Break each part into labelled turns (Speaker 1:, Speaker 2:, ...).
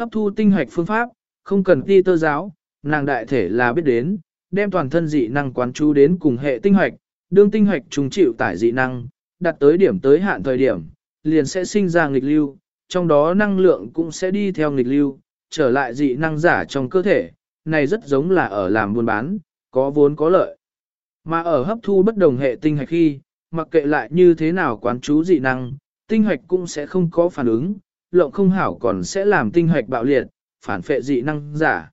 Speaker 1: Hấp thu tinh hoạch phương pháp, không cần ti tơ giáo, nàng đại thể là biết đến, đem toàn thân dị năng quán chú đến cùng hệ tinh hoạch, đương tinh hoạch trùng chịu tải dị năng, đặt tới điểm tới hạn thời điểm, liền sẽ sinh ra nghịch lưu, trong đó năng lượng cũng sẽ đi theo nghịch lưu, trở lại dị năng giả trong cơ thể, này rất giống là ở làm buôn bán, có vốn có lợi. Mà ở hấp thu bất đồng hệ tinh hạch khi, mặc kệ lại như thế nào quán chú dị năng, tinh hạch cũng sẽ không có phản ứng, lộng không hảo còn sẽ làm tinh hạch bạo liệt, phản phệ dị năng giả.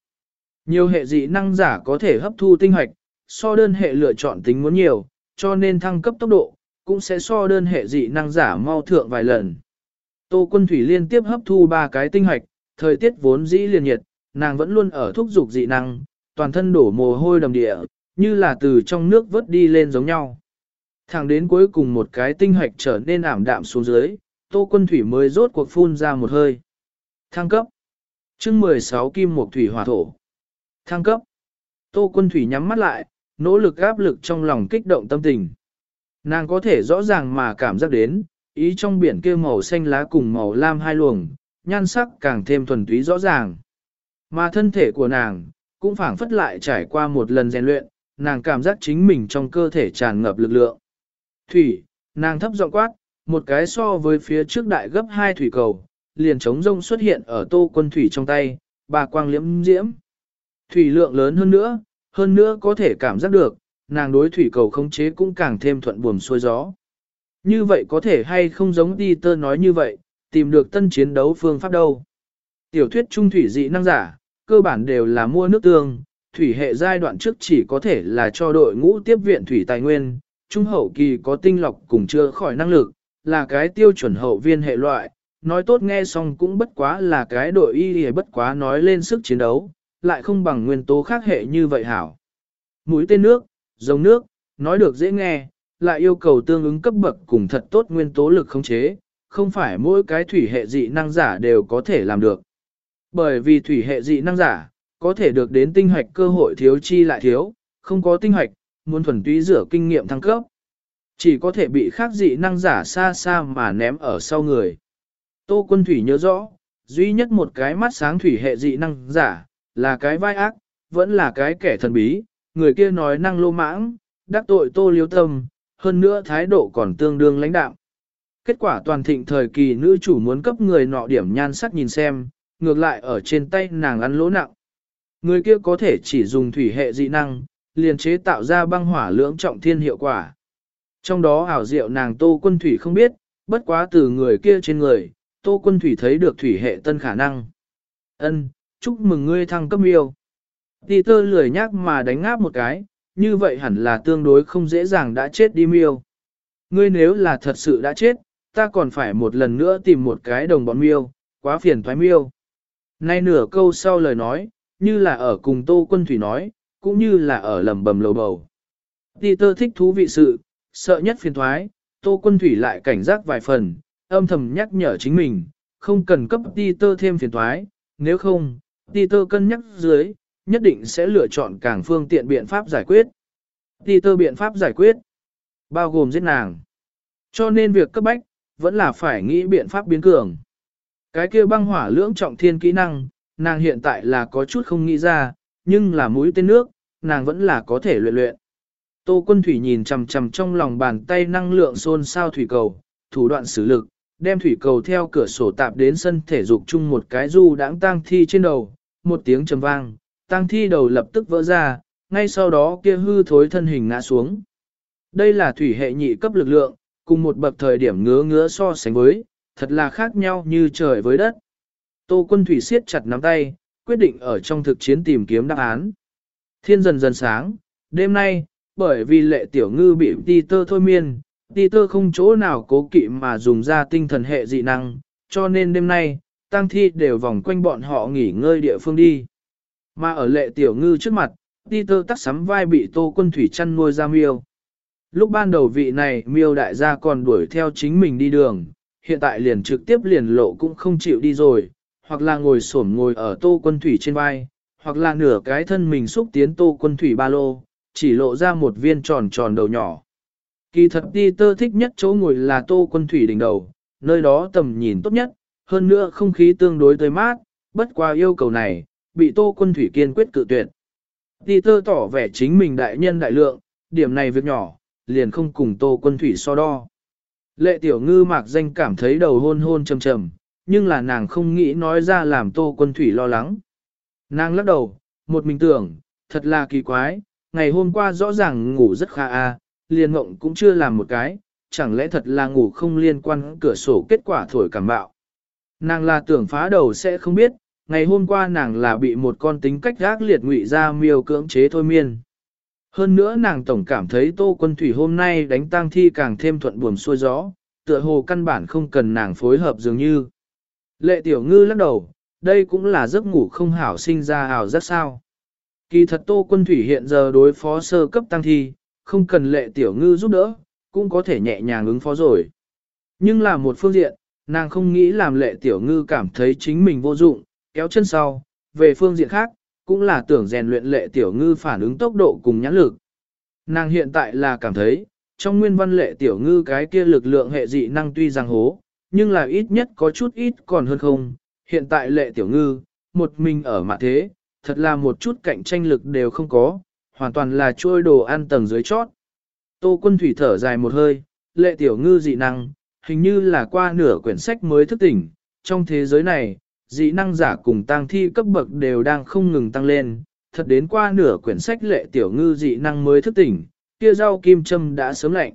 Speaker 1: Nhiều hệ dị năng giả có thể hấp thu tinh hạch, so đơn hệ lựa chọn tính muốn nhiều, cho nên thăng cấp tốc độ, cũng sẽ so đơn hệ dị năng giả mau thượng vài lần. Tô quân thủy liên tiếp hấp thu ba cái tinh hạch, thời tiết vốn dĩ liền nhiệt, nàng vẫn luôn ở thúc dục dị năng, toàn thân đổ mồ hôi đầm địa, như là từ trong nước vớt đi lên giống nhau. Thẳng đến cuối cùng một cái tinh hạch trở nên ảm đạm xuống dưới, tô quân thủy mới rốt cuộc phun ra một hơi. Thăng cấp. chương 16 kim một thủy hỏa thổ. Thăng cấp. Tô quân thủy nhắm mắt lại, nỗ lực áp lực trong lòng kích động tâm tình. Nàng có thể rõ ràng mà cảm giác đến, ý trong biển kia màu xanh lá cùng màu lam hai luồng, nhan sắc càng thêm thuần túy rõ ràng. Mà thân thể của nàng, cũng phảng phất lại trải qua một lần rèn luyện, nàng cảm giác chính mình trong cơ thể tràn ngập lực lượng. Thủy, nàng thấp giọng quát, một cái so với phía trước đại gấp hai thủy cầu, liền trống rông xuất hiện ở tô quân thủy trong tay, bà quang liễm diễm. Thủy lượng lớn hơn nữa, hơn nữa có thể cảm giác được, nàng đối thủy cầu khống chế cũng càng thêm thuận buồm xuôi gió. Như vậy có thể hay không giống đi tơ nói như vậy, tìm được tân chiến đấu phương pháp đâu. Tiểu thuyết trung thủy dị năng giả, cơ bản đều là mua nước tương, thủy hệ giai đoạn trước chỉ có thể là cho đội ngũ tiếp viện thủy tài nguyên, trung hậu kỳ có tinh lọc cùng chưa khỏi năng lực, là cái tiêu chuẩn hậu viên hệ loại, nói tốt nghe xong cũng bất quá là cái đội y hề bất quá nói lên sức chiến đấu, lại không bằng nguyên tố khác hệ như vậy hảo. Mũi tên nước, dòng nước, nói được dễ nghe, lại yêu cầu tương ứng cấp bậc cùng thật tốt nguyên tố lực khống chế, không phải mỗi cái thủy hệ dị năng giả đều có thể làm được. Bởi vì thủy hệ dị năng giả, có thể được đến tinh hoạch cơ hội thiếu chi lại thiếu, không có tinh hoạch, muốn thuần túy rửa kinh nghiệm thăng cấp. Chỉ có thể bị khác dị năng giả xa xa mà ném ở sau người. Tô quân thủy nhớ rõ, duy nhất một cái mắt sáng thủy hệ dị năng giả, là cái vai ác, vẫn là cái kẻ thần bí, người kia nói năng lô mãng, đắc tội tô liếu tâm, hơn nữa thái độ còn tương đương lãnh đạo. Kết quả toàn thịnh thời kỳ nữ chủ muốn cấp người nọ điểm nhan sắc nhìn xem, ngược lại ở trên tay nàng ăn lỗ nặng. Người kia có thể chỉ dùng thủy hệ dị năng, liền chế tạo ra băng hỏa lưỡng trọng thiên hiệu quả. Trong đó ảo diệu nàng tô quân thủy không biết, bất quá từ người kia trên người, tô quân thủy thấy được thủy hệ tân khả năng. Ân, chúc mừng ngươi thăng cấp yêu. Tì tơ lười nhác mà đánh ngáp một cái, như vậy hẳn là tương đối không dễ dàng đã chết đi miêu. Ngươi nếu là thật sự đã chết, ta còn phải một lần nữa tìm một cái đồng bọn miêu, quá phiền thoái miêu. Nay nửa câu sau lời nói, như là ở cùng Tô Quân Thủy nói, cũng như là ở lầm bầm lầu bầu. tơ thích thú vị sự, sợ nhất phiền thoái, Tô Quân Thủy lại cảnh giác vài phần, âm thầm nhắc nhở chính mình, không cần cấp tơ thêm phiền thoái, nếu không, tơ cân nhắc dưới, nhất định sẽ lựa chọn càng phương tiện biện pháp giải quyết. tơ biện pháp giải quyết, bao gồm giết nàng. Cho nên việc cấp bách, vẫn là phải nghĩ biện pháp biến cường. Cái kia băng hỏa lưỡng trọng thiên kỹ năng, nàng hiện tại là có chút không nghĩ ra, nhưng là mũi tên nước, nàng vẫn là có thể luyện luyện. Tô quân thủy nhìn chằm chằm trong lòng bàn tay năng lượng xôn sao thủy cầu, thủ đoạn sử lực, đem thủy cầu theo cửa sổ tạp đến sân thể dục chung một cái du đãng tang thi trên đầu, một tiếng trầm vang, tang thi đầu lập tức vỡ ra, ngay sau đó kia hư thối thân hình ngã xuống. Đây là thủy hệ nhị cấp lực lượng, cùng một bậc thời điểm ngứa ngứa so sánh với, thật là khác nhau như trời với đất. Tô quân thủy siết chặt nắm tay, quyết định ở trong thực chiến tìm kiếm đáp án. Thiên dần dần sáng, đêm nay, bởi vì lệ tiểu ngư bị ti tơ thôi miên, ti tơ không chỗ nào cố kỵ mà dùng ra tinh thần hệ dị năng, cho nên đêm nay, tăng thi đều vòng quanh bọn họ nghỉ ngơi địa phương đi. Mà ở lệ tiểu ngư trước mặt, ti tơ tắt sắm vai bị tô quân thủy chăn nuôi ra miêu. Lúc ban đầu vị này miêu đại gia còn đuổi theo chính mình đi đường, hiện tại liền trực tiếp liền lộ cũng không chịu đi rồi, hoặc là ngồi xổm ngồi ở tô quân thủy trên vai, hoặc là nửa cái thân mình xúc tiến tô quân thủy ba lô, chỉ lộ ra một viên tròn tròn đầu nhỏ. Kỳ thật đi tơ thích nhất chỗ ngồi là tô quân thủy đỉnh đầu, nơi đó tầm nhìn tốt nhất, hơn nữa không khí tương đối tươi mát, bất qua yêu cầu này, bị Tô Quân Thủy kiên quyết cự tuyệt. Peter tỏ vẻ chính mình đại nhân đại lượng, điểm này việc nhỏ, liền không cùng Tô Quân Thủy so đo. Lệ tiểu ngư mạc danh cảm thấy đầu hôn hôn trầm trầm, nhưng là nàng không nghĩ nói ra làm Tô Quân Thủy lo lắng. Nàng lắc đầu, một mình tưởng, thật là kỳ quái, ngày hôm qua rõ ràng ngủ rất khá a, liền ngộng cũng chưa làm một cái, chẳng lẽ thật là ngủ không liên quan cửa sổ kết quả thổi cảm bạo. Nàng là tưởng phá đầu sẽ không biết, ngày hôm qua nàng là bị một con tính cách gác liệt ngụy ra miêu cưỡng chế thôi miên. Hơn nữa nàng tổng cảm thấy tô quân thủy hôm nay đánh tang thi càng thêm thuận buồm xuôi gió, tựa hồ căn bản không cần nàng phối hợp dường như. Lệ tiểu ngư lắc đầu, đây cũng là giấc ngủ không hảo sinh ra hào rất sao. Kỳ thật tô quân thủy hiện giờ đối phó sơ cấp tăng thi, không cần lệ tiểu ngư giúp đỡ, cũng có thể nhẹ nhàng ứng phó rồi. Nhưng là một phương diện, nàng không nghĩ làm lệ tiểu ngư cảm thấy chính mình vô dụng, kéo chân sau, về phương diện khác, cũng là tưởng rèn luyện lệ tiểu ngư phản ứng tốc độ cùng nhãn lực. Nàng hiện tại là cảm thấy, trong nguyên văn lệ tiểu ngư cái kia lực lượng hệ dị năng tuy rằng hố, nhưng là ít nhất có chút ít còn hơn không. Hiện tại lệ tiểu ngư, một mình ở mạng thế, thật là một chút cạnh tranh lực đều không có, hoàn toàn là trôi đồ ăn tầng dưới chót. Tô quân thủy thở dài một hơi, lệ tiểu ngư dị năng, hình như là qua nửa quyển sách mới thức tỉnh, trong thế giới này, dị năng giả cùng tăng thi cấp bậc đều đang không ngừng tăng lên, thật đến qua nửa quyển sách lệ tiểu ngư dị năng mới thức tỉnh, kia rau kim châm đã sớm lạnh.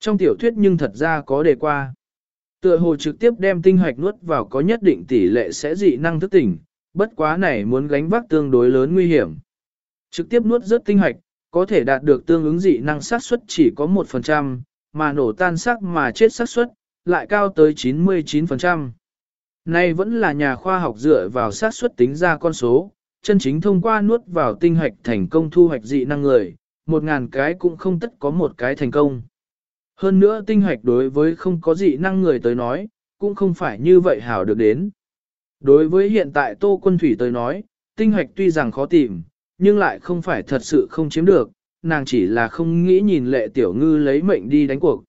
Speaker 1: Trong tiểu thuyết nhưng thật ra có đề qua. Tựa hồ trực tiếp đem tinh hoạch nuốt vào có nhất định tỷ lệ sẽ dị năng thức tỉnh, bất quá này muốn gánh vác tương đối lớn nguy hiểm. Trực tiếp nuốt rất tinh hạch có thể đạt được tương ứng dị năng xác suất chỉ có 1%, mà nổ tan xác mà chết xác suất lại cao tới 99%. Nay vẫn là nhà khoa học dựa vào xác suất tính ra con số, chân chính thông qua nuốt vào tinh hạch thành công thu hoạch dị năng người, một ngàn cái cũng không tất có một cái thành công. Hơn nữa tinh hạch đối với không có dị năng người tới nói, cũng không phải như vậy hảo được đến. Đối với hiện tại Tô Quân Thủy tới nói, tinh hoạch tuy rằng khó tìm, nhưng lại không phải thật sự không chiếm được, nàng chỉ là không nghĩ nhìn lệ tiểu ngư lấy mệnh đi đánh cuộc.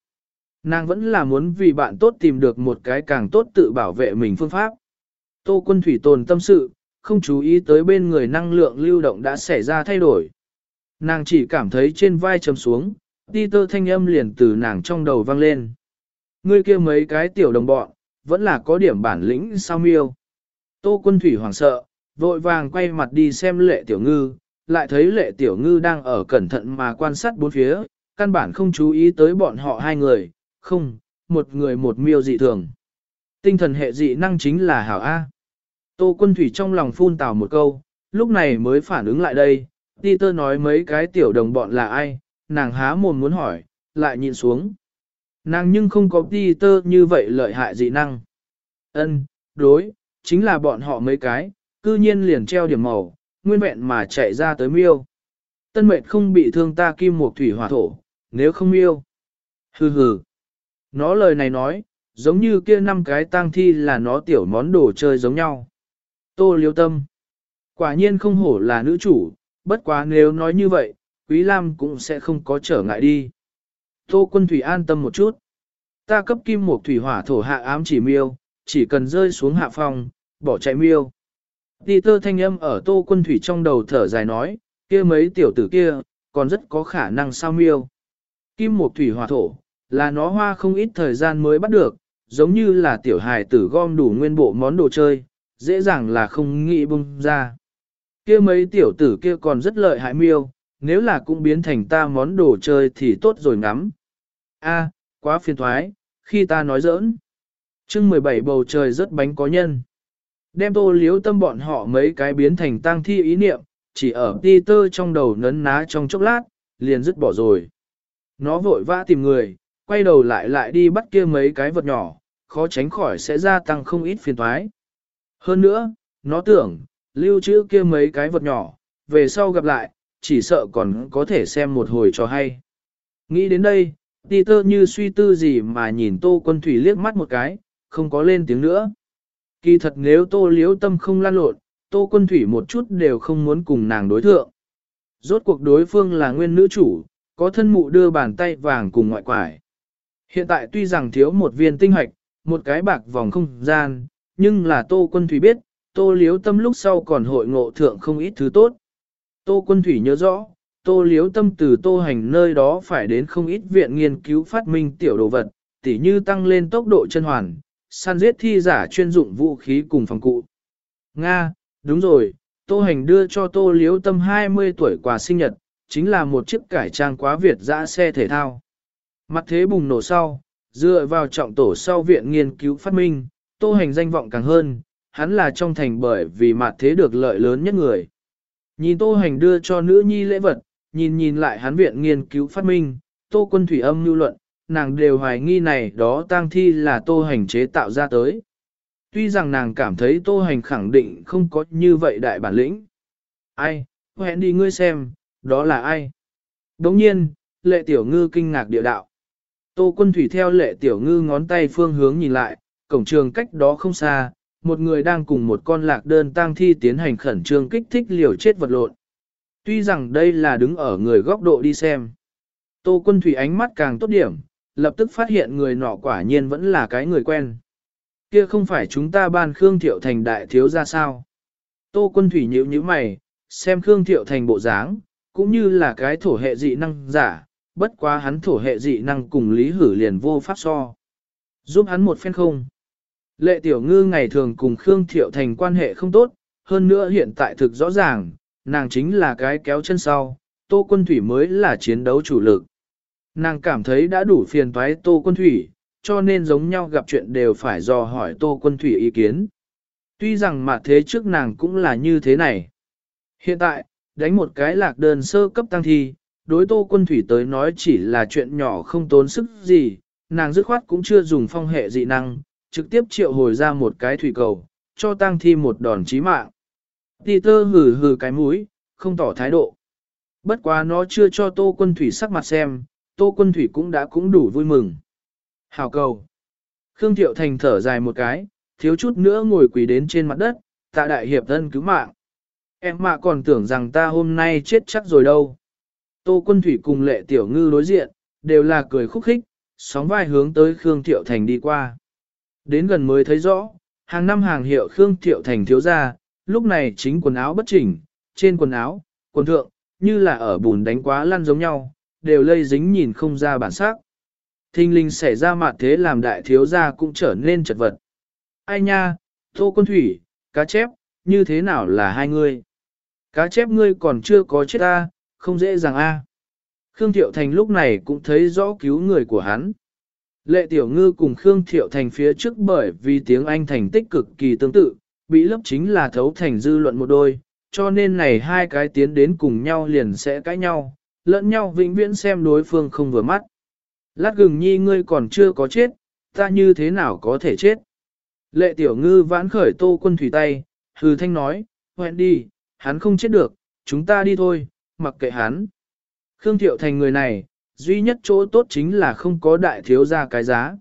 Speaker 1: Nàng vẫn là muốn vì bạn tốt tìm được một cái càng tốt tự bảo vệ mình phương pháp. Tô quân thủy tồn tâm sự, không chú ý tới bên người năng lượng lưu động đã xảy ra thay đổi. Nàng chỉ cảm thấy trên vai chầm xuống, đi tơ thanh âm liền từ nàng trong đầu vang lên. Ngươi kia mấy cái tiểu đồng bọn, vẫn là có điểm bản lĩnh sao miêu. Tô quân thủy hoảng sợ, vội vàng quay mặt đi xem lệ tiểu ngư, lại thấy lệ tiểu ngư đang ở cẩn thận mà quan sát bốn phía, căn bản không chú ý tới bọn họ hai người, không, một người một miêu dị thường. Tinh thần hệ dị năng chính là hảo A. Tô quân thủy trong lòng phun tào một câu, lúc này mới phản ứng lại đây, Peter nói mấy cái tiểu đồng bọn là ai, nàng há mồm muốn hỏi, lại nhìn xuống. Nàng nhưng không có Peter như vậy lợi hại dị năng. Ân, đối, chính là bọn họ mấy cái, cư nhiên liền treo điểm màu, nguyên vẹn mà chạy ra tới miêu. Tân mệnh không bị thương ta kim một thủy hỏa thổ, nếu không miêu. Hừ hừ. Nó lời này nói, giống như kia năm cái tang thi là nó tiểu món đồ chơi giống nhau. Tô liêu tâm. Quả nhiên không hổ là nữ chủ, bất quá nếu nói như vậy, Quý Lam cũng sẽ không có trở ngại đi. Tô quân thủy an tâm một chút. Ta cấp kim một thủy hỏa thổ hạ ám chỉ miêu, chỉ cần rơi xuống hạ phòng, bỏ chạy miêu. Ti tơ thanh âm ở tô quân thủy trong đầu thở dài nói, kia mấy tiểu tử kia, còn rất có khả năng sao miêu. Kim một thủy hỏa thổ, là nó hoa không ít thời gian mới bắt được, giống như là tiểu hài tử gom đủ nguyên bộ món đồ chơi, dễ dàng là không nghĩ bung ra. Kia mấy tiểu tử kia còn rất lợi hại miêu, nếu là cũng biến thành ta món đồ chơi thì tốt rồi ngắm. A, quá phiền thoái, khi ta nói giỡn. chương 17 bầu trời rất bánh có nhân. Đem tô liếu tâm bọn họ mấy cái biến thành tang thi ý niệm, chỉ ở ti tơ trong đầu nấn ná trong chốc lát, liền dứt bỏ rồi. Nó vội vã tìm người, quay đầu lại lại đi bắt kia mấy cái vật nhỏ, khó tránh khỏi sẽ gia tăng không ít phiền toái. Hơn nữa, nó tưởng, lưu trữ kia mấy cái vật nhỏ, về sau gặp lại, chỉ sợ còn có thể xem một hồi cho hay. Nghĩ đến đây, Peter như suy tư gì mà nhìn Tô Quân Thủy liếc mắt một cái, không có lên tiếng nữa. Kỳ thật nếu Tô Liếu Tâm không lan lộn, Tô Quân Thủy một chút đều không muốn cùng nàng đối thượng. Rốt cuộc đối phương là nguyên nữ chủ, có thân mụ đưa bàn tay vàng cùng ngoại quải. Hiện tại tuy rằng thiếu một viên tinh hoạch, một cái bạc vòng không gian, nhưng là Tô Quân Thủy biết, tô liếu tâm lúc sau còn hội ngộ thượng không ít thứ tốt. Tô quân thủy nhớ rõ, tô liếu tâm từ tô hành nơi đó phải đến không ít viện nghiên cứu phát minh tiểu đồ vật, tỉ như tăng lên tốc độ chân hoàn, săn giết thi giả chuyên dụng vũ khí cùng phòng cụ. Nga, đúng rồi, tô hành đưa cho tô liếu tâm 20 tuổi quà sinh nhật, chính là một chiếc cải trang quá Việt dã xe thể thao. Mặt thế bùng nổ sau, dựa vào trọng tổ sau viện nghiên cứu phát minh, tô hành danh vọng càng hơn, hắn là trong thành bởi vì mặt thế được lợi lớn nhất người. Nhìn tô hành đưa cho nữ nhi lễ vật, nhìn nhìn lại hắn viện nghiên cứu phát minh, tô quân thủy âm lưu luận, nàng đều hoài nghi này đó tang thi là tô hành chế tạo ra tới. Tuy rằng nàng cảm thấy tô hành khẳng định không có như vậy đại bản lĩnh. Ai, hẹn đi ngươi xem, đó là ai? Đồng nhiên, lệ tiểu ngư kinh ngạc địa đạo. Tô quân thủy theo lệ tiểu ngư ngón tay phương hướng nhìn lại, cổng trường cách đó không xa, một người đang cùng một con lạc đơn tang thi tiến hành khẩn trương kích thích liều chết vật lộn. Tuy rằng đây là đứng ở người góc độ đi xem. Tô quân thủy ánh mắt càng tốt điểm, lập tức phát hiện người nọ quả nhiên vẫn là cái người quen. Kia không phải chúng ta ban Khương Thiệu Thành đại thiếu ra sao? Tô quân thủy nhíu nhíu mày, xem Khương Thiệu Thành bộ dáng, cũng như là cái thổ hệ dị năng giả, bất quá hắn thổ hệ dị năng cùng Lý Hử liền vô pháp so. Giúp hắn một phen không? Lệ Tiểu Ngư ngày thường cùng Khương Thiệu Thành quan hệ không tốt, hơn nữa hiện tại thực rõ ràng, nàng chính là cái kéo chân sau, Tô Quân Thủy mới là chiến đấu chủ lực. Nàng cảm thấy đã đủ phiền toái Tô Quân Thủy, cho nên giống nhau gặp chuyện đều phải dò hỏi Tô Quân Thủy ý kiến. Tuy rằng mà thế trước nàng cũng là như thế này. Hiện tại, đánh một cái lạc đơn sơ cấp tăng thi, đối Tô Quân Thủy tới nói chỉ là chuyện nhỏ không tốn sức gì, nàng dứt khoát cũng chưa dùng phong hệ dị năng, trực tiếp triệu hồi ra một cái thủy cầu, cho tăng thi một đòn chí mạng. Tì tơ hừ hừ cái mũi, không tỏ thái độ. Bất quá nó chưa cho Tô Quân Thủy sắc mặt xem, Tô Quân Thủy cũng đã cũng đủ vui mừng. Hào cầu. Khương Thiệu Thành thở dài một cái, thiếu chút nữa ngồi quỳ đến trên mặt đất, tạ đại hiệp thân cứu mạng. Em mà còn tưởng rằng ta hôm nay chết chắc rồi đâu. Tô Quân Thủy cùng lệ tiểu ngư đối diện, đều là cười khúc khích, sóng vai hướng tới Khương Thiệu Thành đi qua. Đến gần mới thấy rõ, hàng năm hàng hiệu Khương Thiệu Thành thiếu ra, lúc này chính quần áo bất chỉnh, trên quần áo, quần thượng, như là ở bùn đánh quá lăn giống nhau, đều lây dính nhìn không ra bản sắc. Thinh linh xảy ra mặt thế làm đại thiếu gia cũng trở nên chật vật. Ai nha, Thô Quân Thủy, cá chép, như thế nào là hai ngươi? Cá chép ngươi còn chưa có chết ta, không dễ dàng a. Khương Thiệu Thành lúc này cũng thấy rõ cứu người của hắn. Lệ Tiểu Ngư cùng Khương Thiệu Thành phía trước bởi vì tiếng Anh thành tích cực kỳ tương tự, bị lớp chính là thấu thành dư luận một đôi, cho nên này hai cái tiến đến cùng nhau liền sẽ cãi nhau, lẫn nhau vĩnh viễn xem đối phương không vừa mắt. Lát gừng nhi ngươi còn chưa có chết, ta như thế nào có thể chết? Lệ Tiểu Ngư vãn khởi tô quân thủy tay, hừ thanh nói, hoẹn đi, hắn không chết được, chúng ta đi thôi, mặc kệ hắn. Khương Thiệu Thành người này, duy nhất chỗ tốt chính là không có đại thiếu ra cái giá.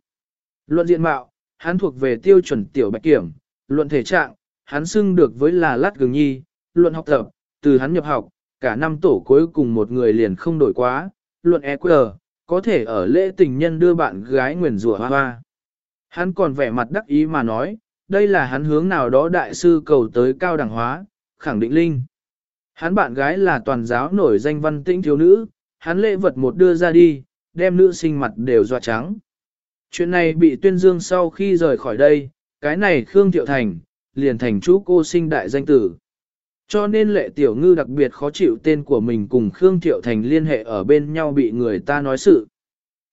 Speaker 1: Luận diện mạo, hắn thuộc về tiêu chuẩn tiểu bạch kiểm, luận thể trạng, hắn xưng được với là lát gừng nhi, luận học tập, từ hắn nhập học, cả năm tổ cuối cùng một người liền không đổi quá, luận EQ, có thể ở lễ tình nhân đưa bạn gái nguyền rủa hoa hoa. Hắn còn vẻ mặt đắc ý mà nói, đây là hắn hướng nào đó đại sư cầu tới cao đẳng hóa, khẳng định linh. Hắn bạn gái là toàn giáo nổi danh văn tĩnh thiếu nữ, hắn lễ vật một đưa ra đi, đem nữ sinh mặt đều doa trắng. Chuyện này bị tuyên dương sau khi rời khỏi đây, cái này Khương Thiệu Thành, liền thành chú cô sinh đại danh tử. Cho nên lệ tiểu ngư đặc biệt khó chịu tên của mình cùng Khương Thiệu Thành liên hệ ở bên nhau bị người ta nói sự.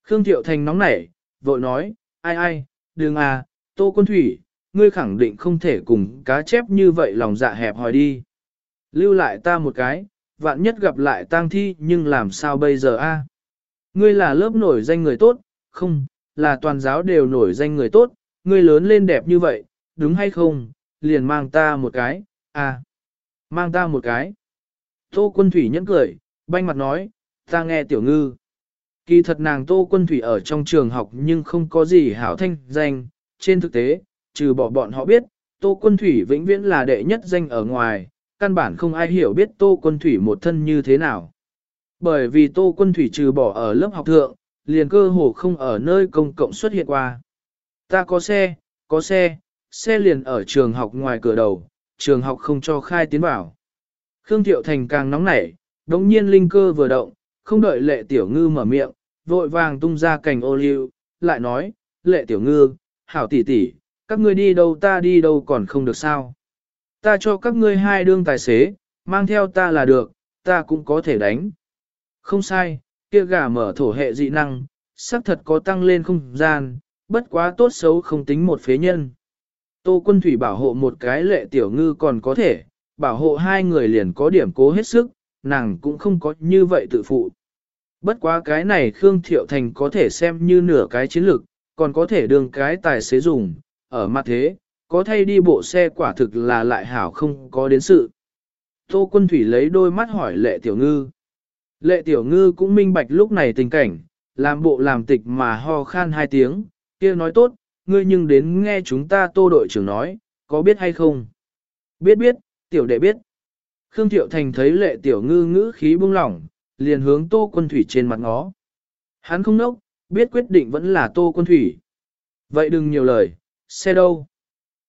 Speaker 1: Khương Thiệu Thành nóng nảy, vội nói, ai ai, đừng à, tô quân thủy, ngươi khẳng định không thể cùng cá chép như vậy lòng dạ hẹp hòi đi. Lưu lại ta một cái, vạn nhất gặp lại tang thi nhưng làm sao bây giờ a? Ngươi là lớp nổi danh người tốt, không, là toàn giáo đều nổi danh người tốt, ngươi lớn lên đẹp như vậy, đúng hay không, liền mang ta một cái, à, mang ta một cái. Tô quân thủy nhẫn cười, banh mặt nói, ta nghe tiểu ngư. Kỳ thật nàng Tô quân thủy ở trong trường học nhưng không có gì hảo thanh danh, trên thực tế, trừ bỏ bọn họ biết, Tô quân thủy vĩnh viễn là đệ nhất danh ở ngoài, căn bản không ai hiểu biết Tô quân thủy một thân như thế nào. Bởi vì Tô quân thủy trừ bỏ ở lớp học thượng, liền cơ hồ không ở nơi công cộng xuất hiện qua. Ta có xe, có xe, xe liền ở trường học ngoài cửa đầu, trường học không cho khai tiến vào. Khương Thiệu Thành càng nóng nảy, đống nhiên linh cơ vừa động, không đợi lệ tiểu ngư mở miệng, vội vàng tung ra cành ô liu, lại nói, lệ tiểu ngư, hảo tỷ tỷ, các ngươi đi đâu ta đi đâu còn không được sao. Ta cho các ngươi hai đương tài xế, mang theo ta là được, ta cũng có thể đánh. Không sai, kia gà mở thổ hệ dị năng, xác thật có tăng lên không gian, bất quá tốt xấu không tính một phế nhân. Tô quân thủy bảo hộ một cái lệ tiểu ngư còn có thể, bảo hộ hai người liền có điểm cố hết sức, nàng cũng không có như vậy tự phụ. Bất quá cái này Khương Thiệu Thành có thể xem như nửa cái chiến lược, còn có thể đường cái tài xế dùng, ở mặt thế, có thay đi bộ xe quả thực là lại hảo không có đến sự. Tô quân thủy lấy đôi mắt hỏi lệ tiểu ngư. Lệ tiểu ngư cũng minh bạch lúc này tình cảnh, làm bộ làm tịch mà ho khan hai tiếng, kia nói tốt, ngươi nhưng đến nghe chúng ta tô đội trưởng nói, có biết hay không? Biết biết, tiểu đệ biết. Khương Thiệu Thành thấy lệ tiểu ngư ngữ khí buông lỏng, liền hướng tô quân thủy trên mặt ngó. Hắn không nốc, biết quyết định vẫn là tô quân thủy. Vậy đừng nhiều lời, xe đâu?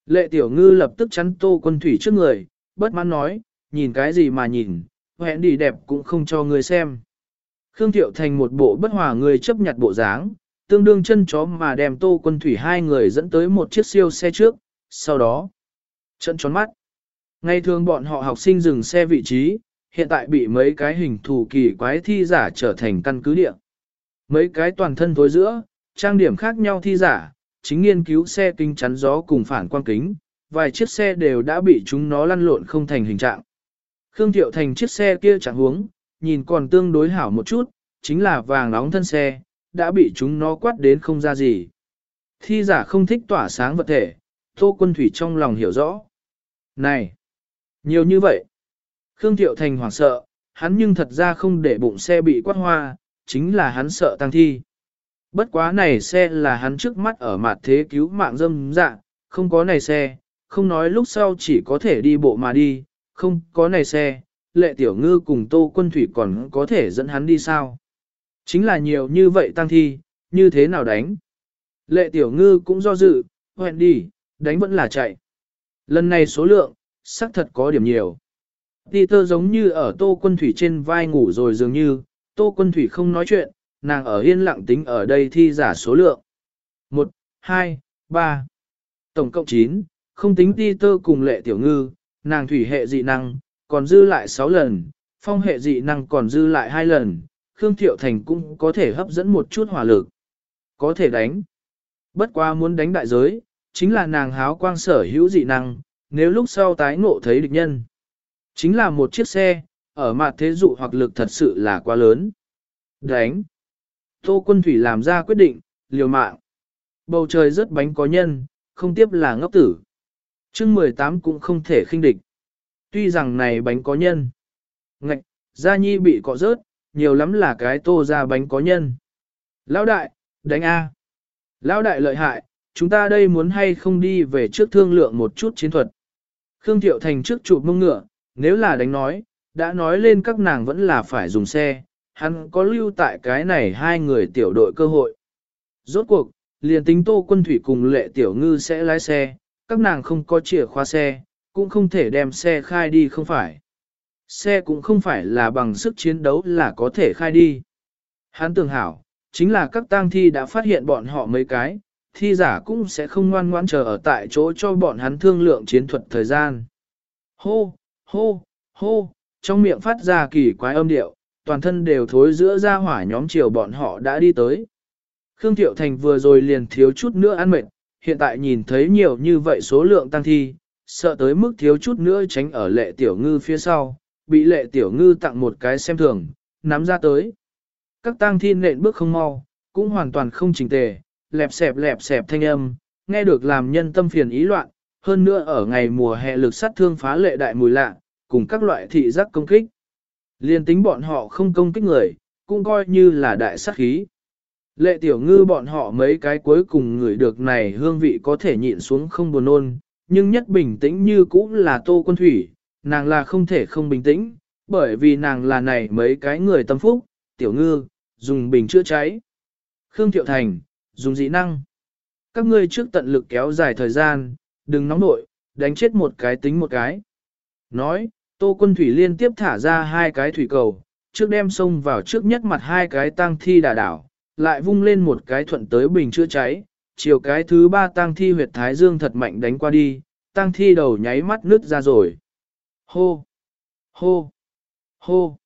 Speaker 1: Lệ tiểu ngư lập tức chắn tô quân thủy trước người, bất mãn nói, nhìn cái gì mà nhìn, hẹn đi đẹp cũng không cho người xem. Khương Thiệu Thành một bộ bất hòa người chấp nhặt bộ dáng, tương đương chân chó mà đem tô quân thủy hai người dẫn tới một chiếc siêu xe trước, sau đó, trận tròn mắt. Ngày thường bọn họ học sinh dừng xe vị trí, hiện tại bị mấy cái hình thù kỳ quái thi giả trở thành căn cứ địa. Mấy cái toàn thân tối giữa, trang điểm khác nhau thi giả, chính nghiên cứu xe kinh chắn gió cùng phản quang kính, vài chiếc xe đều đã bị chúng nó lăn lộn không thành hình trạng. Khương Thiệu Thành chiếc xe kia chẳng huống, nhìn còn tương đối hảo một chút, chính là vàng nóng thân xe, đã bị chúng nó quát đến không ra gì. Thi giả không thích tỏa sáng vật thể, Tô Quân Thủy trong lòng hiểu rõ. Này! Nhiều như vậy! Khương Thiệu Thành hoảng sợ, hắn nhưng thật ra không để bụng xe bị quát hoa, chính là hắn sợ tăng thi. Bất quá này xe là hắn trước mắt ở mặt thế cứu mạng dâm dạ, không có này xe, không nói lúc sau chỉ có thể đi bộ mà đi, không có này xe, lệ tiểu ngư cùng tô quân thủy còn có thể dẫn hắn đi sao. Chính là nhiều như vậy tăng thi, như thế nào đánh? Lệ tiểu ngư cũng do dự, hẹn đi, đánh vẫn là chạy. Lần này số lượng, xác thật có điểm nhiều. Peter giống như ở tô quân thủy trên vai ngủ rồi dường như, tô quân thủy không nói chuyện, nàng ở yên lặng tính ở đây thi giả số lượng. 1, 2, 3, tổng cộng 9, không tính Peter cùng lệ tiểu ngư, nàng thủy hệ dị năng, còn dư lại 6 lần, phong hệ dị năng còn dư lại 2 lần, Khương Thiệu Thành cũng có thể hấp dẫn một chút hỏa lực. Có thể đánh. Bất qua muốn đánh đại giới, chính là nàng háo quang sở hữu dị năng, nếu lúc sau tái ngộ thấy địch nhân. Chính là một chiếc xe, ở mặt thế dụ hoặc lực thật sự là quá lớn. Đánh. Tô quân thủy làm ra quyết định, liều mạng. Bầu trời rất bánh có nhân, không tiếp là ngốc tử. chương 18 cũng không thể khinh địch. Tuy rằng này bánh có nhân. Ngạch, gia nhi bị cọ rớt, nhiều lắm là cái tô ra bánh có nhân. Lão đại, đánh A. Lão đại lợi hại, chúng ta đây muốn hay không đi về trước thương lượng một chút chiến thuật. Khương Thiệu Thành trước chụp mông ngựa, nếu là đánh nói, đã nói lên các nàng vẫn là phải dùng xe, hắn có lưu tại cái này hai người tiểu đội cơ hội. Rốt cuộc, liền tính tô quân thủy cùng lệ tiểu ngư sẽ lái xe, các nàng không có chìa khóa xe, cũng không thể đem xe khai đi không phải. Xe cũng không phải là bằng sức chiến đấu là có thể khai đi. Hắn tưởng hảo, chính là các tang thi đã phát hiện bọn họ mấy cái, thi giả cũng sẽ không ngoan ngoãn chờ ở tại chỗ cho bọn hắn thương lượng chiến thuật thời gian. Hô, hô, hô, trong miệng phát ra kỳ quái âm điệu, toàn thân đều thối giữa ra hỏa nhóm chiều bọn họ đã đi tới. Khương Thiệu Thành vừa rồi liền thiếu chút nữa ăn mệt, hiện tại nhìn thấy nhiều như vậy số lượng tăng thi, sợ tới mức thiếu chút nữa tránh ở lệ tiểu ngư phía sau, bị lệ tiểu ngư tặng một cái xem thường, nắm ra tới. Các tang thi nện bước không mau, cũng hoàn toàn không chỉnh tề, lẹp xẹp lẹp xẹp thanh âm, nghe được làm nhân tâm phiền ý loạn, hơn nữa ở ngày mùa hè lực sát thương phá lệ đại mùi lạ, cùng các loại thị giác công kích. Liên tính bọn họ không công kích người, cũng coi như là đại sát khí. Lệ tiểu ngư bọn họ mấy cái cuối cùng người được này hương vị có thể nhịn xuống không buồn nôn, nhưng nhất bình tĩnh như cũng là tô quân thủy, nàng là không thể không bình tĩnh, bởi vì nàng là này mấy cái người tâm phúc, tiểu ngư, dùng bình chữa cháy. Khương Thiệu Thành, dùng dị năng. Các ngươi trước tận lực kéo dài thời gian, đừng nóng nội, đánh chết một cái tính một cái. Nói, Tô Quân Thủy liên tiếp thả ra hai cái thủy cầu, trước đem xông vào trước nhất mặt hai cái tang thi đà đảo, lại vung lên một cái thuận tới bình chữa cháy, chiều cái thứ ba tang thi huyệt thái dương thật mạnh đánh qua đi, tang thi đầu nháy mắt nứt ra rồi. Hô! Hô! Hô!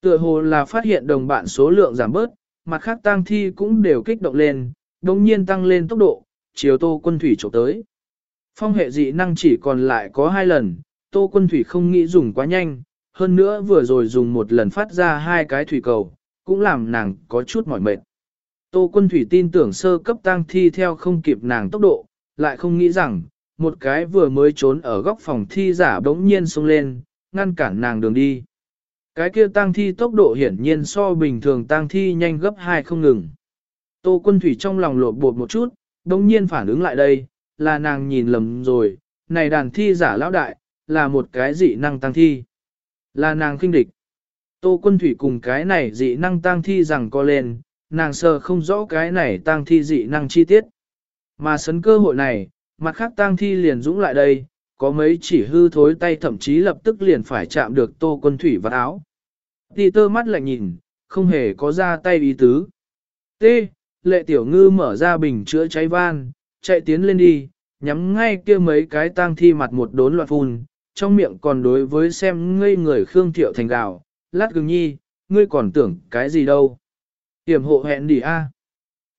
Speaker 1: Tựa hồ là phát hiện đồng bạn số lượng giảm bớt, mặt khác tang thi cũng đều kích động lên, đồng nhiên tăng lên tốc độ, chiều tô quân thủy trộm tới. Phong hệ dị năng chỉ còn lại có hai lần, tô quân thủy không nghĩ dùng quá nhanh, hơn nữa vừa rồi dùng một lần phát ra hai cái thủy cầu, cũng làm nàng có chút mỏi mệt. Tô quân thủy tin tưởng sơ cấp tang thi theo không kịp nàng tốc độ, lại không nghĩ rằng, một cái vừa mới trốn ở góc phòng thi giả bỗng nhiên xông lên, ngăn cản nàng đường đi. Cái kia tang thi tốc độ hiển nhiên so bình thường tang thi nhanh gấp hai không ngừng. Tô quân thủy trong lòng lột bột một chút, bỗng nhiên phản ứng lại đây, là nàng nhìn lầm rồi, này đàn thi giả lão đại, là một cái dị năng tăng thi. Là nàng kinh địch. Tô quân thủy cùng cái này dị năng tăng thi rằng co lên, nàng sờ không rõ cái này tăng thi dị năng chi tiết. Mà sấn cơ hội này, mặt khác tang thi liền dũng lại đây, có mấy chỉ hư thối tay thậm chí lập tức liền phải chạm được tô quân thủy vào áo. Tì tơ mắt lạnh nhìn, không hề có ra tay ý tứ. T. Lệ tiểu ngư mở ra bình chữa cháy van, chạy tiến lên đi, nhắm ngay kia mấy cái tang thi mặt một đốn loạn phun, trong miệng còn đối với xem ngây người Khương Thiệu thành gạo, lát gừng nhi, ngươi còn tưởng cái gì đâu. Hiểm hộ hẹn đi a.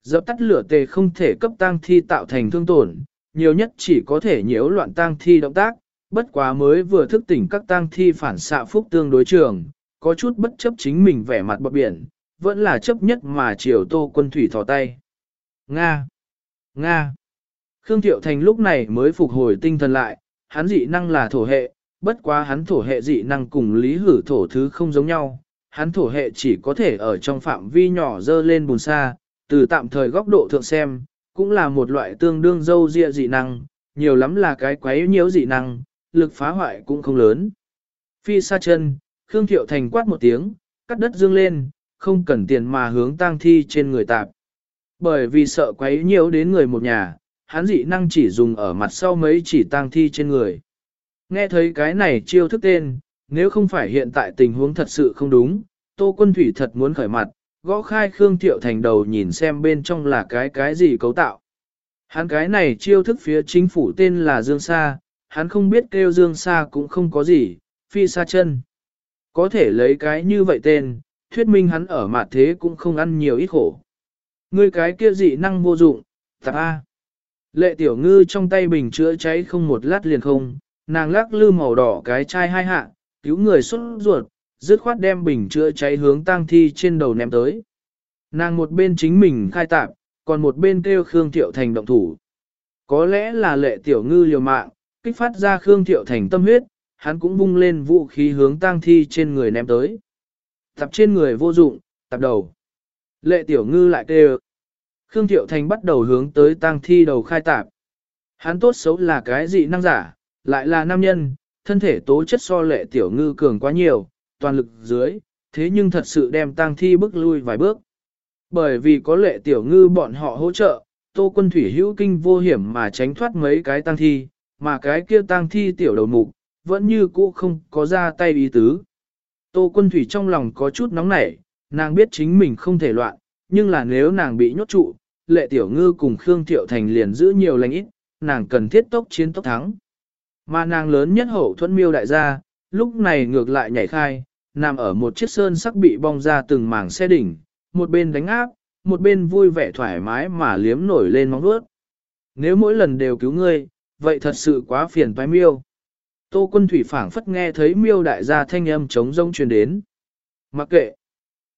Speaker 1: Dập tắt lửa tề không thể cấp tang thi tạo thành thương tổn, nhiều nhất chỉ có thể nhiễu loạn tang thi động tác, bất quá mới vừa thức tỉnh các tang thi phản xạ phúc tương đối trường, có chút bất chấp chính mình vẻ mặt bọt biển, vẫn là chấp nhất mà chiều tô quân thủy thò tay. Nga! Nga! Khương Thiệu Thành lúc này mới phục hồi tinh thần lại, hắn dị năng là thổ hệ, bất quá hắn thổ hệ dị năng cùng lý hử thổ thứ không giống nhau. Hắn thổ hệ chỉ có thể ở trong phạm vi nhỏ dơ lên bùn xa, từ tạm thời góc độ thượng xem, cũng là một loại tương đương dâu dịa dị năng, nhiều lắm là cái quấy nhiễu dị năng, lực phá hoại cũng không lớn. Phi xa chân, Khương Thiệu Thành quát một tiếng, cắt đất dương lên, không cần tiền mà hướng tang thi trên người tạp. Bởi vì sợ quấy nhiễu đến người một nhà, hắn dị năng chỉ dùng ở mặt sau mấy chỉ tang thi trên người. Nghe thấy cái này chiêu thức tên, nếu không phải hiện tại tình huống thật sự không đúng, Tô Quân Thủy thật muốn khởi mặt, gõ khai Khương Thiệu Thành đầu nhìn xem bên trong là cái cái gì cấu tạo. Hắn cái này chiêu thức phía chính phủ tên là Dương Sa, hắn không biết kêu Dương Sa cũng không có gì, phi xa chân. Có thể lấy cái như vậy tên, thuyết minh hắn ở mặt thế cũng không ăn nhiều ít khổ. Ngươi cái kia dị năng vô dụng, tạp A. Lệ tiểu ngư trong tay bình chữa cháy không một lát liền không, nàng lắc lư màu đỏ cái chai hai hạ, cứu người xuất ruột, dứt khoát đem bình chữa cháy hướng tang thi trên đầu ném tới. Nàng một bên chính mình khai tạp, còn một bên kêu Khương Thiệu Thành động thủ. Có lẽ là lệ tiểu ngư liều mạng, kích phát ra Khương Thiệu Thành tâm huyết, hắn cũng vung lên vũ khí hướng tang thi trên người ném tới. Tập trên người vô dụng, tập đầu. Lệ tiểu ngư lại kêu. Khương Thiệu Thành bắt đầu hướng tới tang thi đầu khai tạp. Hắn tốt xấu là cái gì năng giả, lại là nam nhân, thân thể tố chất so lệ tiểu ngư cường quá nhiều, toàn lực dưới, thế nhưng thật sự đem tang thi bước lui vài bước. Bởi vì có lệ tiểu ngư bọn họ hỗ trợ, tô quân thủy hữu kinh vô hiểm mà tránh thoát mấy cái tang thi, mà cái kia tang thi tiểu đầu mục, vẫn như cũ không có ra tay ý tứ. Tô quân thủy trong lòng có chút nóng nảy, nàng biết chính mình không thể loạn, nhưng là nếu nàng bị nhốt trụ, lệ tiểu ngư cùng Khương Thiệu Thành liền giữ nhiều lành ít, nàng cần thiết tốc chiến tốc thắng. Mà nàng lớn nhất hậu thuẫn miêu đại gia, lúc này ngược lại nhảy khai, nằm ở một chiếc sơn sắc bị bong ra từng mảng xe đỉnh, một bên đánh áp, một bên vui vẻ thoải mái mà liếm nổi lên móng vuốt. Nếu mỗi lần đều cứu ngươi, vậy thật sự quá phiền toái miêu. Tô quân thủy phảng phất nghe thấy miêu đại gia thanh âm trống rông truyền đến. Mặc kệ.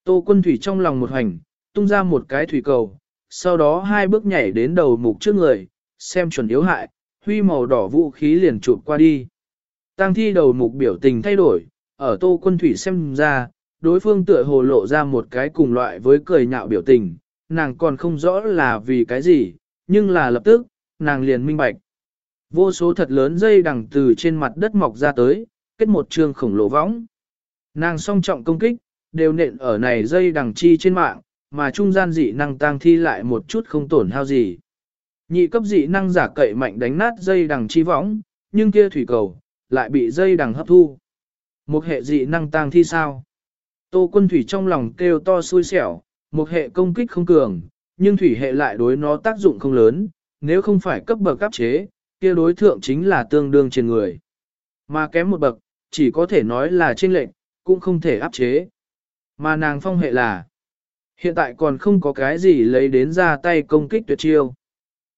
Speaker 1: Tô quân thủy trong lòng một hành, tung ra một cái thủy cầu, sau đó hai bước nhảy đến đầu mục trước người, xem chuẩn yếu hại, huy màu đỏ vũ khí liền chụp qua đi. Tăng thi đầu mục biểu tình thay đổi, ở tô quân thủy xem ra, đối phương tựa hồ lộ ra một cái cùng loại với cười nhạo biểu tình, nàng còn không rõ là vì cái gì, nhưng là lập tức, nàng liền minh bạch. Vô số thật lớn dây đằng từ trên mặt đất mọc ra tới, kết một trường khổng lồ võng. Nàng song trọng công kích, đều nện ở này dây đằng chi trên mạng, mà trung gian dị năng tăng thi lại một chút không tổn hao gì. Nhị cấp dị năng giả cậy mạnh đánh nát dây đằng chi võng, nhưng kia thủy cầu, lại bị dây đằng hấp thu. Một hệ dị năng tăng thi sao? Tô quân thủy trong lòng kêu to xui xẻo, một hệ công kích không cường, nhưng thủy hệ lại đối nó tác dụng không lớn, nếu không phải cấp bậc cấp chế, kia đối thượng chính là tương đương trên người. Mà kém một bậc, chỉ có thể nói là trên lệnh, cũng không thể áp chế. Mà nàng phong hệ là, hiện tại còn không có cái gì lấy đến ra tay công kích tuyệt chiêu.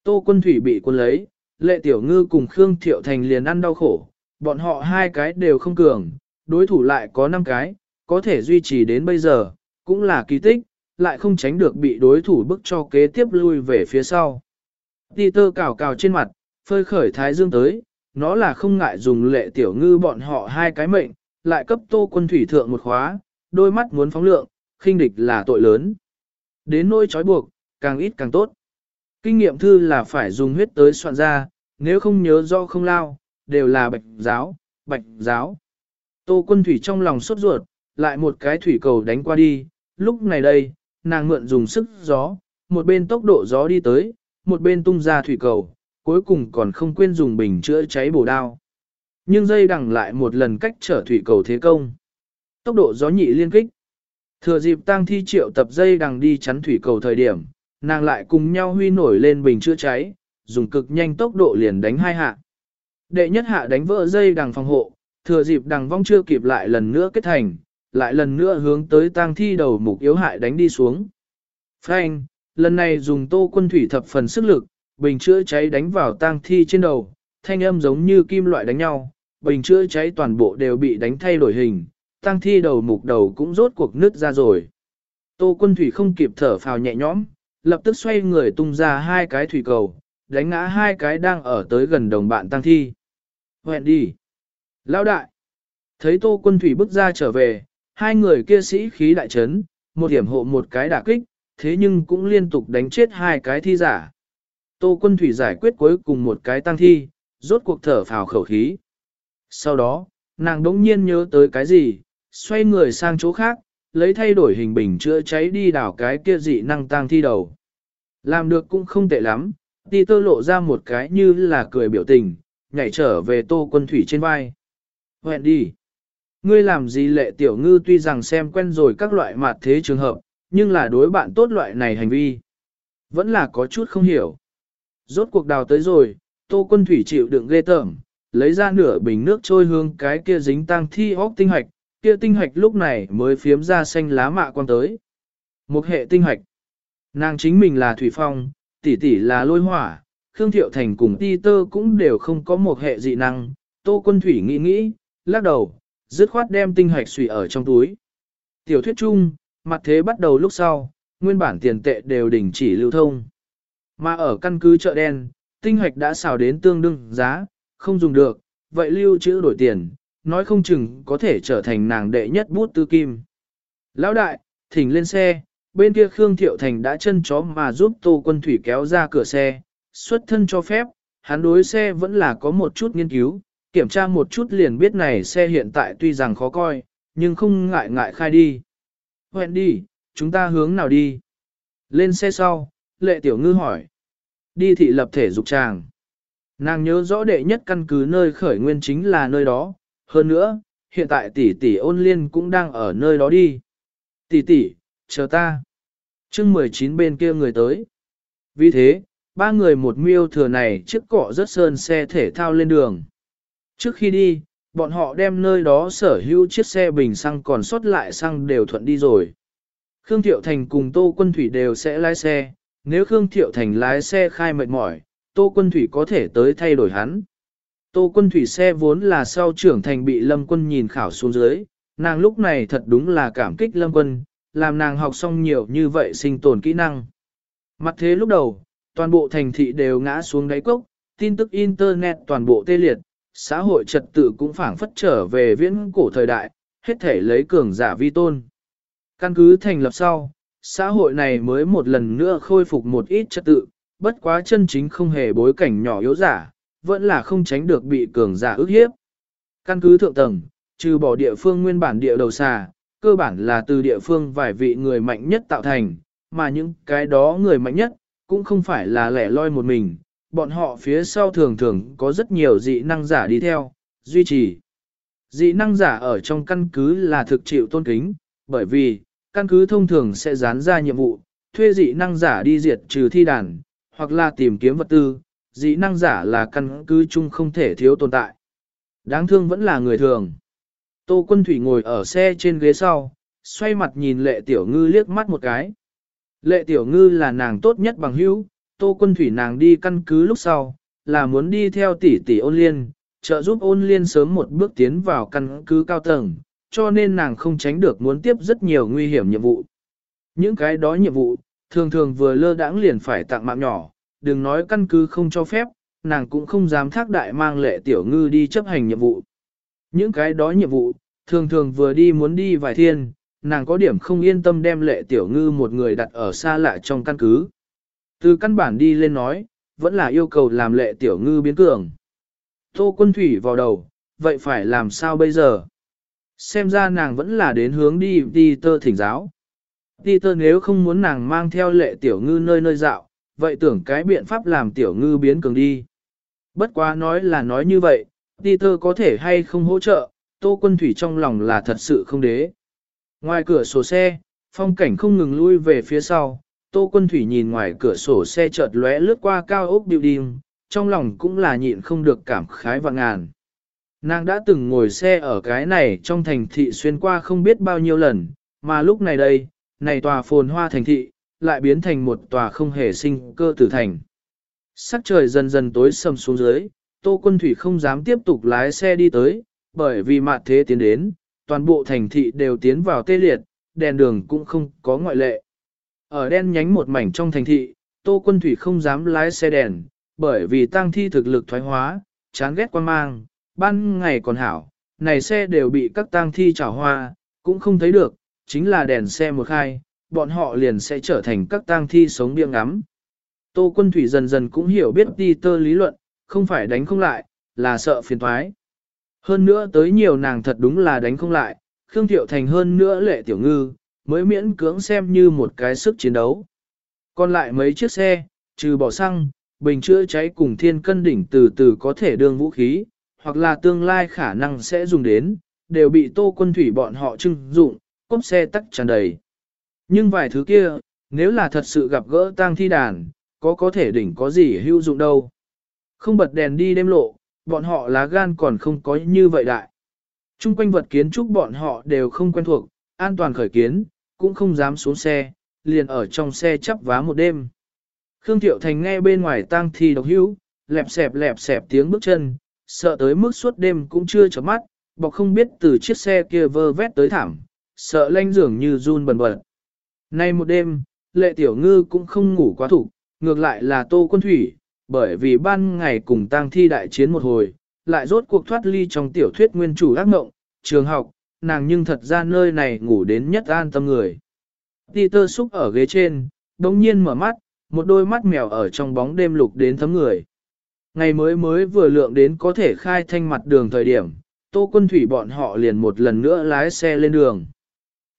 Speaker 1: Tô quân thủy bị quân lấy, lệ tiểu ngư cùng Khương Thiệu Thành liền ăn đau khổ, bọn họ hai cái đều không cường, đối thủ lại có năm cái, có thể duy trì đến bây giờ, cũng là kỳ tích, lại không tránh được bị đối thủ bức cho kế tiếp lui về phía sau. Ti tơ cào cào trên mặt, phơi khởi thái dương tới, nó là không ngại dùng lệ tiểu ngư bọn họ hai cái mệnh, lại cấp tô quân thủy thượng một khóa, đôi mắt muốn phóng lượng, khinh địch là tội lớn. Đến nỗi trói buộc, càng ít càng tốt. Kinh nghiệm thư là phải dùng huyết tới soạn ra, nếu không nhớ do không lao, đều là bạch giáo, bạch giáo. Tô quân thủy trong lòng sốt ruột, lại một cái thủy cầu đánh qua đi, lúc này đây, nàng mượn dùng sức gió, một bên tốc độ gió đi tới, một bên tung ra thủy cầu, cuối cùng còn không quên dùng bình chữa cháy bổ đao. Nhưng dây đằng lại một lần cách trở thủy cầu thế công. Tốc độ gió nhị liên kích. Thừa dịp tăng thi triệu tập dây đằng đi chắn thủy cầu thời điểm, nàng lại cùng nhau huy nổi lên bình chữa cháy, dùng cực nhanh tốc độ liền đánh hai hạ. Đệ nhất hạ đánh vỡ dây đằng phòng hộ, thừa dịp đằng vong chưa kịp lại lần nữa kết thành, lại lần nữa hướng tới tang thi đầu mục yếu hại đánh đi xuống. Frank, lần này dùng tô quân thủy thập phần sức lực, bình chữa cháy đánh vào tang thi trên đầu, thanh âm giống như kim loại đánh nhau, bình chữa cháy toàn bộ đều bị đánh thay đổi hình, tang thi đầu mục đầu cũng rốt cuộc nứt ra rồi. Tô quân thủy không kịp thở phào nhẹ nhõm, lập tức xoay người tung ra hai cái thủy cầu, đánh ngã hai cái đang ở tới gần đồng bạn tang thi. Hẹn đi. Lão đại. Thấy tô quân thủy bước ra trở về, hai người kia sĩ khí đại trấn, một điểm hộ một cái đả kích, thế nhưng cũng liên tục đánh chết hai cái thi giả. Tô quân thủy giải quyết cuối cùng một cái tăng thi, rốt cuộc thở phào khẩu khí. Sau đó, nàng đống nhiên nhớ tới cái gì, xoay người sang chỗ khác, lấy thay đổi hình bình chữa cháy đi đảo cái kia dị năng tăng thi đầu. Làm được cũng không tệ lắm, đi tơ lộ ra một cái như là cười biểu tình, nhảy trở về tô quân thủy trên vai. Hẹn đi. Ngươi làm gì lệ tiểu ngư tuy rằng xem quen rồi các loại mặt thế trường hợp, nhưng là đối bạn tốt loại này hành vi. Vẫn là có chút không hiểu. Rốt cuộc đào tới rồi, tô quân thủy chịu đựng ghê tởm, lấy ra nửa bình nước trôi hương cái kia dính tang thi óc tinh hạch, kia tinh hạch lúc này mới phiếm ra xanh lá mạ quan tới. Một hệ tinh hạch, Nàng chính mình là thủy phong, tỷ tỷ là lôi hỏa, Khương Thiệu Thành cùng ti tơ cũng đều không có một hệ dị năng, tô quân thủy nghĩ nghĩ, lắc đầu, dứt khoát đem tinh hạch sủy ở trong túi. Tiểu thuyết chung, mặt thế bắt đầu lúc sau, nguyên bản tiền tệ đều đình chỉ lưu thông. Mà ở căn cứ chợ đen, tinh hạch đã xào đến tương đương giá, không dùng được, vậy lưu trữ đổi tiền, nói không chừng có thể trở thành nàng đệ nhất bút tư kim. Lão đại, thỉnh lên xe, bên kia Khương Thiệu Thành đã chân chó mà giúp Tô Quân Thủy kéo ra cửa xe, xuất thân cho phép, hắn đối xe vẫn là có một chút nghiên cứu, kiểm tra một chút liền biết này xe hiện tại tuy rằng khó coi, nhưng không ngại ngại khai đi. Hẹn đi, chúng ta hướng nào đi? Lên xe sau, lệ tiểu ngư hỏi. Đi thị lập thể dục tràng. Nàng nhớ rõ đệ nhất căn cứ nơi khởi nguyên chính là nơi đó, hơn nữa, hiện tại tỷ tỷ ôn liên cũng đang ở nơi đó đi. Tỷ tỷ, chờ ta. chương 19 bên kia người tới. Vì thế, ba người một miêu thừa này chiếc cọ rất sơn xe thể thao lên đường. Trước khi đi, bọn họ đem nơi đó sở hữu chiếc xe bình xăng còn sót lại xăng đều thuận đi rồi. Khương Thiệu Thành cùng Tô Quân Thủy đều sẽ lái xe, nếu Khương Thiệu Thành lái xe khai mệt mỏi, Tô Quân Thủy có thể tới thay đổi hắn. Tô Quân Thủy xe vốn là sau trưởng thành bị Lâm Quân nhìn khảo xuống dưới, nàng lúc này thật đúng là cảm kích Lâm Quân, làm nàng học xong nhiều như vậy sinh tồn kỹ năng. Mặt thế lúc đầu, toàn bộ thành thị đều ngã xuống đáy cốc, tin tức Internet toàn bộ tê liệt, xã hội trật tự cũng phảng phất trở về viễn cổ thời đại, hết thể lấy cường giả vi tôn. Căn cứ thành lập sau, xã hội này mới một lần nữa khôi phục một ít trật tự, bất quá chân chính không hề bối cảnh nhỏ yếu giả, vẫn là không tránh được bị cường giả ức hiếp. Căn cứ thượng tầng, trừ bỏ địa phương nguyên bản địa đầu xà, cơ bản là từ địa phương vài vị người mạnh nhất tạo thành, mà những cái đó người mạnh nhất, cũng không phải là lẻ loi một mình, bọn họ phía sau thường thường có rất nhiều dị năng giả đi theo, duy trì. Dị năng giả ở trong căn cứ là thực chịu tôn kính, bởi vì, căn cứ thông thường sẽ dán ra nhiệm vụ, thuê dị năng giả đi diệt trừ thi đàn, hoặc là tìm kiếm vật tư, dị năng giả là căn cứ chung không thể thiếu tồn tại. Đáng thương vẫn là người thường. Tô quân thủy ngồi ở xe trên ghế sau, xoay mặt nhìn lệ tiểu ngư liếc mắt một cái. Lệ tiểu ngư là nàng tốt nhất bằng hữu, tô quân thủy nàng đi căn cứ lúc sau, là muốn đi theo tỷ tỷ ôn liên, trợ giúp ôn liên sớm một bước tiến vào căn cứ cao tầng, cho nên nàng không tránh được muốn tiếp rất nhiều nguy hiểm nhiệm vụ. Những cái đó nhiệm vụ, thường thường vừa lơ đãng liền phải tặng mạng nhỏ, đừng nói căn cứ không cho phép, nàng cũng không dám thác đại mang lệ tiểu ngư đi chấp hành nhiệm vụ. Những cái đó nhiệm vụ, thường thường vừa đi muốn đi vài thiên, nàng có điểm không yên tâm đem lệ tiểu ngư một người đặt ở xa lạ trong căn cứ. Từ căn bản đi lên nói, vẫn là yêu cầu làm lệ tiểu ngư biến cường. Tô quân thủy vào đầu, vậy phải làm sao bây giờ? Xem ra nàng vẫn là đến hướng đi đi tơ thỉnh giáo. Đi tơ nếu không muốn nàng mang theo lệ tiểu ngư nơi nơi dạo, vậy tưởng cái biện pháp làm tiểu ngư biến cường đi. Bất quá nói là nói như vậy, đi tơ có thể hay không hỗ trợ, tô quân thủy trong lòng là thật sự không đế. Ngoài cửa sổ xe, phong cảnh không ngừng lui về phía sau, tô quân thủy nhìn ngoài cửa sổ xe chợt lóe lướt qua cao ốc building, trong lòng cũng là nhịn không được cảm khái và ngàn. Nàng đã từng ngồi xe ở cái này trong thành thị xuyên qua không biết bao nhiêu lần, mà lúc này đây, này tòa phồn hoa thành thị, lại biến thành một tòa không hề sinh cơ tử thành. Sắc trời dần dần tối sầm xuống dưới, Tô Quân Thủy không dám tiếp tục lái xe đi tới, bởi vì mạt thế tiến đến, toàn bộ thành thị đều tiến vào tê liệt, đèn đường cũng không có ngoại lệ. Ở đen nhánh một mảnh trong thành thị, Tô Quân Thủy không dám lái xe đèn, bởi vì tăng thi thực lực thoái hóa, chán ghét quan mang, ban ngày còn hảo, này xe đều bị các tang thi trào hoa, cũng không thấy được, chính là đèn xe một khai, bọn họ liền sẽ trở thành các tang thi sống biếng ngắm. Tô quân thủy dần dần cũng hiểu biết đi tơ lý luận, không phải đánh không lại, là sợ phiền thoái. Hơn nữa tới nhiều nàng thật đúng là đánh không lại, Khương Thiệu Thành hơn nữa lệ tiểu ngư, mới miễn cưỡng xem như một cái sức chiến đấu. Còn lại mấy chiếc xe, trừ bỏ xăng, bình chữa cháy cùng thiên cân đỉnh từ từ có thể đương vũ khí, hoặc là tương lai khả năng sẽ dùng đến, đều bị tô quân thủy bọn họ trưng dụng, cốp xe tắc tràn đầy. Nhưng vài thứ kia, nếu là thật sự gặp gỡ tang thi đàn, có có thể đỉnh có gì hữu dụng đâu. Không bật đèn đi đêm lộ, bọn họ lá gan còn không có như vậy đại. Trung quanh vật kiến trúc bọn họ đều không quen thuộc, an toàn khởi kiến, cũng không dám xuống xe, liền ở trong xe chắp vá một đêm. Khương Thiệu Thành nghe bên ngoài tang thi độc hữu, lẹp xẹp lẹp xẹp tiếng bước chân, sợ tới mức suốt đêm cũng chưa chấm mắt, bọc không biết từ chiếc xe kia vơ vét tới thảm, sợ lanh dường như run bần bật. Nay một đêm, lệ tiểu ngư cũng không ngủ quá thủ, ngược lại là tô quân thủy, bởi vì ban ngày cùng tang thi đại chiến một hồi, lại rốt cuộc thoát ly trong tiểu thuyết nguyên chủ ác ngộng, trường học, nàng nhưng thật ra nơi này ngủ đến nhất an tâm người. tơ xúc ở ghế trên, đồng nhiên mở mắt, một đôi mắt mèo ở trong bóng đêm lục đến thấm người. Ngày mới mới vừa lượng đến có thể khai thanh mặt đường thời điểm, tô quân thủy bọn họ liền một lần nữa lái xe lên đường.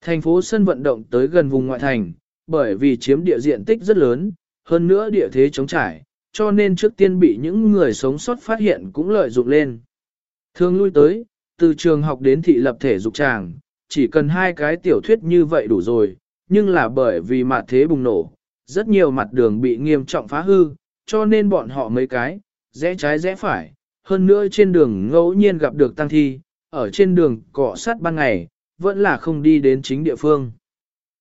Speaker 1: Thành phố sân vận động tới gần vùng ngoại thành, bởi vì chiếm địa diện tích rất lớn, hơn nữa địa thế chống trải, cho nên trước tiên bị những người sống sót phát hiện cũng lợi dụng lên. Thường lui tới, từ trường học đến thị lập thể dục tràng, chỉ cần hai cái tiểu thuyết như vậy đủ rồi, nhưng là bởi vì mặt thế bùng nổ, rất nhiều mặt đường bị nghiêm trọng phá hư, cho nên bọn họ mấy cái, rẽ trái rẽ phải, hơn nữa trên đường ngẫu nhiên gặp được tăng thi, ở trên đường cọ sát ban ngày, vẫn là không đi đến chính địa phương.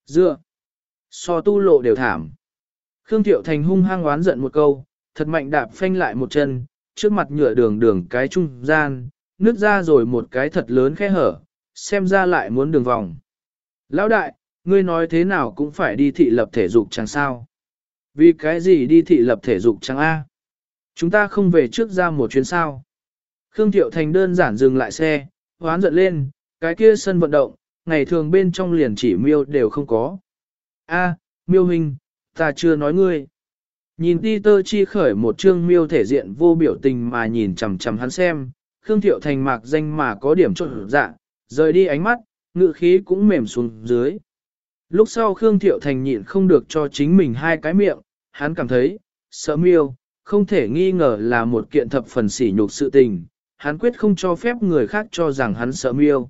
Speaker 1: Dựa, so tu lộ đều thảm. Khương Thiệu Thành hung hăng oán giận một câu, thật mạnh đạp phanh lại một chân, trước mặt nhựa đường đường cái trung gian, nước ra rồi một cái thật lớn khe hở, xem ra lại muốn đường vòng. Lão đại, ngươi nói thế nào cũng phải đi thị lập thể dục chẳng sao. Vì cái gì đi thị lập thể dục chẳng A? Chúng ta không về trước ra một chuyến sao. Khương Thiệu Thành đơn giản dừng lại xe, hoán giận lên, cái kia sân vận động, ngày thường bên trong liền chỉ miêu đều không có. A, miêu hình, ta chưa nói ngươi. Nhìn ti tơ chi khởi một chương miêu thể diện vô biểu tình mà nhìn chằm chằm hắn xem, Khương Thiệu Thành mạc danh mà có điểm trộn dạ, rời đi ánh mắt, ngự khí cũng mềm xuống dưới. Lúc sau Khương Thiệu Thành nhịn không được cho chính mình hai cái miệng, hắn cảm thấy, sợ miêu, không thể nghi ngờ là một kiện thập phần sỉ nhục sự tình, hắn quyết không cho phép người khác cho rằng hắn sợ miêu.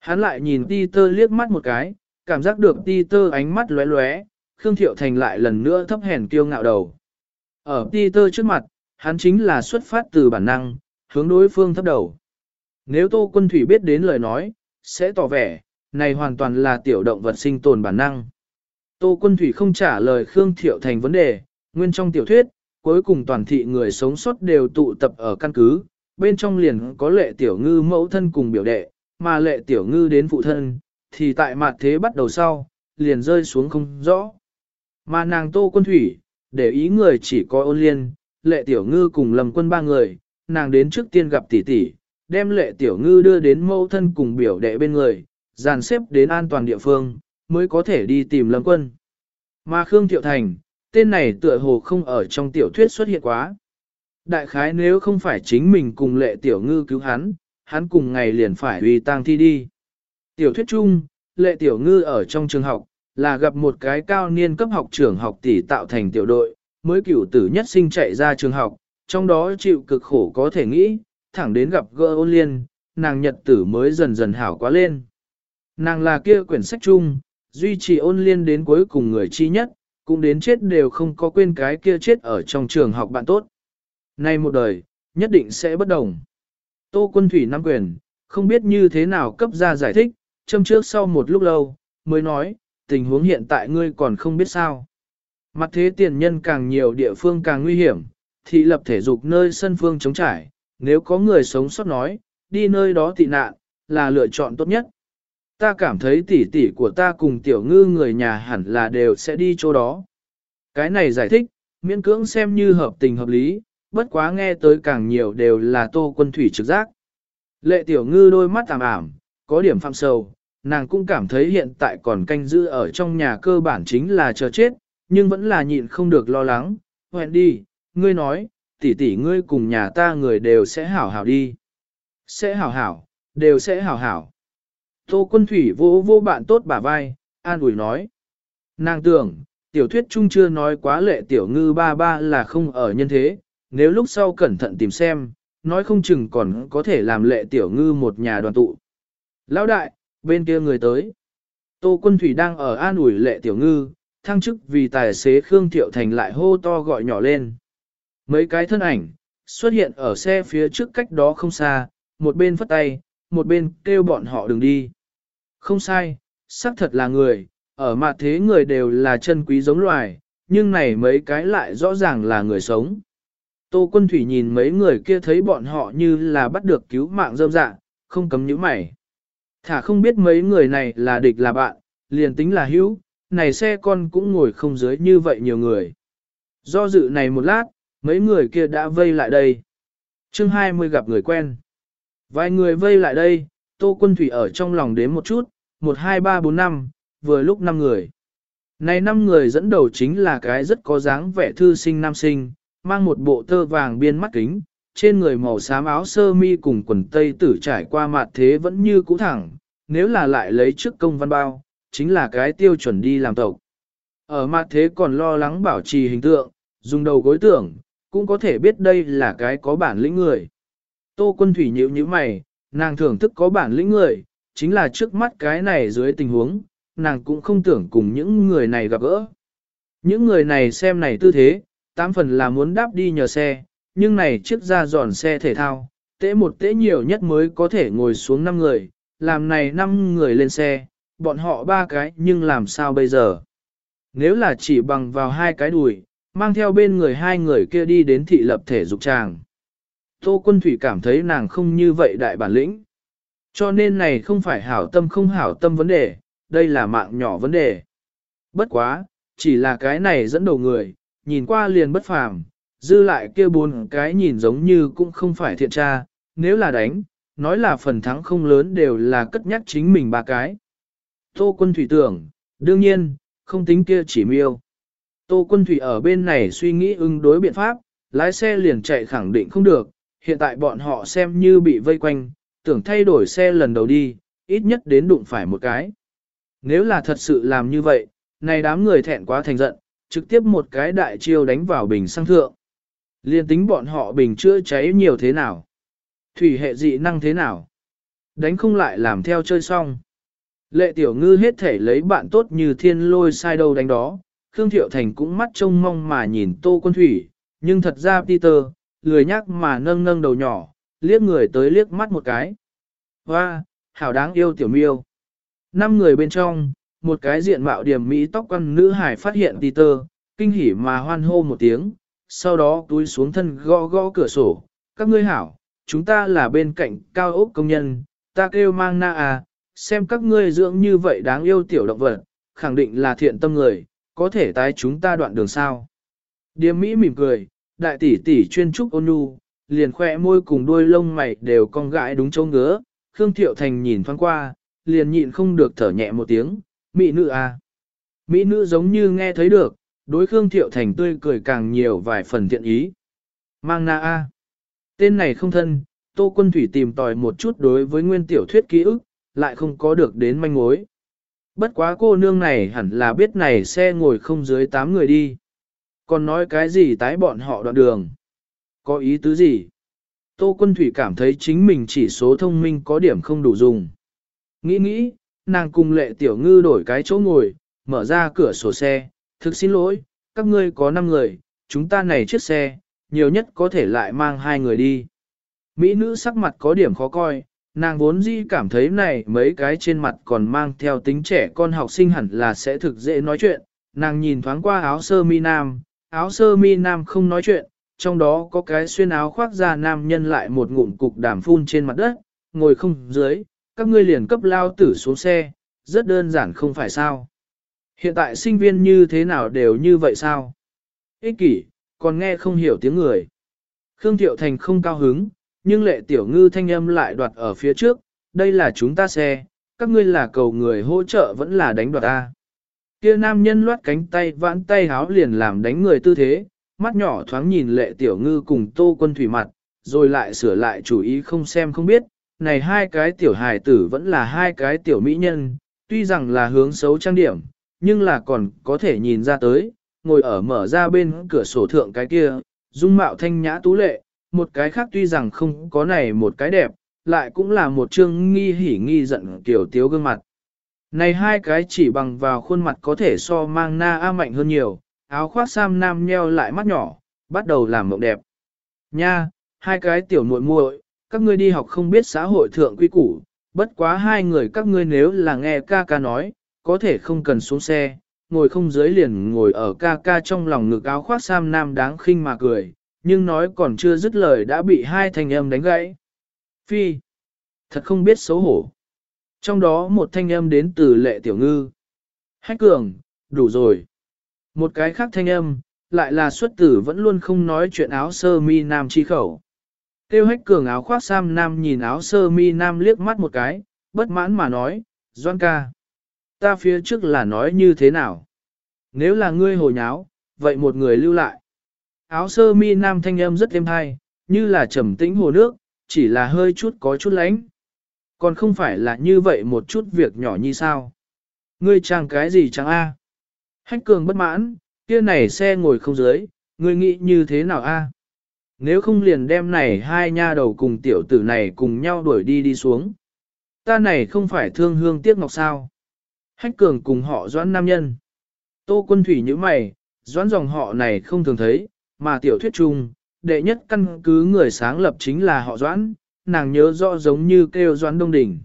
Speaker 1: Hắn lại nhìn ti tơ liếc mắt một cái, cảm giác được ti tơ ánh mắt lóe lóe, Khương Thiệu Thành lại lần nữa thấp hèn kiêu ngạo đầu. Ở Peter trước mặt, hắn chính là xuất phát từ bản năng, hướng đối phương thấp đầu. Nếu Tô Quân Thủy biết đến lời nói, sẽ tỏ vẻ, này hoàn toàn là tiểu động vật sinh tồn bản năng. Tô Quân Thủy không trả lời Khương Thiệu Thành vấn đề, nguyên trong tiểu thuyết, cuối cùng toàn thị người sống sót đều tụ tập ở căn cứ, bên trong liền có lệ tiểu ngư mẫu thân cùng biểu đệ, mà lệ tiểu ngư đến phụ thân, thì tại mặt thế bắt đầu sau, liền rơi xuống không rõ. Mà nàng Tô Quân Thủy, để ý người chỉ có ôn liên, lệ tiểu ngư cùng lầm quân ba người, nàng đến trước tiên gặp tỷ tỷ, đem lệ tiểu ngư đưa đến mẫu thân cùng biểu đệ bên người, dàn xếp đến an toàn địa phương, mới có thể đi tìm lâm quân. Mà Khương Thiệu Thành, tên này tựa hồ không ở trong tiểu thuyết xuất hiện quá. Đại khái nếu không phải chính mình cùng lệ tiểu ngư cứu hắn, hắn cùng ngày liền phải uy tang thi đi. Tiểu thuyết chung, lệ tiểu ngư ở trong trường học, là gặp một cái cao niên cấp học trưởng học tỷ tạo thành tiểu đội, mới cửu tử nhất sinh chạy ra trường học, trong đó chịu cực khổ có thể nghĩ, thẳng đến gặp gỡ ôn liên, nàng nhật tử mới dần dần hảo quá lên. Nàng là kia quyển sách chung, duy trì ôn liên đến cuối cùng người chi nhất, cũng đến chết đều không có quên cái kia chết ở trong trường học bạn tốt. Nay một đời, nhất định sẽ bất đồng. Tô quân thủy năm quyền, không biết như thế nào cấp ra giải thích, châm trước sau một lúc lâu, mới nói, tình huống hiện tại ngươi còn không biết sao. Mặt thế tiền nhân càng nhiều địa phương càng nguy hiểm, thị lập thể dục nơi sân phương chống trải, nếu có người sống sót nói, đi nơi đó tị nạn, là lựa chọn tốt nhất. Ta cảm thấy tỷ tỷ của ta cùng tiểu ngư người nhà hẳn là đều sẽ đi chỗ đó. Cái này giải thích, miễn cưỡng xem như hợp tình hợp lý, bất quá nghe tới càng nhiều đều là tô quân thủy trực giác. Lệ tiểu ngư đôi mắt tạm ảm, có điểm phạm sầu, nàng cũng cảm thấy hiện tại còn canh giữ ở trong nhà cơ bản chính là chờ chết, nhưng vẫn là nhịn không được lo lắng. Hẹn đi, ngươi nói, tỷ tỷ ngươi cùng nhà ta người đều sẽ hảo hảo đi. Sẽ hảo hảo, đều sẽ hảo hảo. Tô quân thủy vô vô bạn tốt bả vai, an ủi nói. Nàng tưởng, tiểu thuyết chung chưa nói quá lệ tiểu ngư ba ba là không ở nhân thế, nếu lúc sau cẩn thận tìm xem, nói không chừng còn có thể làm lệ tiểu ngư một nhà đoàn tụ. Lão đại, bên kia người tới. Tô quân thủy đang ở an ủi lệ tiểu ngư, thăng chức vì tài xế Khương Thiệu Thành lại hô to gọi nhỏ lên. Mấy cái thân ảnh, xuất hiện ở xe phía trước cách đó không xa, một bên phất tay, một bên kêu bọn họ đừng đi. Không sai, xác thật là người, ở mặt thế người đều là chân quý giống loài, nhưng này mấy cái lại rõ ràng là người sống. Tô quân thủy nhìn mấy người kia thấy bọn họ như là bắt được cứu mạng dâm dạ, không cấm nhíu mày. Thả không biết mấy người này là địch là bạn, liền tính là hữu, này xe con cũng ngồi không dưới như vậy nhiều người. Do dự này một lát, mấy người kia đã vây lại đây. chương 20 gặp người quen. Vài người vây lại đây, Tô Quân Thủy ở trong lòng đếm một chút, 1, 2, 3, 4, 5, vừa lúc 5 người. Này 5 người dẫn đầu chính là cái rất có dáng vẻ thư sinh nam sinh, mang một bộ tơ vàng biên mắt kính, trên người màu xám áo sơ mi cùng quần tây tử trải qua mặt thế vẫn như cũ thẳng, nếu là lại lấy trước công văn bao, chính là cái tiêu chuẩn đi làm tộc. Ở mặt thế còn lo lắng bảo trì hình tượng, dùng đầu gối tưởng, cũng có thể biết đây là cái có bản lĩnh người. Tô quân thủy nhíu như mày, nàng thưởng thức có bản lĩnh người, chính là trước mắt cái này dưới tình huống, nàng cũng không tưởng cùng những người này gặp gỡ. Những người này xem này tư thế, tám phần là muốn đáp đi nhờ xe, nhưng này chiếc ra giòn xe thể thao, tễ một tễ nhiều nhất mới có thể ngồi xuống 5 người, làm này 5 người lên xe, bọn họ ba cái nhưng làm sao bây giờ? Nếu là chỉ bằng vào hai cái đùi, mang theo bên người hai người kia đi đến thị lập thể dục tràng. Tô quân thủy cảm thấy nàng không như vậy đại bản lĩnh. Cho nên này không phải hảo tâm không hảo tâm vấn đề, đây là mạng nhỏ vấn đề. Bất quá, chỉ là cái này dẫn đầu người, nhìn qua liền bất phàm, dư lại kia bốn cái nhìn giống như cũng không phải thiện tra, nếu là đánh, nói là phần thắng không lớn đều là cất nhắc chính mình ba cái. Tô quân thủy tưởng, đương nhiên, không tính kia chỉ miêu. Tô quân thủy ở bên này suy nghĩ ứng đối biện pháp, lái xe liền chạy khẳng định không được, hiện tại bọn họ xem như bị vây quanh, tưởng thay đổi xe lần đầu đi, ít nhất đến đụng phải một cái. Nếu là thật sự làm như vậy, này đám người thẹn quá thành giận, trực tiếp một cái đại chiêu đánh vào bình sang thượng. Liên tính bọn họ bình chữa cháy nhiều thế nào? Thủy hệ dị năng thế nào? Đánh không lại làm theo chơi xong. Lệ tiểu ngư hết thể lấy bạn tốt như thiên lôi sai đâu đánh đó. Khương Thiệu Thành cũng mắt trông mong mà nhìn tô quân thủy, nhưng thật ra Peter, lười nhắc mà nâng nâng đầu nhỏ, liếc người tới liếc mắt một cái. Hoa, hảo đáng yêu tiểu miêu. Năm người bên trong, một cái diện mạo điểm mỹ tóc quăn nữ hải phát hiện Peter, kinh hỉ mà hoan hô một tiếng, sau đó túi xuống thân gõ gõ cửa sổ. Các ngươi hảo, chúng ta là bên cạnh cao ốc công nhân, ta kêu mang na à, xem các ngươi dưỡng như vậy đáng yêu tiểu động vật, khẳng định là thiện tâm người, có thể tái chúng ta đoạn đường sao. Điềm Mỹ mỉm cười, đại tỷ tỷ chuyên trúc ôn nhu, liền khoe môi cùng đuôi lông mày đều cong gãi đúng châu ngứa, Khương Thiệu Thành nhìn thoáng qua, liền nhịn không được thở nhẹ một tiếng, Mỹ nữ à. Mỹ nữ giống như nghe thấy được, đối Khương Thiệu Thành tươi cười càng nhiều vài phần thiện ý. Mang na a. Tên này không thân, Tô Quân Thủy tìm tòi một chút đối với nguyên tiểu thuyết ký ức, lại không có được đến manh mối. Bất quá cô nương này hẳn là biết này xe ngồi không dưới 8 người đi. Còn nói cái gì tái bọn họ đoạn đường? Có ý tứ gì? Tô Quân Thủy cảm thấy chính mình chỉ số thông minh có điểm không đủ dùng. Nghĩ nghĩ, nàng cùng lệ tiểu ngư đổi cái chỗ ngồi, mở ra cửa sổ xe, thực xin lỗi, các ngươi có 5 người, chúng ta này chiếc xe, nhiều nhất có thể lại mang hai người đi. Mỹ nữ sắc mặt có điểm khó coi, nàng vốn dĩ cảm thấy này mấy cái trên mặt còn mang theo tính trẻ con học sinh hẳn là sẽ thực dễ nói chuyện, nàng nhìn thoáng qua áo sơ mi nam, áo sơ mi nam không nói chuyện, trong đó có cái xuyên áo khoác da nam nhân lại một ngụm cục đàm phun trên mặt đất, ngồi không dưới, các ngươi liền cấp lao tử xuống xe, rất đơn giản không phải sao. Hiện tại sinh viên như thế nào đều như vậy sao? Ích kỷ, còn nghe không hiểu tiếng người. Khương Thiệu Thành không cao hứng, nhưng lệ tiểu ngư thanh âm lại đoạt ở phía trước, đây là chúng ta xe, các ngươi là cầu người hỗ trợ vẫn là đánh đoạt ta. Kia nam nhân loát cánh tay vãn tay háo liền làm đánh người tư thế, mắt nhỏ thoáng nhìn lệ tiểu ngư cùng tô quân thủy mặt, rồi lại sửa lại chủ ý không xem không biết, này hai cái tiểu hài tử vẫn là hai cái tiểu mỹ nhân, tuy rằng là hướng xấu trang điểm, nhưng là còn có thể nhìn ra tới, ngồi ở mở ra bên cửa sổ thượng cái kia, dung mạo thanh nhã tú lệ, một cái khác tuy rằng không có này một cái đẹp, lại cũng là một chương nghi hỉ nghi giận kiểu tiếu gương mặt. Này hai cái chỉ bằng vào khuôn mặt có thể so mang na a mạnh hơn nhiều, áo khoác sam nam nheo lại mắt nhỏ, bắt đầu làm mộng đẹp. Nha, hai cái tiểu muội muội, các ngươi đi học không biết xã hội thượng quy củ, bất quá hai người các ngươi nếu là nghe ca ca nói, có thể không cần xuống xe, ngồi không dưới liền ngồi ở ca ca trong lòng ngực áo khoác sam nam đáng khinh mà cười, nhưng nói còn chưa dứt lời đã bị hai thanh âm đánh gãy. Phi, thật không biết xấu hổ. Trong đó một thanh âm đến từ lệ tiểu ngư. Hách cường, đủ rồi. Một cái khác thanh âm, lại là xuất tử vẫn luôn không nói chuyện áo sơ mi nam chi khẩu. Tiêu hách cường áo khoác sam nam nhìn áo sơ mi nam liếc mắt một cái, bất mãn mà nói, Doan ca. Ta phía trước là nói như thế nào? Nếu là ngươi hồ nháo, vậy một người lưu lại. Áo sơ mi nam thanh âm rất êm hay, như là trầm tĩnh hồ nước, chỉ là hơi chút có chút lánh. Còn không phải là như vậy một chút việc nhỏ như sao. Ngươi chàng cái gì chàng a? Hách cường bất mãn, kia này xe ngồi không dưới, ngươi nghĩ như thế nào a? Nếu không liền đem này hai nha đầu cùng tiểu tử này cùng nhau đuổi đi đi xuống. Ta này không phải thương hương tiếc ngọc sao. Hách cường cùng họ doãn nam nhân. Tô quân thủy như mày, doãn dòng họ này không thường thấy, mà tiểu thuyết chung, đệ nhất căn cứ người sáng lập chính là họ doãn, nàng nhớ rõ giống như kêu doãn đông đỉnh.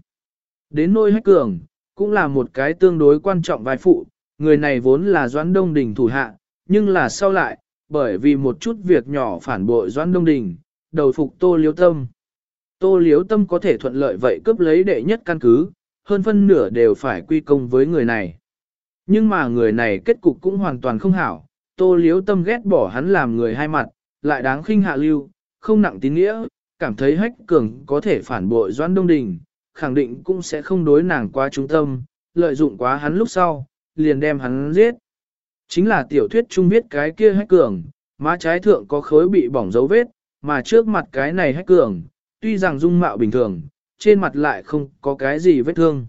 Speaker 1: Đến nôi hách cường, cũng là một cái tương đối quan trọng vai phụ, người này vốn là doãn đông đỉnh thủ hạ, nhưng là sau lại, bởi vì một chút việc nhỏ phản bội doãn đông đỉnh, đầu phục tô liếu tâm. Tô liếu tâm có thể thuận lợi vậy cướp lấy đệ nhất căn cứ, hơn phân nửa đều phải quy công với người này. Nhưng mà người này kết cục cũng hoàn toàn không hảo, tô liếu tâm ghét bỏ hắn làm người hai mặt, lại đáng khinh hạ lưu, không nặng tín nghĩa, cảm thấy hách cường có thể phản bội Doãn Đông Đình, khẳng định cũng sẽ không đối nàng quá trung tâm, lợi dụng quá hắn lúc sau, liền đem hắn giết. Chính là tiểu thuyết trung viết cái kia hách cường, má trái thượng có khối bị bỏng dấu vết, mà trước mặt cái này hách cường, tuy rằng dung mạo bình thường, trên mặt lại không có cái gì vết thương.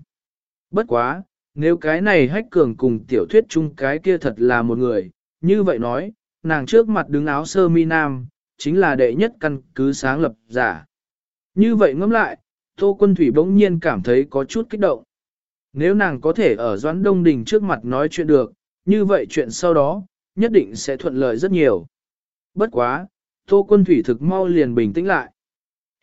Speaker 1: Bất quá, nếu cái này hách cường cùng tiểu thuyết chung cái kia thật là một người, như vậy nói, nàng trước mặt đứng áo sơ mi nam, chính là đệ nhất căn cứ sáng lập giả. Như vậy ngẫm lại, Tô Quân Thủy bỗng nhiên cảm thấy có chút kích động. Nếu nàng có thể ở Doãn Đông Đình trước mặt nói chuyện được, như vậy chuyện sau đó, nhất định sẽ thuận lợi rất nhiều. Bất quá, Tô Quân Thủy thực mau liền bình tĩnh lại.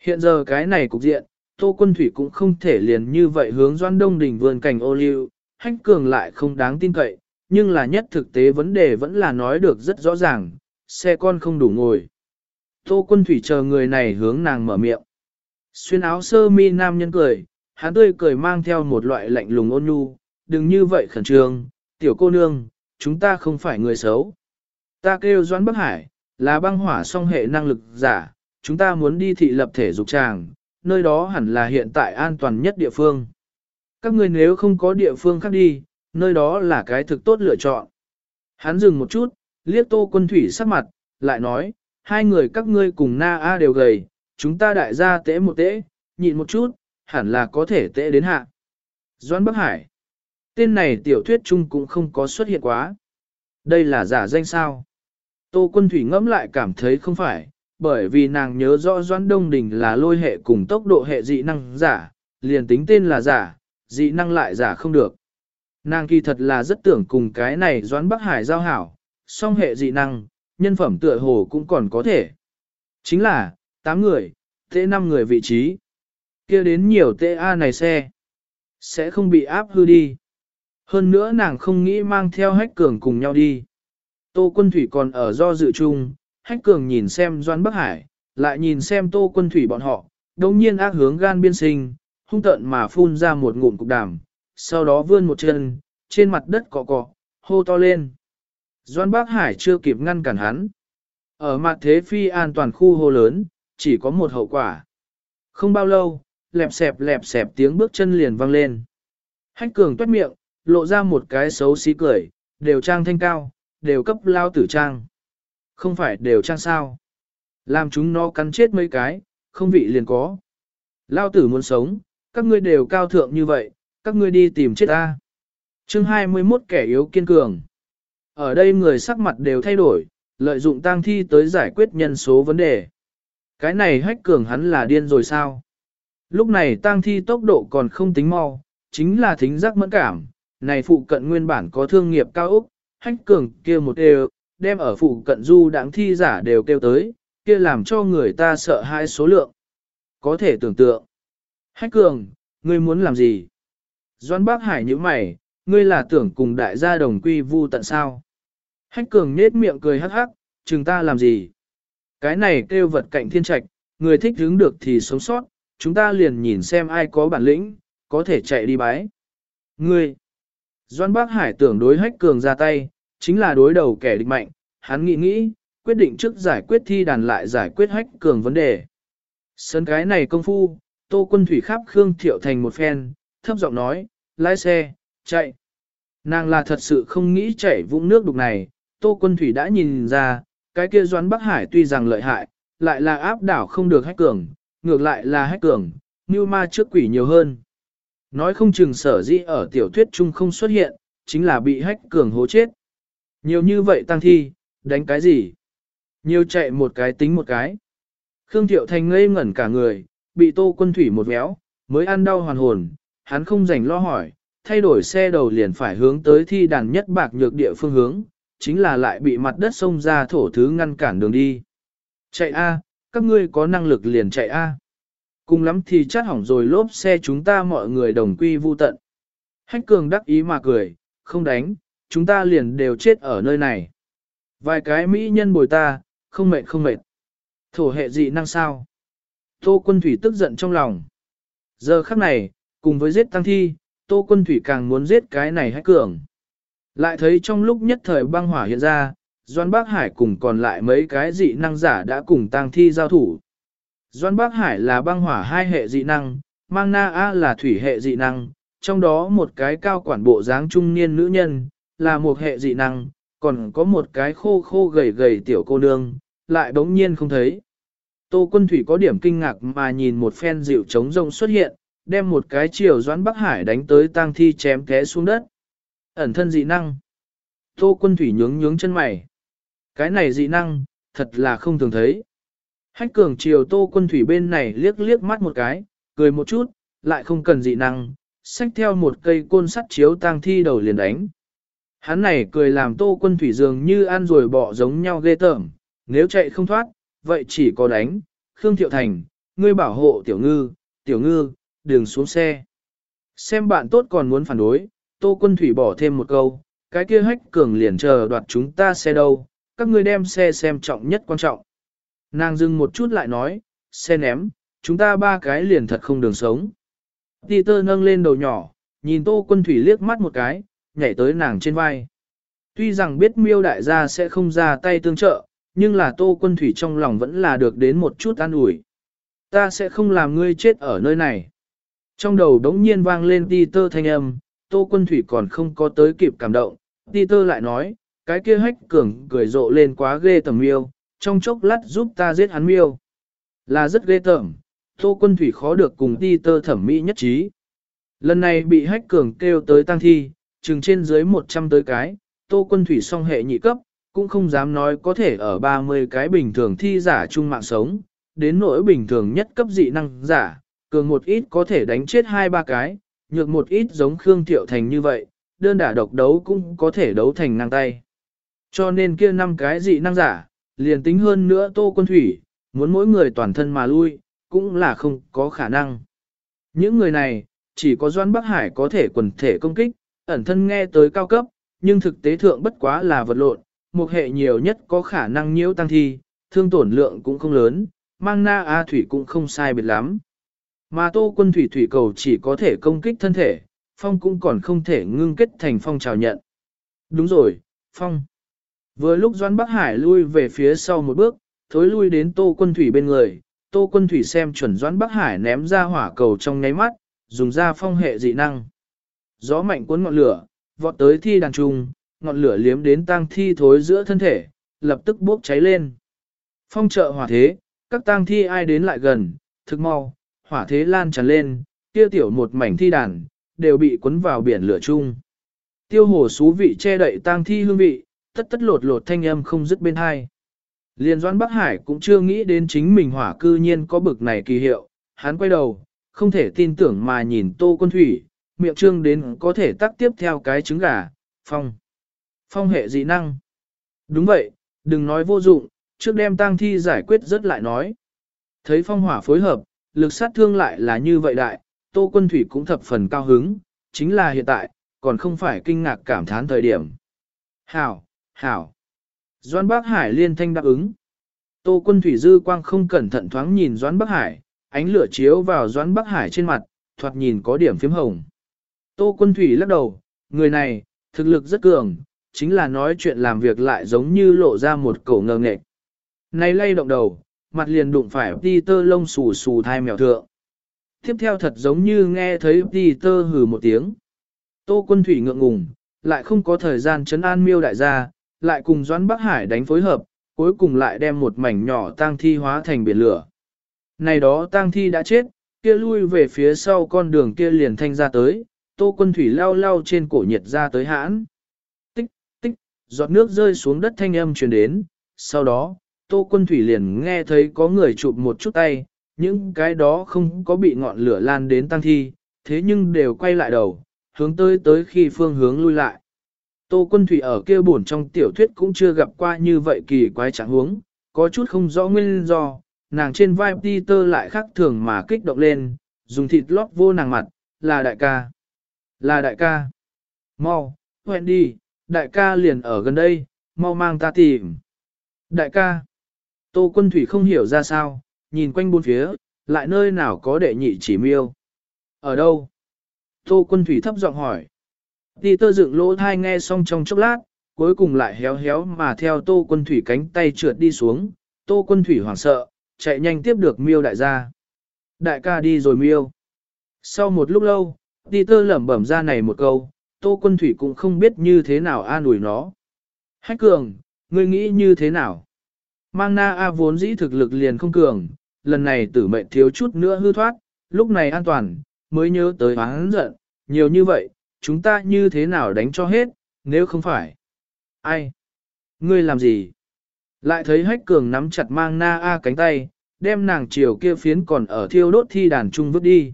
Speaker 1: Hiện giờ cái này cục diện, Tô Quân Thủy cũng không thể liền như vậy hướng Doan Đông Đình vườn cảnh ô liu, hách cường lại không đáng tin cậy, nhưng là nhất thực tế vấn đề vẫn là nói được rất rõ ràng, xe con không đủ ngồi. Tô Quân Thủy chờ người này hướng nàng mở miệng. Xuyên áo sơ mi nam nhân cười, hắn tươi cười mang theo một loại lạnh lùng ôn nhu, đừng như vậy khẩn trương, tiểu cô nương, chúng ta không phải người xấu. Ta kêu Doãn Bắc Hải, là băng hỏa song hệ năng lực giả, chúng ta muốn đi thị lập thể dục tràng, nơi đó hẳn là hiện tại an toàn nhất địa phương. Các người nếu không có địa phương khác đi, nơi đó là cái thực tốt lựa chọn. Hắn dừng một chút, liếc tô quân thủy sắc mặt, lại nói, hai người các ngươi cùng na a đều gầy, chúng ta đại gia tễ một tễ, nhịn một chút, hẳn là có thể tễ đến hạ. Doãn Bắc Hải. Tên này tiểu thuyết chung cũng không có xuất hiện quá. Đây là giả danh sao. Tô quân thủy ngẫm lại cảm thấy không phải, bởi vì nàng nhớ rõ Doãn Đông Đình là lôi hệ cùng tốc độ hệ dị năng giả, liền tính tên là giả, dị năng lại giả không được. Nàng kỳ thật là rất tưởng cùng cái này Doãn Bắc Hải giao hảo, song hệ dị năng, nhân phẩm tựa hồ cũng còn có thể. Chính là, 8 người, tệ 5 người vị trí. kia đến nhiều tệ A này xe. Sẽ không bị áp hư đi. Hơn nữa nàng không nghĩ mang theo hách cường cùng nhau đi. Tô quân thủy còn ở do dự chung, hách cường nhìn xem Doan Bắc Hải, lại nhìn xem tô quân thủy bọn họ, đồng nhiên ác hướng gan biên sinh, hung tận mà phun ra một ngụm cục đàm, sau đó vươn một chân, trên mặt đất cọ cọ, hô to lên. Doan Bắc Hải chưa kịp ngăn cản hắn. Ở mặt thế phi an toàn khu hô lớn, chỉ có một hậu quả. Không bao lâu, lẹp xẹp lẹp xẹp tiếng bước chân liền vang lên. Hách cường tuét miệng, lộ ra một cái xấu xí cười, đều trang thanh cao, đều cấp lao tử trang. Không phải đều trang sao. Làm chúng nó cắn chết mấy cái, không vị liền có. Lao tử muốn sống, các ngươi đều cao thượng như vậy, các ngươi đi tìm chết ta. Chương 21 kẻ yếu kiên cường. Ở đây người sắc mặt đều thay đổi, lợi dụng tang thi tới giải quyết nhân số vấn đề. Cái này hách cường hắn là điên rồi sao? Lúc này tang thi tốc độ còn không tính mau, chính là thính giác mẫn cảm. Này phụ cận nguyên bản có thương nghiệp cao Úc, hách cường kia một đều, đem ở phụ cận du đáng thi giả đều kêu tới, kia làm cho người ta sợ hai số lượng. Có thể tưởng tượng. Hách cường, ngươi muốn làm gì? Doan Bác Hải như mày, ngươi là tưởng cùng đại gia đồng quy vu tận sao? Hách cường nết miệng cười hắc hắc, chừng ta làm gì? Cái này kêu vật cạnh thiên trạch, người thích hướng được thì sống sót, chúng ta liền nhìn xem ai có bản lĩnh, có thể chạy đi bái. Ngươi! Doan Bác Hải tưởng đối hách cường ra tay, chính là đối đầu kẻ địch mạnh, hắn nghĩ nghĩ, quyết định trước giải quyết thi đàn lại giải quyết hách cường vấn đề. Sân cái này công phu, tô quân thủy khắp Khương Thiệu Thành một phen, thấp giọng nói, lái xe, chạy. Nàng là thật sự không nghĩ chạy vũng nước đục này, tô quân thủy đã nhìn ra, cái kia doãn Bắc Hải tuy rằng lợi hại, lại là áp đảo không được hách cường, ngược lại là hách cường, như ma trước quỷ nhiều hơn. Nói không chừng sở dĩ ở tiểu thuyết chung không xuất hiện, chính là bị hách cường hố chết. Nhiều như vậy tăng thi, đánh cái gì? Nhiều chạy một cái tính một cái. Khương Thiệu Thành ngây ngẩn cả người, bị tô quân thủy một véo, mới ăn đau hoàn hồn, hắn không rảnh lo hỏi, thay đổi xe đầu liền phải hướng tới thi đàn nhất bạc nhược địa phương hướng, chính là lại bị mặt đất sông ra thổ thứ ngăn cản đường đi. Chạy A, các ngươi có năng lực liền chạy A. Cùng lắm thì chắc hỏng rồi lốp xe chúng ta mọi người đồng quy vu tận. Hách cường đắc ý mà cười, không đánh, chúng ta liền đều chết ở nơi này. Vài cái mỹ nhân bồi ta, không mệt không mệt. Thổ hệ dị năng sao? Tô quân thủy tức giận trong lòng. Giờ khắc này, cùng với giết tăng thi, Tô quân thủy càng muốn giết cái này hách cường. Lại thấy trong lúc nhất thời băng hỏa hiện ra, Doan Bác Hải cùng còn lại mấy cái dị năng giả đã cùng tăng thi giao thủ. Doan Bác Hải là băng hỏa hai hệ dị năng, Mang Na A là thủy hệ dị năng, trong đó một cái cao quản bộ dáng trung niên nữ nhân, là một hệ dị năng, còn có một cái khô khô gầy gầy tiểu cô nương, lại bỗng nhiên không thấy. Tô quân thủy có điểm kinh ngạc mà nhìn một phen dịu trống rông xuất hiện, đem một cái chiều doãn Bắc Hải đánh tới tang thi chém té xuống đất. Ẩn thân dị năng. Tô quân thủy nhướng nhướng chân mày. Cái này dị năng, thật là không thường thấy. Hách cường chiều tô quân thủy bên này liếc liếc mắt một cái, cười một chút, lại không cần dị năng, xách theo một cây côn sắt chiếu tang thi đầu liền đánh. Hắn này cười làm tô quân thủy dường như ăn rồi bỏ giống nhau ghê tởm, nếu chạy không thoát, vậy chỉ có đánh. Khương Thiệu Thành, ngươi bảo hộ tiểu ngư, tiểu ngư, đừng xuống xe. Xem bạn tốt còn muốn phản đối, tô quân thủy bỏ thêm một câu, cái kia hách cường liền chờ đoạt chúng ta xe đâu, các ngươi đem xe xem trọng nhất quan trọng. Nàng dừng một chút lại nói, xe ném, chúng ta ba cái liền thật không đường sống. Peter nâng lên đầu nhỏ, nhìn tô quân thủy liếc mắt một cái, nhảy tới nàng trên vai. Tuy rằng biết miêu đại gia sẽ không ra tay tương trợ, nhưng là tô quân thủy trong lòng vẫn là được đến một chút an ủi. Ta sẽ không làm ngươi chết ở nơi này. Trong đầu đống nhiên vang lên Ti Tơ thanh âm, tô quân thủy còn không có tới kịp cảm động. Ti Tơ lại nói, cái kia hách cường cười rộ lên quá ghê tầm miêu, trong chốc lát giúp ta giết hắn miêu. Là rất ghê tởm, tô quân thủy khó được cùng Ti Tơ thẩm mỹ nhất trí. Lần này bị hách cường kêu tới tăng thi, chừng trên dưới 100 tới cái, tô quân thủy song hệ nhị cấp, cũng không dám nói có thể ở 30 cái bình thường thi giả chung mạng sống, đến nỗi bình thường nhất cấp dị năng giả, cường một ít có thể đánh chết hai ba cái, nhược một ít giống Khương Thiệu Thành như vậy, đơn đả độc đấu cũng có thể đấu thành năng tay. Cho nên kia năm cái dị năng giả, liền tính hơn nữa tô quân thủy, muốn mỗi người toàn thân mà lui, cũng là không có khả năng. Những người này, chỉ có Doan Bắc Hải có thể quần thể công kích, ẩn thân nghe tới cao cấp, nhưng thực tế thượng bất quá là vật lộn, một hệ nhiều nhất có khả năng nhiễu tăng thi, thương tổn lượng cũng không lớn, mang na A thủy cũng không sai biệt lắm. Mà tô quân thủy thủy cầu chỉ có thể công kích thân thể, phong cũng còn không thể ngưng kết thành phong trào nhận. Đúng rồi, phong. Vừa lúc Doan Bắc Hải lui về phía sau một bước, thối lui đến tô quân thủy bên người, tô quân thủy xem chuẩn Doan Bắc Hải ném ra hỏa cầu trong nháy mắt, dùng ra phong hệ dị năng. Gió mạnh cuốn ngọn lửa, vọt tới thi đàn trung, ngọn lửa liếm đến tang thi thối giữa thân thể, lập tức bốc cháy lên. Phong trợ hỏa thế, các tang thi ai đến lại gần, thực mau, hỏa thế lan tràn lên, kia tiểu một mảnh thi đàn, đều bị cuốn vào biển lửa chung. Tiêu hồ xú vị che đậy tang thi hương vị, tất tất lột lột thanh âm không dứt bên hai. Liên Doan Bắc Hải cũng chưa nghĩ đến chính mình hỏa cư nhiên có bực này kỳ hiệu, hắn quay đầu, không thể tin tưởng mà nhìn tô quân thủy, miệng trương đến có thể tác tiếp theo cái trứng gà, phong. Phong hệ dị năng. Đúng vậy, đừng nói vô dụng, trước đem tang thi giải quyết rất lại nói. Thấy phong hỏa phối hợp, lực sát thương lại là như vậy đại, tô quân thủy cũng thập phần cao hứng, chính là hiện tại, còn không phải kinh ngạc cảm thán thời điểm. Hảo, hảo. Doan Bắc Hải liên thanh đáp ứng. Tô quân thủy dư quang không cẩn thận thoáng nhìn Doan Bắc Hải, ánh lửa chiếu vào Doan Bắc Hải trên mặt, thoạt nhìn có điểm phím hồng. Tô quân thủy lắc đầu, người này, thực lực rất cường, chính là nói chuyện làm việc lại giống như lộ ra một cổ ngờ nghệch. Này lay động đầu, mặt liền đụng phải Peter lông xù xù thai mèo thượng. Tiếp theo thật giống như nghe thấy Peter hừ một tiếng. Tô quân thủy ngượng ngùng, lại không có thời gian chấn an miêu đại gia, lại cùng Doãn Bắc Hải đánh phối hợp, cuối cùng lại đem một mảnh nhỏ tang thi hóa thành biển lửa. Này đó tang thi đã chết, kia lui về phía sau con đường kia liền thanh ra tới, tô quân thủy lao lao trên cổ nhiệt ra tới hãn. Tích, tích, giọt nước rơi xuống đất thanh âm truyền đến, sau đó, tô quân thủy liền nghe thấy có người chụp một chút tay, những cái đó không có bị ngọn lửa lan đến tăng thi, thế nhưng đều quay lại đầu, hướng tới tới khi phương hướng lui lại. Tô quân thủy ở kia buồn trong tiểu thuyết cũng chưa gặp qua như vậy kỳ quái trạng huống, có chút không rõ nguyên do, nàng trên vai Peter lại khác thường mà kích động lên, dùng thịt lót vô nàng mặt, là đại ca. Là đại ca. Mau, hẹn đi, đại ca liền ở gần đây, mau mang ta tìm. Đại ca. Tô quân thủy không hiểu ra sao, nhìn quanh bốn phía, lại nơi nào có đệ nhị chỉ miêu. Ở đâu? Tô quân thủy thấp giọng hỏi. Tì tơ dựng lỗ thai nghe xong trong chốc lát, cuối cùng lại héo héo mà theo tô quân thủy cánh tay trượt đi xuống, tô quân thủy hoảng sợ, chạy nhanh tiếp được miêu đại gia. Đại ca đi rồi miêu. Sau một lúc lâu, đi tơ lẩm bẩm ra này một câu, tô quân thủy cũng không biết như thế nào an ủi nó. Hách cường, ngươi nghĩ như thế nào? Mang na A vốn dĩ thực lực liền không cường, lần này tử mệnh thiếu chút nữa hư thoát, lúc này an toàn, mới nhớ tới hắn giận, nhiều như vậy, chúng ta như thế nào đánh cho hết, nếu không phải. Ai? Ngươi làm gì? Lại thấy hách cường nắm chặt mang na A cánh tay, đem nàng chiều kia phiến còn ở thiêu đốt thi đàn trung vứt đi.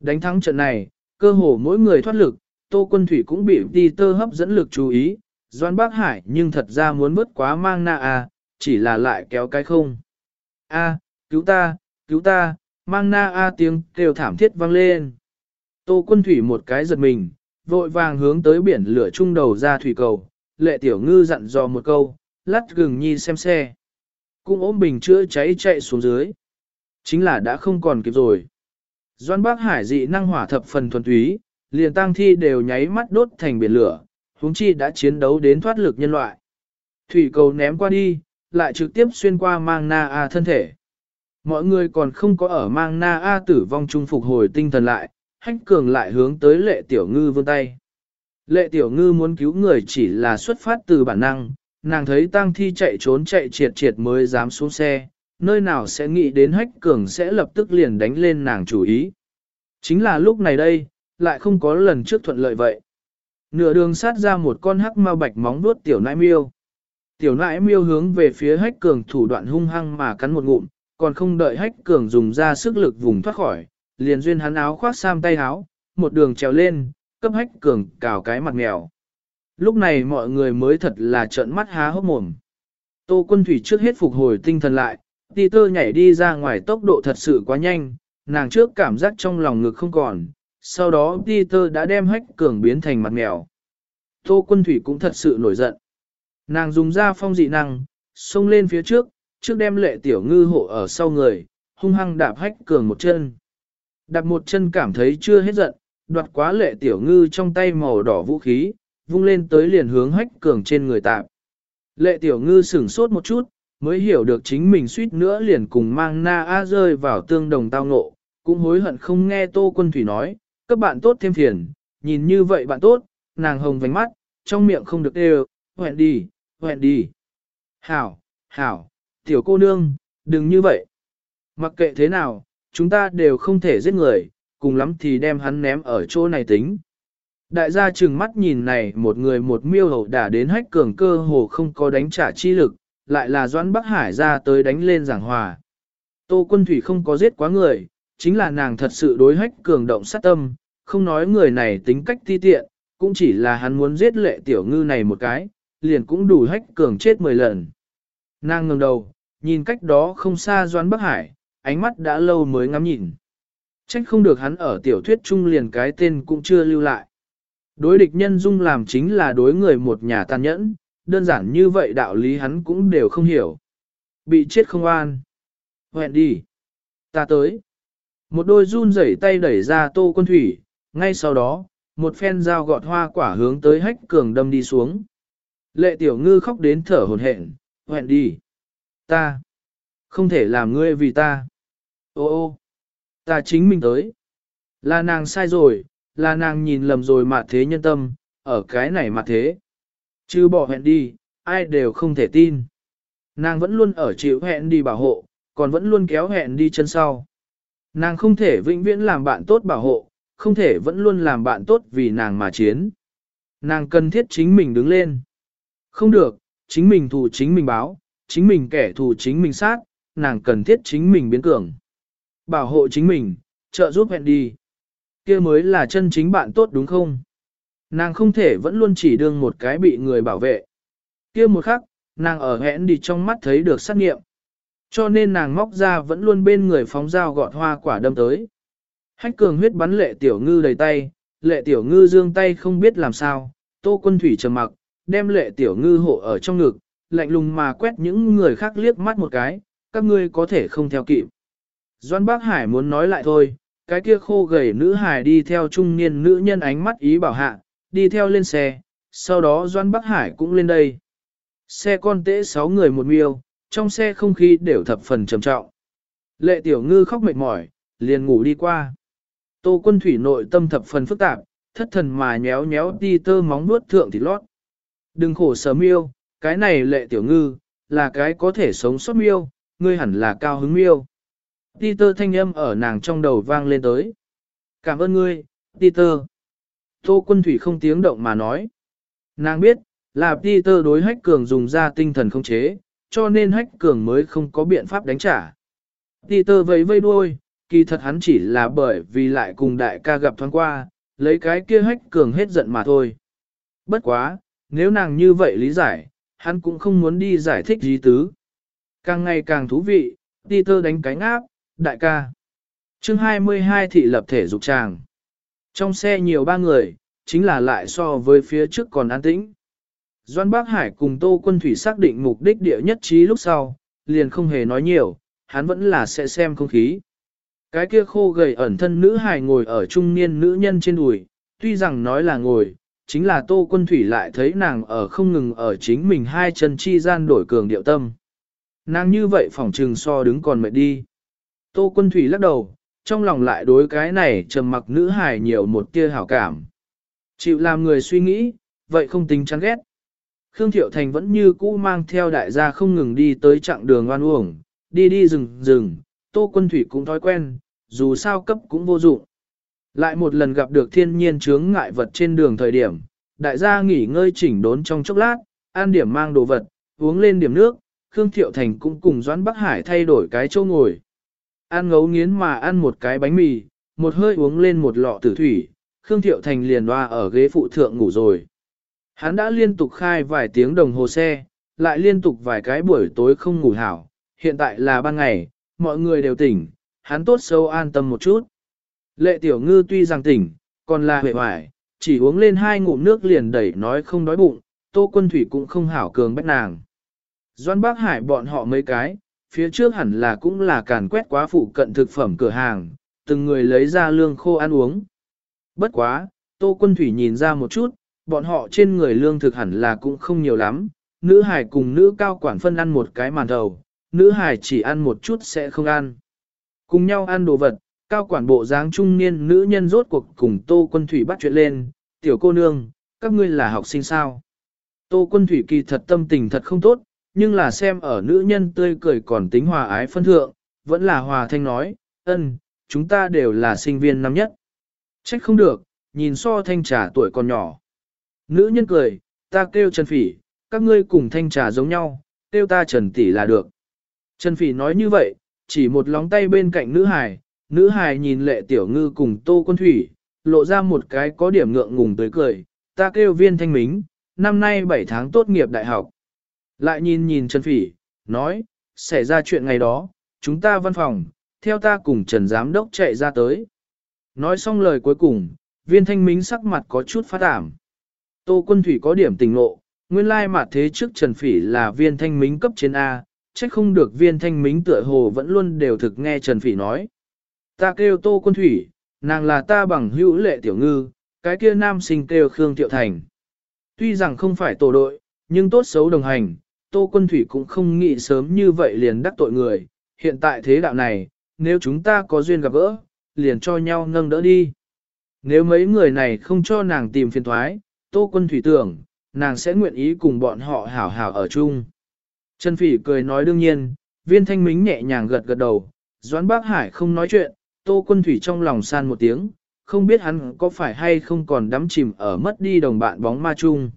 Speaker 1: Đánh thắng trận này, cơ hồ mỗi người thoát lực, Tô Quân Thủy cũng bị đi tơ hấp dẫn lực chú ý, Doan Bác Hải nhưng thật ra muốn vứt quá mang na à, chỉ là lại kéo cái không. A, cứu ta, cứu ta, mang na a tiếng kêu thảm thiết vang lên. Tô Quân Thủy một cái giật mình, vội vàng hướng tới biển lửa trung đầu ra thủy cầu, lệ tiểu ngư dặn dò một câu, lắt gừng nhi xem xe. cũng ốm bình chữa cháy chạy xuống dưới. Chính là đã không còn kịp rồi. Doan bác hải dị năng hỏa thập phần thuần túy, liền Tang thi đều nháy mắt đốt thành biển lửa, huống chi đã chiến đấu đến thoát lực nhân loại. Thủy cầu ném qua đi, lại trực tiếp xuyên qua mang na A thân thể. Mọi người còn không có ở mang na A tử vong trung phục hồi tinh thần lại, hách cường lại hướng tới lệ tiểu ngư vươn tay. Lệ tiểu ngư muốn cứu người chỉ là xuất phát từ bản năng, nàng thấy tang thi chạy trốn chạy triệt triệt mới dám xuống xe, nơi nào sẽ nghĩ đến hách cường sẽ lập tức liền đánh lên nàng chủ ý. Chính là lúc này đây, lại không có lần trước thuận lợi vậy. Nửa đường sát ra một con hắc ma bạch móng đuốt tiểu nãi miêu. Tiểu nãi miêu hướng về phía hách cường thủ đoạn hung hăng mà cắn một ngụm, còn không đợi hách cường dùng ra sức lực vùng thoát khỏi, liền duyên hắn áo khoác sam tay áo, một đường trèo lên, cấp hách cường cào cái mặt mèo. Lúc này mọi người mới thật là trợn mắt há hốc mồm. Tô quân thủy trước hết phục hồi tinh thần lại, ti tơ nhảy đi ra ngoài tốc độ thật sự quá nhanh, nàng trước cảm giác trong lòng ngực không còn, sau đó ti tơ đã đem hách cường biến thành mặt mèo. Tô quân thủy cũng thật sự nổi giận. Nàng dùng ra phong dị năng, xông lên phía trước, trước đem lệ tiểu ngư hộ ở sau người, hung hăng đạp hách cường một chân. Đạp một chân cảm thấy chưa hết giận, đoạt quá lệ tiểu ngư trong tay màu đỏ vũ khí, vung lên tới liền hướng hách cường trên người tạp. Lệ tiểu ngư sửng sốt một chút, mới hiểu được chính mình suýt nữa liền cùng mang na a rơi vào tương đồng tao ngộ, cũng hối hận không nghe tô quân thủy nói, các bạn tốt thêm phiền, nhìn như vậy bạn tốt, nàng hồng vành mắt, trong miệng không được đều, hoẹn đi, hoẹn đi. Hảo, hảo, tiểu cô nương, đừng như vậy. Mặc kệ thế nào, chúng ta đều không thể giết người, cùng lắm thì đem hắn ném ở chỗ này tính. Đại gia trừng mắt nhìn này một người một miêu hậu đả đến hách cường cơ hồ không có đánh trả chi lực, lại là Doãn Bắc Hải ra tới đánh lên giảng hòa. Tô quân thủy không có giết quá người, chính là nàng thật sự đối hách cường động sát tâm, không nói người này tính cách ti tiện, cũng chỉ là hắn muốn giết lệ tiểu ngư này một cái, liền cũng đủ hách cường chết 10 lần. Nàng ngẩng đầu, nhìn cách đó không xa Doãn Bắc Hải, ánh mắt đã lâu mới ngắm nhìn. Trách không được hắn ở tiểu thuyết trung liền cái tên cũng chưa lưu lại. Đối địch nhân dung làm chính là đối người một nhà tàn nhẫn, đơn giản như vậy đạo lý hắn cũng đều không hiểu. Bị chết không an. Hẹn đi. Ta tới. Một đôi run rẩy tay đẩy ra tô quân thủy, ngay sau đó, một phen dao gọt hoa quả hướng tới hách cường đâm đi xuống. Lệ tiểu ngư khóc đến thở hồn hển, hẹn đi. Ta. Không thể làm ngươi vì ta. Ô ô. Ta chính mình tới. Là nàng sai rồi, là nàng nhìn lầm rồi mà thế nhân tâm, ở cái này mà thế. Chứ bỏ hẹn đi, ai đều không thể tin. Nàng vẫn luôn ở chịu hẹn đi bảo hộ, còn vẫn luôn kéo hẹn đi chân sau. Nàng không thể vĩnh viễn làm bạn tốt bảo hộ, không thể vẫn luôn làm bạn tốt vì nàng mà chiến. Nàng cần thiết chính mình đứng lên. Không được, chính mình thù chính mình báo, chính mình kẻ thù chính mình sát, nàng cần thiết chính mình biến cường. Bảo hộ chính mình, trợ giúp hẹn đi. kia mới là chân chính bạn tốt đúng không? Nàng không thể vẫn luôn chỉ đương một cái bị người bảo vệ. kia một khắc, nàng ở hẹn đi trong mắt thấy được sát nghiệm. Cho nên nàng móc ra vẫn luôn bên người phóng dao gọt hoa quả đâm tới. Hách cường huyết bắn lệ tiểu ngư đầy tay, lệ tiểu ngư dương tay không biết làm sao, tô quân thủy trầm mặc, đem lệ tiểu ngư hộ ở trong ngực, lạnh lùng mà quét những người khác liếc mắt một cái, các ngươi có thể không theo kịp. Doan Bác Hải muốn nói lại thôi, cái kia khô gầy nữ hải đi theo trung niên nữ nhân ánh mắt ý bảo hạ, đi theo lên xe, sau đó Doan Bắc Hải cũng lên đây. Xe con tễ 6 người một miêu, trong xe không khí đều thập phần trầm trọng. Lệ tiểu ngư khóc mệt mỏi, liền ngủ đi qua. Tô quân thủy nội tâm thập phần phức tạp, thất thần mà nhéo nhéo đi tơ móng nuốt thượng thịt lót. Đừng khổ sở miêu, cái này lệ tiểu ngư, là cái có thể sống sót miêu, ngươi hẳn là cao hứng miêu. Peter thanh âm ở nàng trong đầu vang lên tới. Cảm ơn ngươi, Peter. Tô quân thủy không tiếng động mà nói. Nàng biết, là Peter đối hách cường dùng ra tinh thần không chế, cho nên hách cường mới không có biện pháp đánh trả. Peter vẫy vây đuôi, kỳ thật hắn chỉ là bởi vì lại cùng đại ca gặp thoáng qua, lấy cái kia hách cường hết giận mà thôi. Bất quá, nếu nàng như vậy lý giải, hắn cũng không muốn đi giải thích gì tứ. Càng ngày càng thú vị, Peter đánh cánh áp, đại ca. chương 22 thị lập thể dục tràng. Trong xe nhiều ba người, chính là lại so với phía trước còn an tĩnh. Doan Bác Hải cùng Tô Quân Thủy xác định mục đích địa nhất trí lúc sau, liền không hề nói nhiều, hắn vẫn là sẽ xem không khí. Cái kia khô gầy ẩn thân nữ hài ngồi ở trung niên nữ nhân trên đùi, tuy rằng nói là ngồi, chính là Tô Quân Thủy lại thấy nàng ở không ngừng ở chính mình hai chân chi gian đổi cường điệu tâm. Nàng như vậy phỏng trừng so đứng còn mệt đi. Tô Quân Thủy lắc đầu, trong lòng lại đối cái này trầm mặc nữ hài nhiều một tia hảo cảm. Chịu làm người suy nghĩ, vậy không tính chán ghét. Khương Thiệu Thành vẫn như cũ mang theo đại gia không ngừng đi tới chặng đường oan uổng, đi đi rừng rừng, Tô Quân Thủy cũng thói quen, dù sao cấp cũng vô dụng. Lại một lần gặp được thiên nhiên chướng ngại vật trên đường thời điểm, đại gia nghỉ ngơi chỉnh đốn trong chốc lát, an điểm mang đồ vật, uống lên điểm nước, Khương Thiệu Thành cũng cùng Doãn Bắc Hải thay đổi cái chỗ ngồi. Ăn ngấu nghiến mà ăn một cái bánh mì, một hơi uống lên một lọ tử thủy, Khương Thiệu Thành liền loa ở ghế phụ thượng ngủ rồi. Hắn đã liên tục khai vài tiếng đồng hồ xe, lại liên tục vài cái buổi tối không ngủ hảo, hiện tại là ban ngày, mọi người đều tỉnh, hắn tốt sâu an tâm một chút. Lệ tiểu ngư tuy rằng tỉnh, còn là huệ hoài, chỉ uống lên hai ngụm nước liền đẩy nói không đói bụng, tô quân thủy cũng không hảo cường bách nàng. Doan bác hải bọn họ mấy cái, phía trước hẳn là cũng là càn quét quá phụ cận thực phẩm cửa hàng, từng người lấy ra lương khô ăn uống. Bất quá, tô quân thủy nhìn ra một chút, bọn họ trên người lương thực hẳn là cũng không nhiều lắm, nữ hải cùng nữ cao quản phân ăn một cái màn đầu nữ hải chỉ ăn một chút sẽ không ăn. Cùng nhau ăn đồ vật, cao quản bộ dáng trung niên nữ nhân rốt cuộc cùng Tô Quân Thủy bắt chuyện lên, tiểu cô nương, các ngươi là học sinh sao. Tô Quân Thủy kỳ thật tâm tình thật không tốt, nhưng là xem ở nữ nhân tươi cười còn tính hòa ái phân thượng, vẫn là hòa thanh nói, ân, chúng ta đều là sinh viên năm nhất. Trách không được, nhìn so thanh trà tuổi còn nhỏ. Nữ nhân cười, ta kêu Trần Phỉ, các ngươi cùng thanh trà giống nhau, kêu ta Trần Tỷ là được. Trần Phỉ nói như vậy, chỉ một lóng tay bên cạnh nữ hài, nữ hài nhìn lệ tiểu ngư cùng tô quân thủy, lộ ra một cái có điểm ngượng ngùng tới cười, ta kêu viên thanh mính, năm nay 7 tháng tốt nghiệp đại học. Lại nhìn nhìn Trần Phỉ, nói, xảy ra chuyện ngày đó, chúng ta văn phòng, theo ta cùng Trần Giám Đốc chạy ra tới. Nói xong lời cuối cùng, viên thanh minh sắc mặt có chút phát ảm. Tô quân thủy có điểm tình ngộ, nguyên lai mà thế trước Trần Phỉ là viên thanh minh cấp trên A, trách không được viên thanh minh tựa hồ vẫn luôn đều thực nghe Trần Phỉ nói. Ta kêu Tô quân thủy, nàng là ta bằng hữu lệ tiểu ngư, cái kia nam sinh kêu Khương Tiệu Thành. Tuy rằng không phải tổ đội, nhưng tốt xấu đồng hành, Tô quân thủy cũng không nghĩ sớm như vậy liền đắc tội người, hiện tại thế đạo này, nếu chúng ta có duyên gặp gỡ, liền cho nhau nâng đỡ đi. Nếu mấy người này không cho nàng tìm phiền thoái, Tô quân thủy tưởng, nàng sẽ nguyện ý cùng bọn họ hảo hảo ở chung. Trần Phỉ cười nói đương nhiên, viên thanh mính nhẹ nhàng gật gật đầu, Doãn Bác Hải không nói chuyện, Tô quân thủy trong lòng san một tiếng, không biết hắn có phải hay không còn đắm chìm ở mất đi đồng bạn bóng ma chung.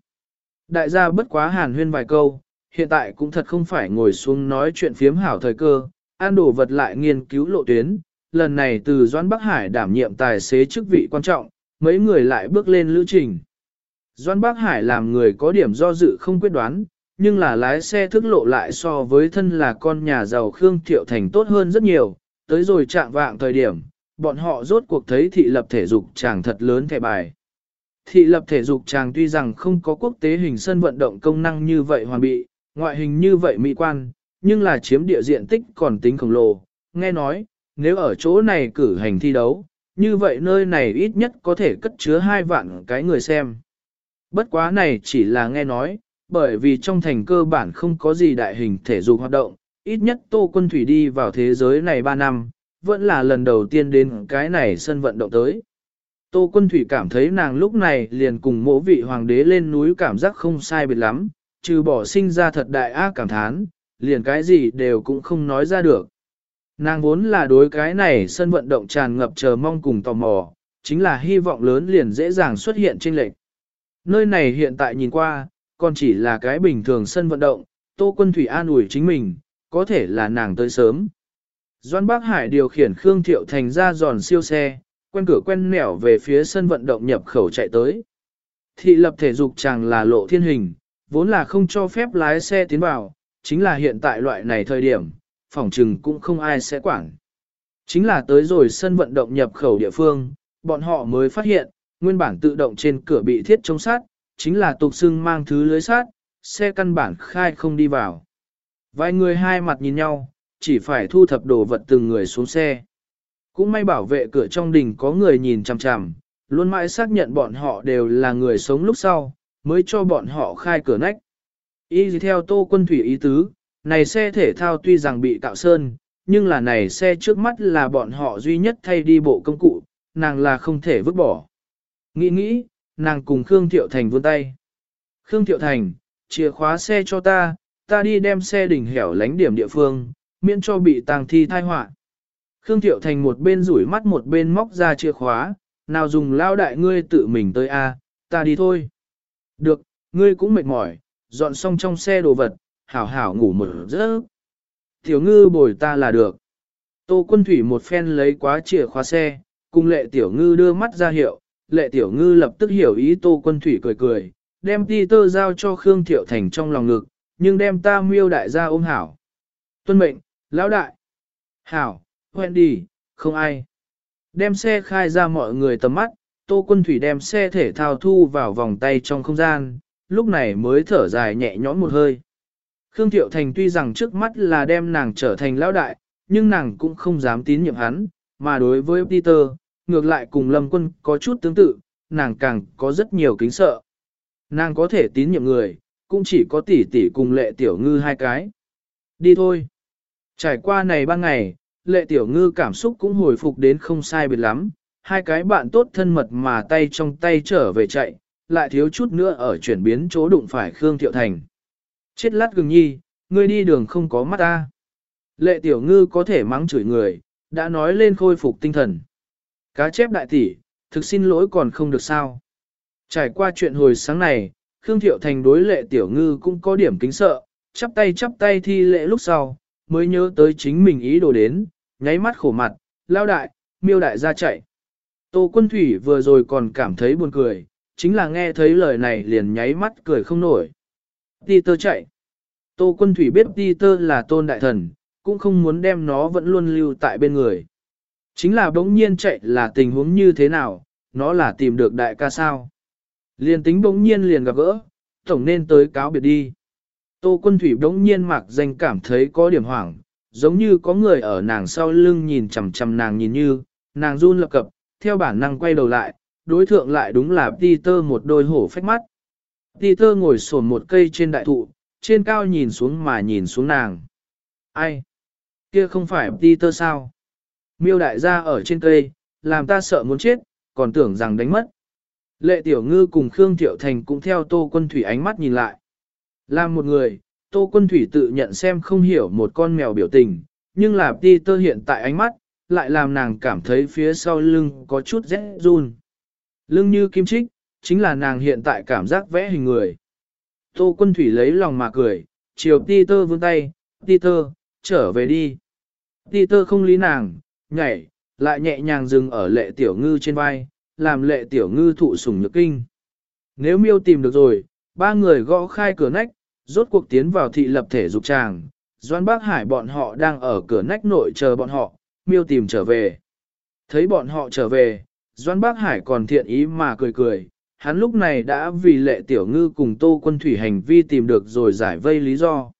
Speaker 1: Đại gia bất quá hàn huyên vài câu, hiện tại cũng thật không phải ngồi xuống nói chuyện phiếm hảo thời cơ, an đổ vật lại nghiên cứu lộ tuyến, lần này từ Doãn Bắc Hải đảm nhiệm tài xế chức vị quan trọng, mấy người lại bước lên lữ trình. Doãn Bắc Hải làm người có điểm do dự không quyết đoán, nhưng là lái xe thức lộ lại so với thân là con nhà giàu Khương Thiệu Thành tốt hơn rất nhiều, tới rồi chạm vạng thời điểm, bọn họ rốt cuộc thấy thị lập thể dục chàng thật lớn thẻ bài. Thị lập thể dục chàng tuy rằng không có quốc tế hình sân vận động công năng như vậy hoàn bị, ngoại hình như vậy mỹ quan, nhưng là chiếm địa diện tích còn tính khổng lồ. Nghe nói, nếu ở chỗ này cử hành thi đấu, như vậy nơi này ít nhất có thể cất chứa hai vạn cái người xem. Bất quá này chỉ là nghe nói, bởi vì trong thành cơ bản không có gì đại hình thể dục hoạt động, ít nhất Tô Quân Thủy đi vào thế giới này 3 năm, vẫn là lần đầu tiên đến cái này sân vận động tới. Tô Quân Thủy cảm thấy nàng lúc này liền cùng mỗ vị hoàng đế lên núi cảm giác không sai biệt lắm, trừ bỏ sinh ra thật đại ác cảm thán, liền cái gì đều cũng không nói ra được. Nàng vốn là đối cái này sân vận động tràn ngập chờ mong cùng tò mò, chính là hy vọng lớn liền dễ dàng xuất hiện trên lệch. Nơi này hiện tại nhìn qua, còn chỉ là cái bình thường sân vận động, Tô Quân Thủy an ủi chính mình, có thể là nàng tới sớm. Doan Bác Hải điều khiển Khương Thiệu Thành ra giòn siêu xe, quen cửa quen nẻo về phía sân vận động nhập khẩu chạy tới. Thị lập thể dục chàng là lộ thiên hình, vốn là không cho phép lái xe tiến vào, chính là hiện tại loại này thời điểm, phòng trừng cũng không ai sẽ quản. Chính là tới rồi sân vận động nhập khẩu địa phương, bọn họ mới phát hiện, nguyên bản tự động trên cửa bị thiết chống sát, chính là tục xưng mang thứ lưới sát, xe căn bản khai không đi vào. Vài người hai mặt nhìn nhau, chỉ phải thu thập đồ vật từng người xuống xe. Cũng may bảo vệ cửa trong đình có người nhìn chằm chằm, luôn mãi xác nhận bọn họ đều là người sống lúc sau, mới cho bọn họ khai cửa nách. Y theo tô quân thủy ý tứ, này xe thể thao tuy rằng bị cạo sơn, nhưng là này xe trước mắt là bọn họ duy nhất thay đi bộ công cụ, nàng là không thể vứt bỏ. Nghĩ nghĩ, nàng cùng Khương Thiệu Thành vươn tay. Khương Thiệu Thành, chìa khóa xe cho ta, ta đi đem xe đỉnh hẻo lánh điểm địa phương, miễn cho bị tàng thi thai họa. Khương Thiệu Thành một bên rủi mắt một bên móc ra chìa khóa, nào dùng lao đại ngươi tự mình tới a, ta đi thôi. Được, ngươi cũng mệt mỏi, dọn xong trong xe đồ vật, hảo hảo ngủ một giấc. Tiểu ngư bồi ta là được. Tô quân thủy một phen lấy quá chìa khóa xe, cùng lệ tiểu ngư đưa mắt ra hiệu, lệ tiểu ngư lập tức hiểu ý tô quân thủy cười cười, đem ti tơ giao cho Khương Thiệu Thành trong lòng ngực, nhưng đem ta miêu đại gia ôm hảo. Tuân mệnh, lão đại. Hảo, quen đi, không ai. Đem xe khai ra mọi người tầm mắt, tô quân thủy đem xe thể thao thu vào vòng tay trong không gian, lúc này mới thở dài nhẹ nhõm một hơi. Khương Thiệu Thành tuy rằng trước mắt là đem nàng trở thành lão đại, nhưng nàng cũng không dám tín nhiệm hắn, mà đối với Peter, ngược lại cùng Lâm Quân có chút tương tự, nàng càng có rất nhiều kính sợ. Nàng có thể tín nhiệm người, cũng chỉ có tỷ tỷ cùng lệ tiểu ngư hai cái. Đi thôi. Trải qua này ba ngày, lệ tiểu ngư cảm xúc cũng hồi phục đến không sai biệt lắm, hai cái bạn tốt thân mật mà tay trong tay trở về chạy, lại thiếu chút nữa ở chuyển biến chỗ đụng phải Khương Thiệu Thành. Chết lát gừng nhi, ngươi đi đường không có mắt ta. Lệ tiểu ngư có thể mắng chửi người, đã nói lên khôi phục tinh thần. Cá chép đại tỷ, thực xin lỗi còn không được sao. Trải qua chuyện hồi sáng này, Khương Thiệu Thành đối lệ tiểu ngư cũng có điểm kính sợ, chắp tay chắp tay thi lệ lúc sau, mới nhớ tới chính mình ý đồ đến, nháy mắt khổ mặt, lao đại, miêu đại ra chạy. Tô quân thủy vừa rồi còn cảm thấy buồn cười, chính là nghe thấy lời này liền nháy mắt cười không nổi. Peter chạy. Tô quân thủy biết Peter là tôn đại thần, cũng không muốn đem nó vẫn luôn lưu tại bên người. Chính là bỗng nhiên chạy là tình huống như thế nào, nó là tìm được đại ca sao. Liền tính bỗng nhiên liền gặp gỡ, tổng nên tới cáo biệt đi. Tô quân thủy bỗng nhiên mặc danh cảm thấy có điểm hoảng, giống như có người ở nàng sau lưng nhìn chằm chằm nàng nhìn như, nàng run lập cập, theo bản năng quay đầu lại, đối thượng lại đúng là Peter một đôi hổ phách mắt. Peter ngồi sổn một cây trên đại thụ, trên cao nhìn xuống mà nhìn xuống nàng. Ai? Kia không phải Peter sao? Miêu đại gia ở trên cây, làm ta sợ muốn chết, còn tưởng rằng đánh mất. Lệ tiểu ngư cùng Khương Thiệu Thành cũng theo tô quân thủy ánh mắt nhìn lại. Là một người, tô quân thủy tự nhận xem không hiểu một con mèo biểu tình, nhưng là Peter hiện tại ánh mắt, lại làm nàng cảm thấy phía sau lưng có chút rét run. Lưng như kim trích, chính là nàng hiện tại cảm giác vẽ hình người. Tô quân thủy lấy lòng mà cười, chiều Peter vươn tay, Peter, trở về đi. Peter không lý nàng, nhảy, lại nhẹ nhàng dừng ở lệ tiểu ngư trên vai, làm lệ tiểu ngư thụ sủng nhược kinh. Nếu miêu tìm được rồi, ba người gõ khai cửa nách, rốt cuộc tiến vào thị lập thể dục tràng, Doan Bác Hải bọn họ đang ở cửa nách nội chờ bọn họ, miêu tìm trở về. Thấy bọn họ trở về, Doan Bác Hải còn thiện ý mà cười cười, hắn lúc này đã vì lệ tiểu ngư cùng tô quân thủy hành vi tìm được rồi giải vây lý do.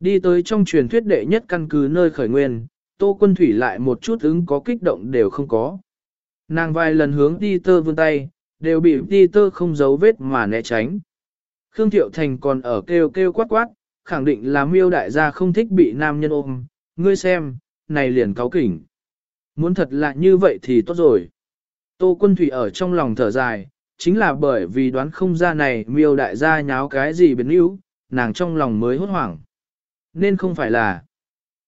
Speaker 1: Đi tới trong truyền thuyết đệ nhất căn cứ nơi khởi nguyên, tô quân thủy lại một chút ứng có kích động đều không có. Nàng vài lần hướng Peter vươn tay, đều bị Peter không giấu vết mà né tránh. Khương Thiệu Thành còn ở kêu kêu quát quát, khẳng định là miêu đại gia không thích bị nam nhân ôm, ngươi xem, này liền cáo kỉnh. Muốn thật là như vậy thì tốt rồi. Tô quân thủy ở trong lòng thở dài, chính là bởi vì đoán không ra này miêu đại gia nháo cái gì biến yếu, nàng trong lòng mới hốt hoảng. Nên không phải là.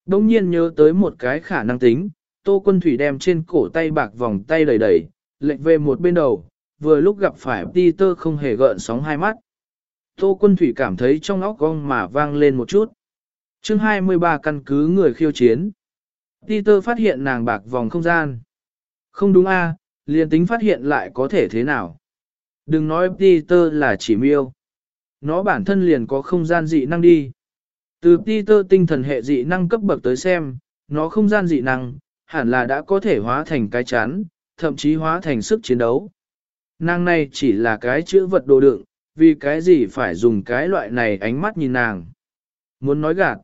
Speaker 1: Đông nhiên nhớ tới một cái khả năng tính, tô quân thủy đem trên cổ tay bạc vòng tay đầy đầy, lệnh về một bên đầu, vừa lúc gặp phải Peter không hề gợn sóng hai mắt. Tô quân thủy cảm thấy trong óc gong mà vang lên một chút. chương 23 căn cứ người khiêu chiến. Peter phát hiện nàng bạc vòng không gian. Không đúng a, liền tính phát hiện lại có thể thế nào. Đừng nói Peter là chỉ miêu. Nó bản thân liền có không gian dị năng đi. Từ Peter tinh thần hệ dị năng cấp bậc tới xem, nó không gian dị năng, hẳn là đã có thể hóa thành cái chán, thậm chí hóa thành sức chiến đấu. Nàng này chỉ là cái chữ vật đồ đựng, vì cái gì phải dùng cái loại này ánh mắt nhìn nàng. Muốn nói gạt,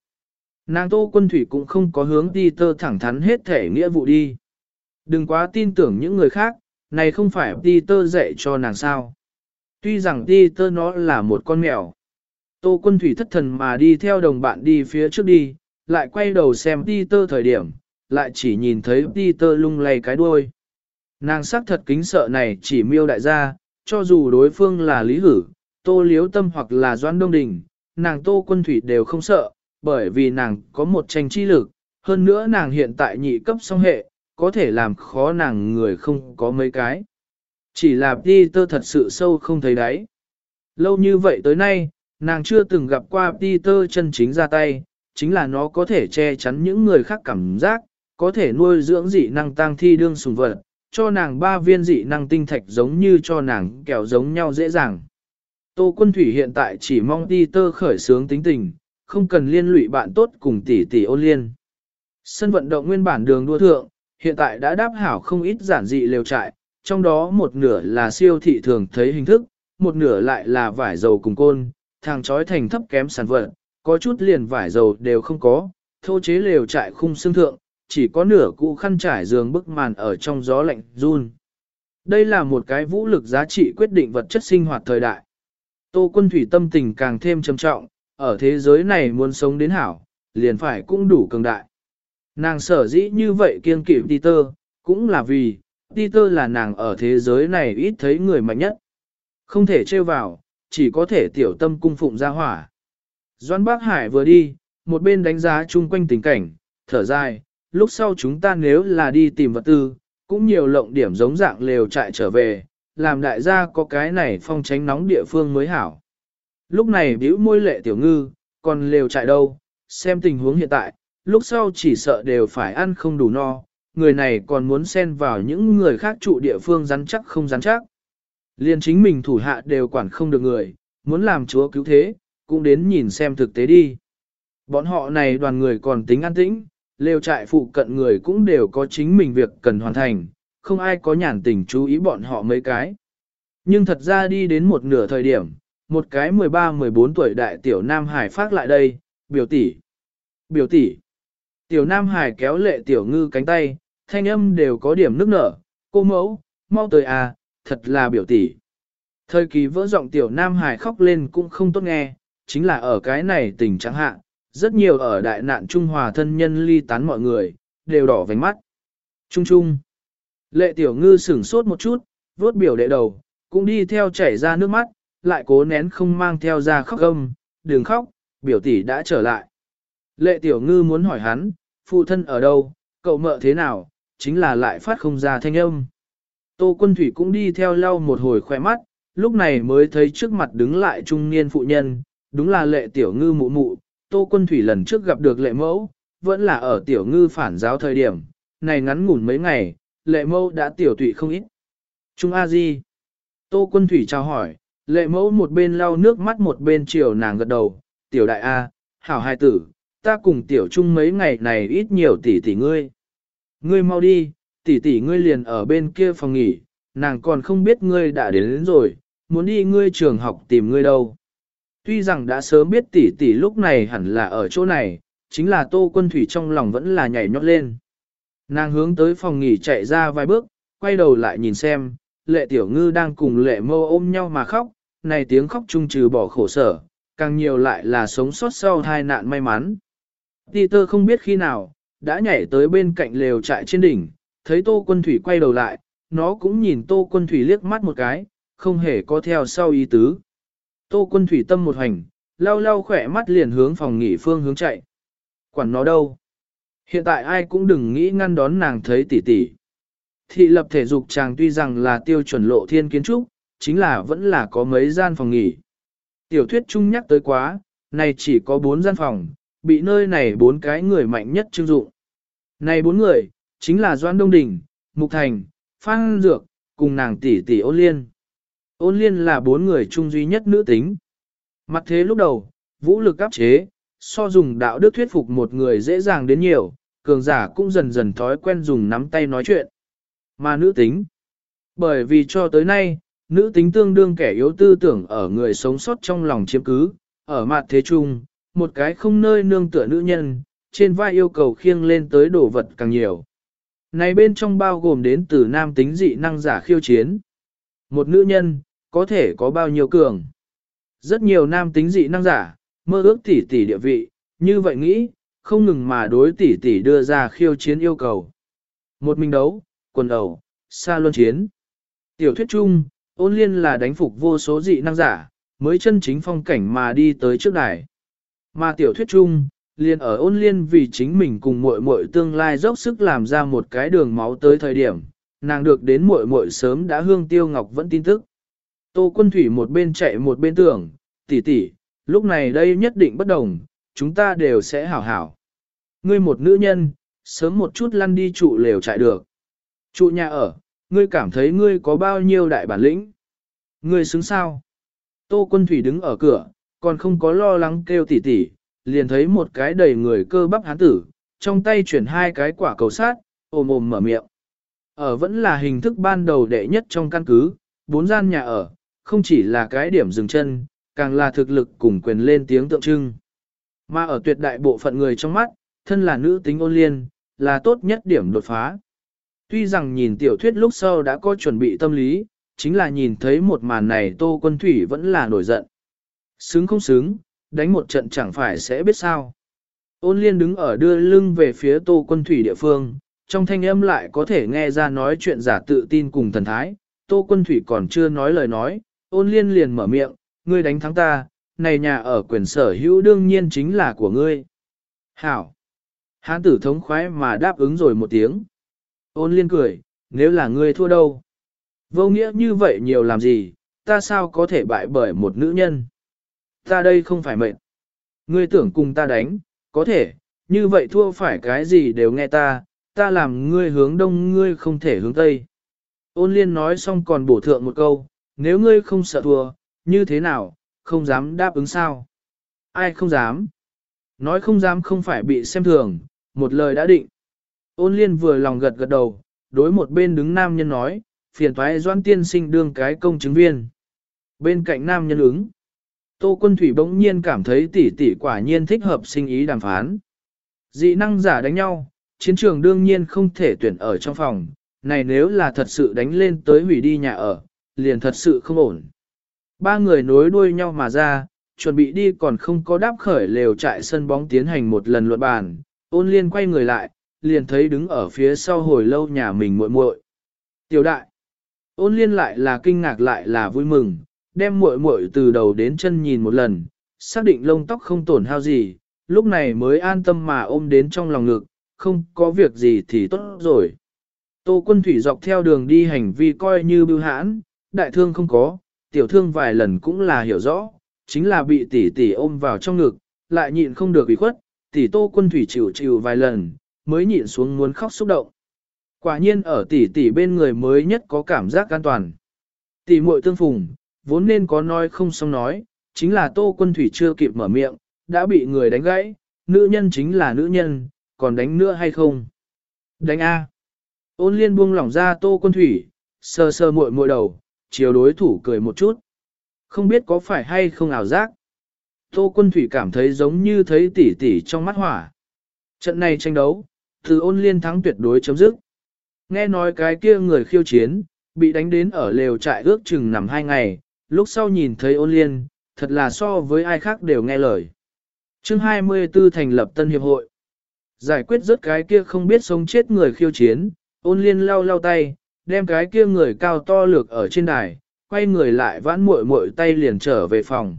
Speaker 1: nàng tô quân thủy cũng không có hướng đi tơ thẳng thắn hết thể nghĩa vụ đi. Đừng quá tin tưởng những người khác, này không phải đi tơ dạy cho nàng sao. Tuy rằng đi tơ nó là một con mèo. Tô quân thủy thất thần mà đi theo đồng bạn đi phía trước đi, lại quay đầu xem đi tơ thời điểm, lại chỉ nhìn thấy đi tơ lung lay cái đuôi. Nàng sắc thật kính sợ này chỉ miêu đại gia, cho dù đối phương là lý hử, tô liếu tâm hoặc là doan đông đình, nàng tô quân thủy đều không sợ, bởi vì nàng có một tranh chi lực, hơn nữa nàng hiện tại nhị cấp song hệ, có thể làm khó nàng người không có mấy cái. Chỉ là Peter thật sự sâu không thấy đáy. Lâu như vậy tới nay, nàng chưa từng gặp qua Peter chân chính ra tay, chính là nó có thể che chắn những người khác cảm giác, có thể nuôi dưỡng dị năng tăng thi đương sùng vật, cho nàng ba viên dị năng tinh thạch giống như cho nàng kẹo giống nhau dễ dàng. Tô quân thủy hiện tại chỉ mong Peter khởi sướng tính tình, không cần liên lụy bạn tốt cùng tỷ tỷ ôn liên. Sân vận động nguyên bản đường đua thượng, hiện tại đã đáp hảo không ít giản dị lều trại, trong đó một nửa là siêu thị thường thấy hình thức, một nửa lại là vải dầu cùng côn, thằng trói thành thấp kém sản vật, có chút liền vải dầu đều không có, thô chế lều trại khung xương thượng, chỉ có nửa cụ khăn trải giường bức màn ở trong gió lạnh run. Đây là một cái vũ lực giá trị quyết định vật chất sinh hoạt thời đại. Tô quân thủy tâm tình càng thêm trầm trọng, ở thế giới này muốn sống đến hảo, liền phải cũng đủ cường đại. Nàng sở dĩ như vậy kiên kỵ Peter, cũng là vì, Peter là nàng ở thế giới này ít thấy người mạnh nhất. Không thể trêu vào, chỉ có thể tiểu tâm cung phụng ra hỏa. Doan Bác Hải vừa đi, một bên đánh giá chung quanh tình cảnh, thở dài, lúc sau chúng ta nếu là đi tìm vật tư, cũng nhiều lộng điểm giống dạng lều trại trở về, làm đại gia có cái này phong tránh nóng địa phương mới hảo. Lúc này bĩu môi lệ tiểu ngư, còn lều trại đâu, xem tình huống hiện tại, lúc sau chỉ sợ đều phải ăn không đủ no, người này còn muốn xen vào những người khác trụ địa phương rắn chắc không rắn chắc. Liên chính mình thủ hạ đều quản không được người, muốn làm chúa cứu thế, cũng đến nhìn xem thực tế đi. Bọn họ này đoàn người còn tính an tĩnh, lều trại phụ cận người cũng đều có chính mình việc cần hoàn thành, không ai có nhàn tình chú ý bọn họ mấy cái. Nhưng thật ra đi đến một nửa thời điểm, một cái 13-14 tuổi đại tiểu Nam Hải phát lại đây, biểu tỷ, biểu tỷ. Tiểu Nam Hải kéo lệ tiểu ngư cánh tay, thanh âm đều có điểm nước nở, cô mẫu, mau tới à, thật là biểu tỷ. Thời kỳ vỡ giọng tiểu Nam Hải khóc lên cũng không tốt nghe, chính là ở cái này tình trạng hạ, rất nhiều ở đại nạn Trung Hòa thân nhân ly tán mọi người, đều đỏ vành mắt. Trung trung. Lệ tiểu ngư sửng sốt một chút, vuốt biểu đệ đầu, cũng đi theo chảy ra nước mắt, lại cố nén không mang theo ra khóc gâm, đừng khóc, biểu tỷ đã trở lại. Lệ tiểu ngư muốn hỏi hắn, phụ thân ở đâu, cậu mợ thế nào, chính là lại phát không ra thanh âm. Tô quân thủy cũng đi theo lau một hồi khoe mắt, lúc này mới thấy trước mặt đứng lại trung niên phụ nhân, đúng là lệ tiểu ngư mụ mụ, tô quân thủy lần trước gặp được lệ mẫu, vẫn là ở tiểu ngư phản giáo thời điểm, này ngắn ngủn mấy ngày, lệ mẫu đã tiểu tụy không ít. Trung A Di. Tô quân thủy chào hỏi, lệ mẫu một bên lau nước mắt một bên chiều nàng gật đầu, tiểu đại A, hảo hai tử, ta cùng tiểu trung mấy ngày này ít nhiều tỷ tỷ ngươi. Ngươi mau đi, tỷ tỷ ngươi liền ở bên kia phòng nghỉ, nàng còn không biết ngươi đã đến, đến rồi, muốn đi ngươi trường học tìm ngươi đâu. Tuy rằng đã sớm biết tỷ tỷ lúc này hẳn là ở chỗ này, chính là tô quân thủy trong lòng vẫn là nhảy nhót lên. Nàng hướng tới phòng nghỉ chạy ra vài bước, quay đầu lại nhìn xem, lệ tiểu ngư đang cùng lệ mâu ôm nhau mà khóc, này tiếng khóc chung trừ bỏ khổ sở, càng nhiều lại là sống sót sau hai nạn may mắn. Peter không biết khi nào, đã nhảy tới bên cạnh lều trại trên đỉnh, thấy tô quân thủy quay đầu lại, nó cũng nhìn tô quân thủy liếc mắt một cái, không hề có theo sau ý tứ. Tô quân thủy tâm một hành, lau lau khỏe mắt liền hướng phòng nghỉ phương hướng chạy. Quản nó đâu? Hiện tại ai cũng đừng nghĩ ngăn đón nàng thấy tỷ tỷ. Thị lập thể dục chàng tuy rằng là tiêu chuẩn lộ thiên kiến trúc, chính là vẫn là có mấy gian phòng nghỉ. Tiểu thuyết chung nhắc tới quá, này chỉ có bốn gian phòng, bị nơi này bốn cái người mạnh nhất trưng dụng. Này bốn người, chính là Doan Đông Đình, Mục Thành, Phan Dược, cùng nàng tỷ tỷ ôn liên. Ôn liên là bốn người chung duy nhất nữ tính. Mặt thế lúc đầu, vũ lực áp chế, so dùng đạo đức thuyết phục một người dễ dàng đến nhiều, cường giả cũng dần dần thói quen dùng nắm tay nói chuyện. Mà nữ tính, bởi vì cho tới nay, nữ tính tương đương kẻ yếu tư tưởng ở người sống sót trong lòng chiếm cứ, ở mặt thế chung, một cái không nơi nương tựa nữ nhân, trên vai yêu cầu khiêng lên tới đồ vật càng nhiều. Này bên trong bao gồm đến từ nam tính dị năng giả khiêu chiến. Một nữ nhân, có thể có bao nhiêu cường. Rất nhiều nam tính dị năng giả, mơ ước tỷ tỷ địa vị, như vậy nghĩ, không ngừng mà đối tỷ tỷ đưa ra khiêu chiến yêu cầu. Một mình đấu, quần đầu, xa luân chiến. Tiểu thuyết chung, ôn liên là đánh phục vô số dị năng giả, mới chân chính phong cảnh mà đi tới trước đài. Mà tiểu thuyết chung, liền ở ôn liên vì chính mình cùng muội muội tương lai dốc sức làm ra một cái đường máu tới thời điểm, nàng được đến muội muội sớm đã hương tiêu ngọc vẫn tin tức. Tô quân thủy một bên chạy một bên tưởng, tỷ tỷ, lúc này đây nhất định bất đồng, chúng ta đều sẽ hảo hảo. Ngươi một nữ nhân, sớm một chút lăn đi trụ lều chạy được. Trụ nhà ở, ngươi cảm thấy ngươi có bao nhiêu đại bản lĩnh? Ngươi xứng sao? Tô quân thủy đứng ở cửa, còn không có lo lắng kêu tỉ tỉ, liền thấy một cái đầy người cơ bắp hán tử, trong tay chuyển hai cái quả cầu sát, ồm ồm mở miệng. Ở vẫn là hình thức ban đầu đệ nhất trong căn cứ, bốn gian nhà ở, không chỉ là cái điểm dừng chân, càng là thực lực cùng quyền lên tiếng tượng trưng. Mà ở tuyệt đại bộ phận người trong mắt, thân là nữ tính ôn liên, là tốt nhất điểm đột phá. Tuy rằng nhìn tiểu thuyết lúc sau đã có chuẩn bị tâm lý, chính là nhìn thấy một màn này Tô Quân Thủy vẫn là nổi giận. Xứng không xứng, đánh một trận chẳng phải sẽ biết sao. Ôn liên đứng ở đưa lưng về phía Tô Quân Thủy địa phương, trong thanh âm lại có thể nghe ra nói chuyện giả tự tin cùng thần thái. Tô Quân Thủy còn chưa nói lời nói, ôn liên liền mở miệng, ngươi đánh thắng ta, này nhà ở quyền sở hữu đương nhiên chính là của ngươi. Hảo! Hán tử thống khoái mà đáp ứng rồi một tiếng. Ôn liên cười, nếu là ngươi thua đâu? Vô nghĩa như vậy nhiều làm gì, ta sao có thể bại bởi một nữ nhân? Ta đây không phải mệnh. Ngươi tưởng cùng ta đánh, có thể, như vậy thua phải cái gì đều nghe ta, ta làm ngươi hướng đông ngươi không thể hướng tây. Ôn liên nói xong còn bổ thượng một câu, nếu ngươi không sợ thua, như thế nào, không dám đáp ứng sao? Ai không dám? Nói không dám không phải bị xem thường, một lời đã định. Ôn liên vừa lòng gật gật đầu, đối một bên đứng nam nhân nói, phiền thoái doan tiên sinh đương cái công chứng viên. Bên cạnh nam nhân ứng, Tô quân thủy bỗng nhiên cảm thấy tỷ tỷ quả nhiên thích hợp sinh ý đàm phán. Dị năng giả đánh nhau, chiến trường đương nhiên không thể tuyển ở trong phòng, này nếu là thật sự đánh lên tới hủy đi nhà ở, liền thật sự không ổn. Ba người nối đuôi nhau mà ra, chuẩn bị đi còn không có đáp khởi lều trại sân bóng tiến hành một lần luận bàn, ôn liên quay người lại, liền thấy đứng ở phía sau hồi lâu nhà mình muội muội. Tiểu đại, ôn liên lại là kinh ngạc lại là vui mừng, đem muội muội từ đầu đến chân nhìn một lần, xác định lông tóc không tổn hao gì, lúc này mới an tâm mà ôm đến trong lòng ngực, không có việc gì thì tốt rồi. Tô quân thủy dọc theo đường đi hành vi coi như bưu hãn, đại thương không có, tiểu thương vài lần cũng là hiểu rõ, chính là bị tỷ tỷ ôm vào trong ngực, lại nhịn không được ủy khuất, tỷ tô quân thủy chịu chịu vài lần, mới nhịn xuống muốn khóc xúc động. Quả nhiên ở tỷ tỷ bên người mới nhất có cảm giác an toàn. Tỷ muội tương phùng, vốn nên có nói không xong nói, chính là tô quân thủy chưa kịp mở miệng, đã bị người đánh gãy, nữ nhân chính là nữ nhân, còn đánh nữa hay không? Đánh A. Ôn liên buông lỏng ra tô quân thủy, sơ sơ muội muội đầu, chiều đối thủ cười một chút. Không biết có phải hay không ảo giác. Tô quân thủy cảm thấy giống như thấy tỷ tỷ trong mắt hỏa. Trận này tranh đấu, từ ôn liên thắng tuyệt đối chấm dứt. Nghe nói cái kia người khiêu chiến, bị đánh đến ở lều trại ước chừng nằm hai ngày, lúc sau nhìn thấy ôn liên, thật là so với ai khác đều nghe lời. chương 24 thành lập tân hiệp hội. Giải quyết rớt cái kia không biết sống chết người khiêu chiến, ôn liên lau lau tay, đem cái kia người cao to lược ở trên đài, quay người lại vãn muội muội tay liền trở về phòng.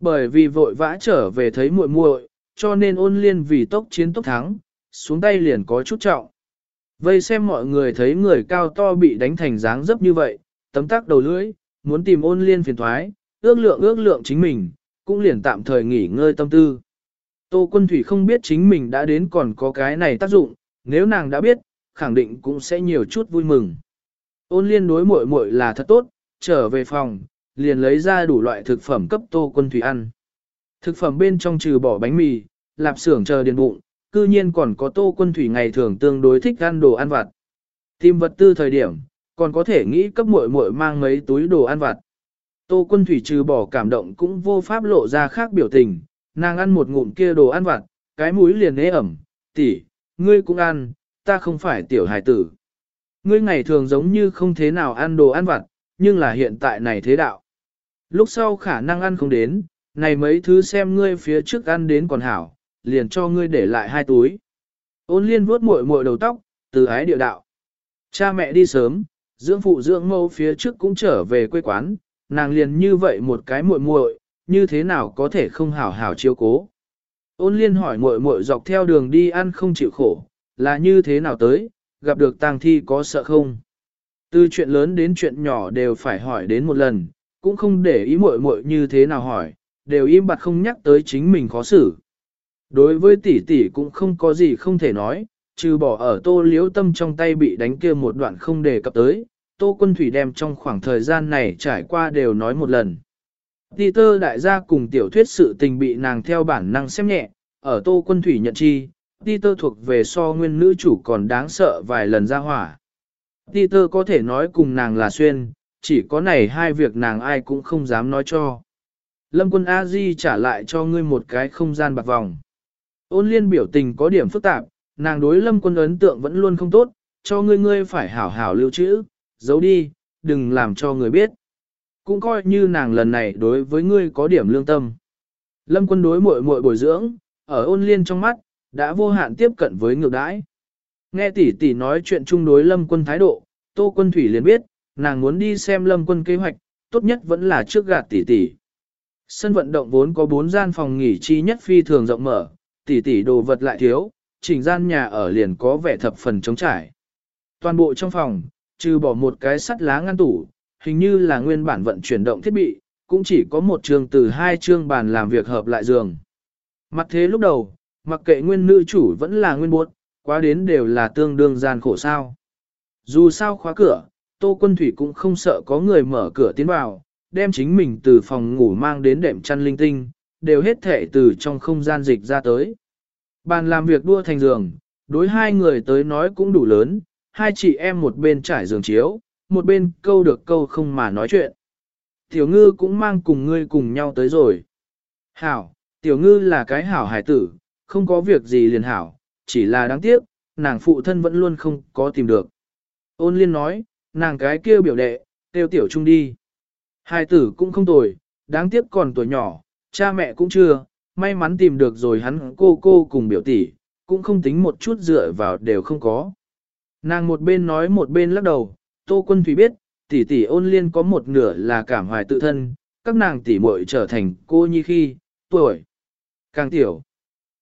Speaker 1: Bởi vì vội vã trở về thấy muội muội, cho nên ôn liên vì tốc chiến tốc thắng, xuống tay liền có chút trọng. Vây xem mọi người thấy người cao to bị đánh thành dáng dấp như vậy, tấm tắc đầu lưỡi, muốn tìm ôn liên phiền thoái, ước lượng ước lượng chính mình, cũng liền tạm thời nghỉ ngơi tâm tư. Tô quân thủy không biết chính mình đã đến còn có cái này tác dụng, nếu nàng đã biết, khẳng định cũng sẽ nhiều chút vui mừng. Ôn liên đối muội muội là thật tốt, trở về phòng, liền lấy ra đủ loại thực phẩm cấp tô quân thủy ăn. Thực phẩm bên trong trừ bỏ bánh mì, lạp xưởng chờ điền bụng, cư nhiên còn có tô quân thủy ngày thường tương đối thích ăn đồ ăn vặt. Tìm vật tư thời điểm, còn có thể nghĩ cấp muội muội mang mấy túi đồ ăn vặt. Tô quân thủy trừ bỏ cảm động cũng vô pháp lộ ra khác biểu tình, nàng ăn một ngụm kia đồ ăn vặt, cái mũi liền ế ẩm, tỷ, ngươi cũng ăn, ta không phải tiểu hài tử. Ngươi ngày thường giống như không thế nào ăn đồ ăn vặt, nhưng là hiện tại này thế đạo. Lúc sau khả năng ăn không đến, này mấy thứ xem ngươi phía trước ăn đến còn hảo, liền cho ngươi để lại hai túi. Ôn liên vuốt muội muội đầu tóc, từ ái địa đạo. Cha mẹ đi sớm, dưỡng phụ dưỡng mâu phía trước cũng trở về quê quán, nàng liền như vậy một cái muội muội, như thế nào có thể không hảo hảo chiếu cố. Ôn liên hỏi muội muội dọc theo đường đi ăn không chịu khổ, là như thế nào tới, gặp được tang thi có sợ không? Từ chuyện lớn đến chuyện nhỏ đều phải hỏi đến một lần, cũng không để ý muội muội như thế nào hỏi, đều im bặt không nhắc tới chính mình khó xử. Đối với tỷ tỷ cũng không có gì không thể nói, trừ bỏ ở tô liếu tâm trong tay bị đánh kia một đoạn không đề cập tới, tô quân thủy đem trong khoảng thời gian này trải qua đều nói một lần. Peter đại gia cùng tiểu thuyết sự tình bị nàng theo bản năng xem nhẹ, ở tô quân thủy nhận chi, Peter thuộc về so nguyên nữ chủ còn đáng sợ vài lần ra hỏa. Peter có thể nói cùng nàng là xuyên, chỉ có này hai việc nàng ai cũng không dám nói cho. Lâm quân A-di trả lại cho ngươi một cái không gian bạc vòng. Ôn liên biểu tình có điểm phức tạp, nàng đối lâm quân ấn tượng vẫn luôn không tốt, cho ngươi ngươi phải hảo hảo lưu trữ, giấu đi, đừng làm cho người biết. Cũng coi như nàng lần này đối với ngươi có điểm lương tâm. Lâm quân đối muội muội bồi dưỡng, ở ôn liên trong mắt, đã vô hạn tiếp cận với ngược đãi. Nghe tỷ tỷ nói chuyện chung đối lâm quân thái độ, tô quân thủy liền biết, nàng muốn đi xem lâm quân kế hoạch, tốt nhất vẫn là trước gạt tỷ tỷ. Sân vận động vốn có 4 gian phòng nghỉ chi nhất phi thường rộng mở, tỷ tỷ đồ vật lại thiếu, chỉnh gian nhà ở liền có vẻ thập phần trống trải. Toàn bộ trong phòng, trừ bỏ một cái sắt lá ngăn tủ, hình như là nguyên bản vận chuyển động thiết bị, cũng chỉ có một trường từ hai chương bàn làm việc hợp lại giường. Mặt thế lúc đầu, mặc kệ nguyên nữ chủ vẫn là nguyên buộc, quá đến đều là tương đương gian khổ sao. Dù sao khóa cửa, Tô Quân Thủy cũng không sợ có người mở cửa tiến vào, đem chính mình từ phòng ngủ mang đến đệm chăn linh tinh, đều hết thể từ trong không gian dịch ra tới. Bàn làm việc đua thành giường, đối hai người tới nói cũng đủ lớn, hai chị em một bên trải giường chiếu, một bên câu được câu không mà nói chuyện. Tiểu ngư cũng mang cùng ngươi cùng nhau tới rồi. Hảo, tiểu ngư là cái hảo hải tử, không có việc gì liền hảo, chỉ là đáng tiếc, nàng phụ thân vẫn luôn không có tìm được. Ôn liên nói, nàng cái kia biểu đệ, tiêu tiểu trung đi. hải tử cũng không tồi, đáng tiếc còn tuổi nhỏ, cha mẹ cũng chưa, may mắn tìm được rồi hắn cô cô cùng biểu tỷ, cũng không tính một chút dựa vào đều không có. Nàng một bên nói một bên lắc đầu, Tô Quân Thủy biết, tỷ tỷ ôn liên có một nửa là cảm hoài tự thân, các nàng tỷ muội trở thành cô nhi khi, tuổi, càng tiểu.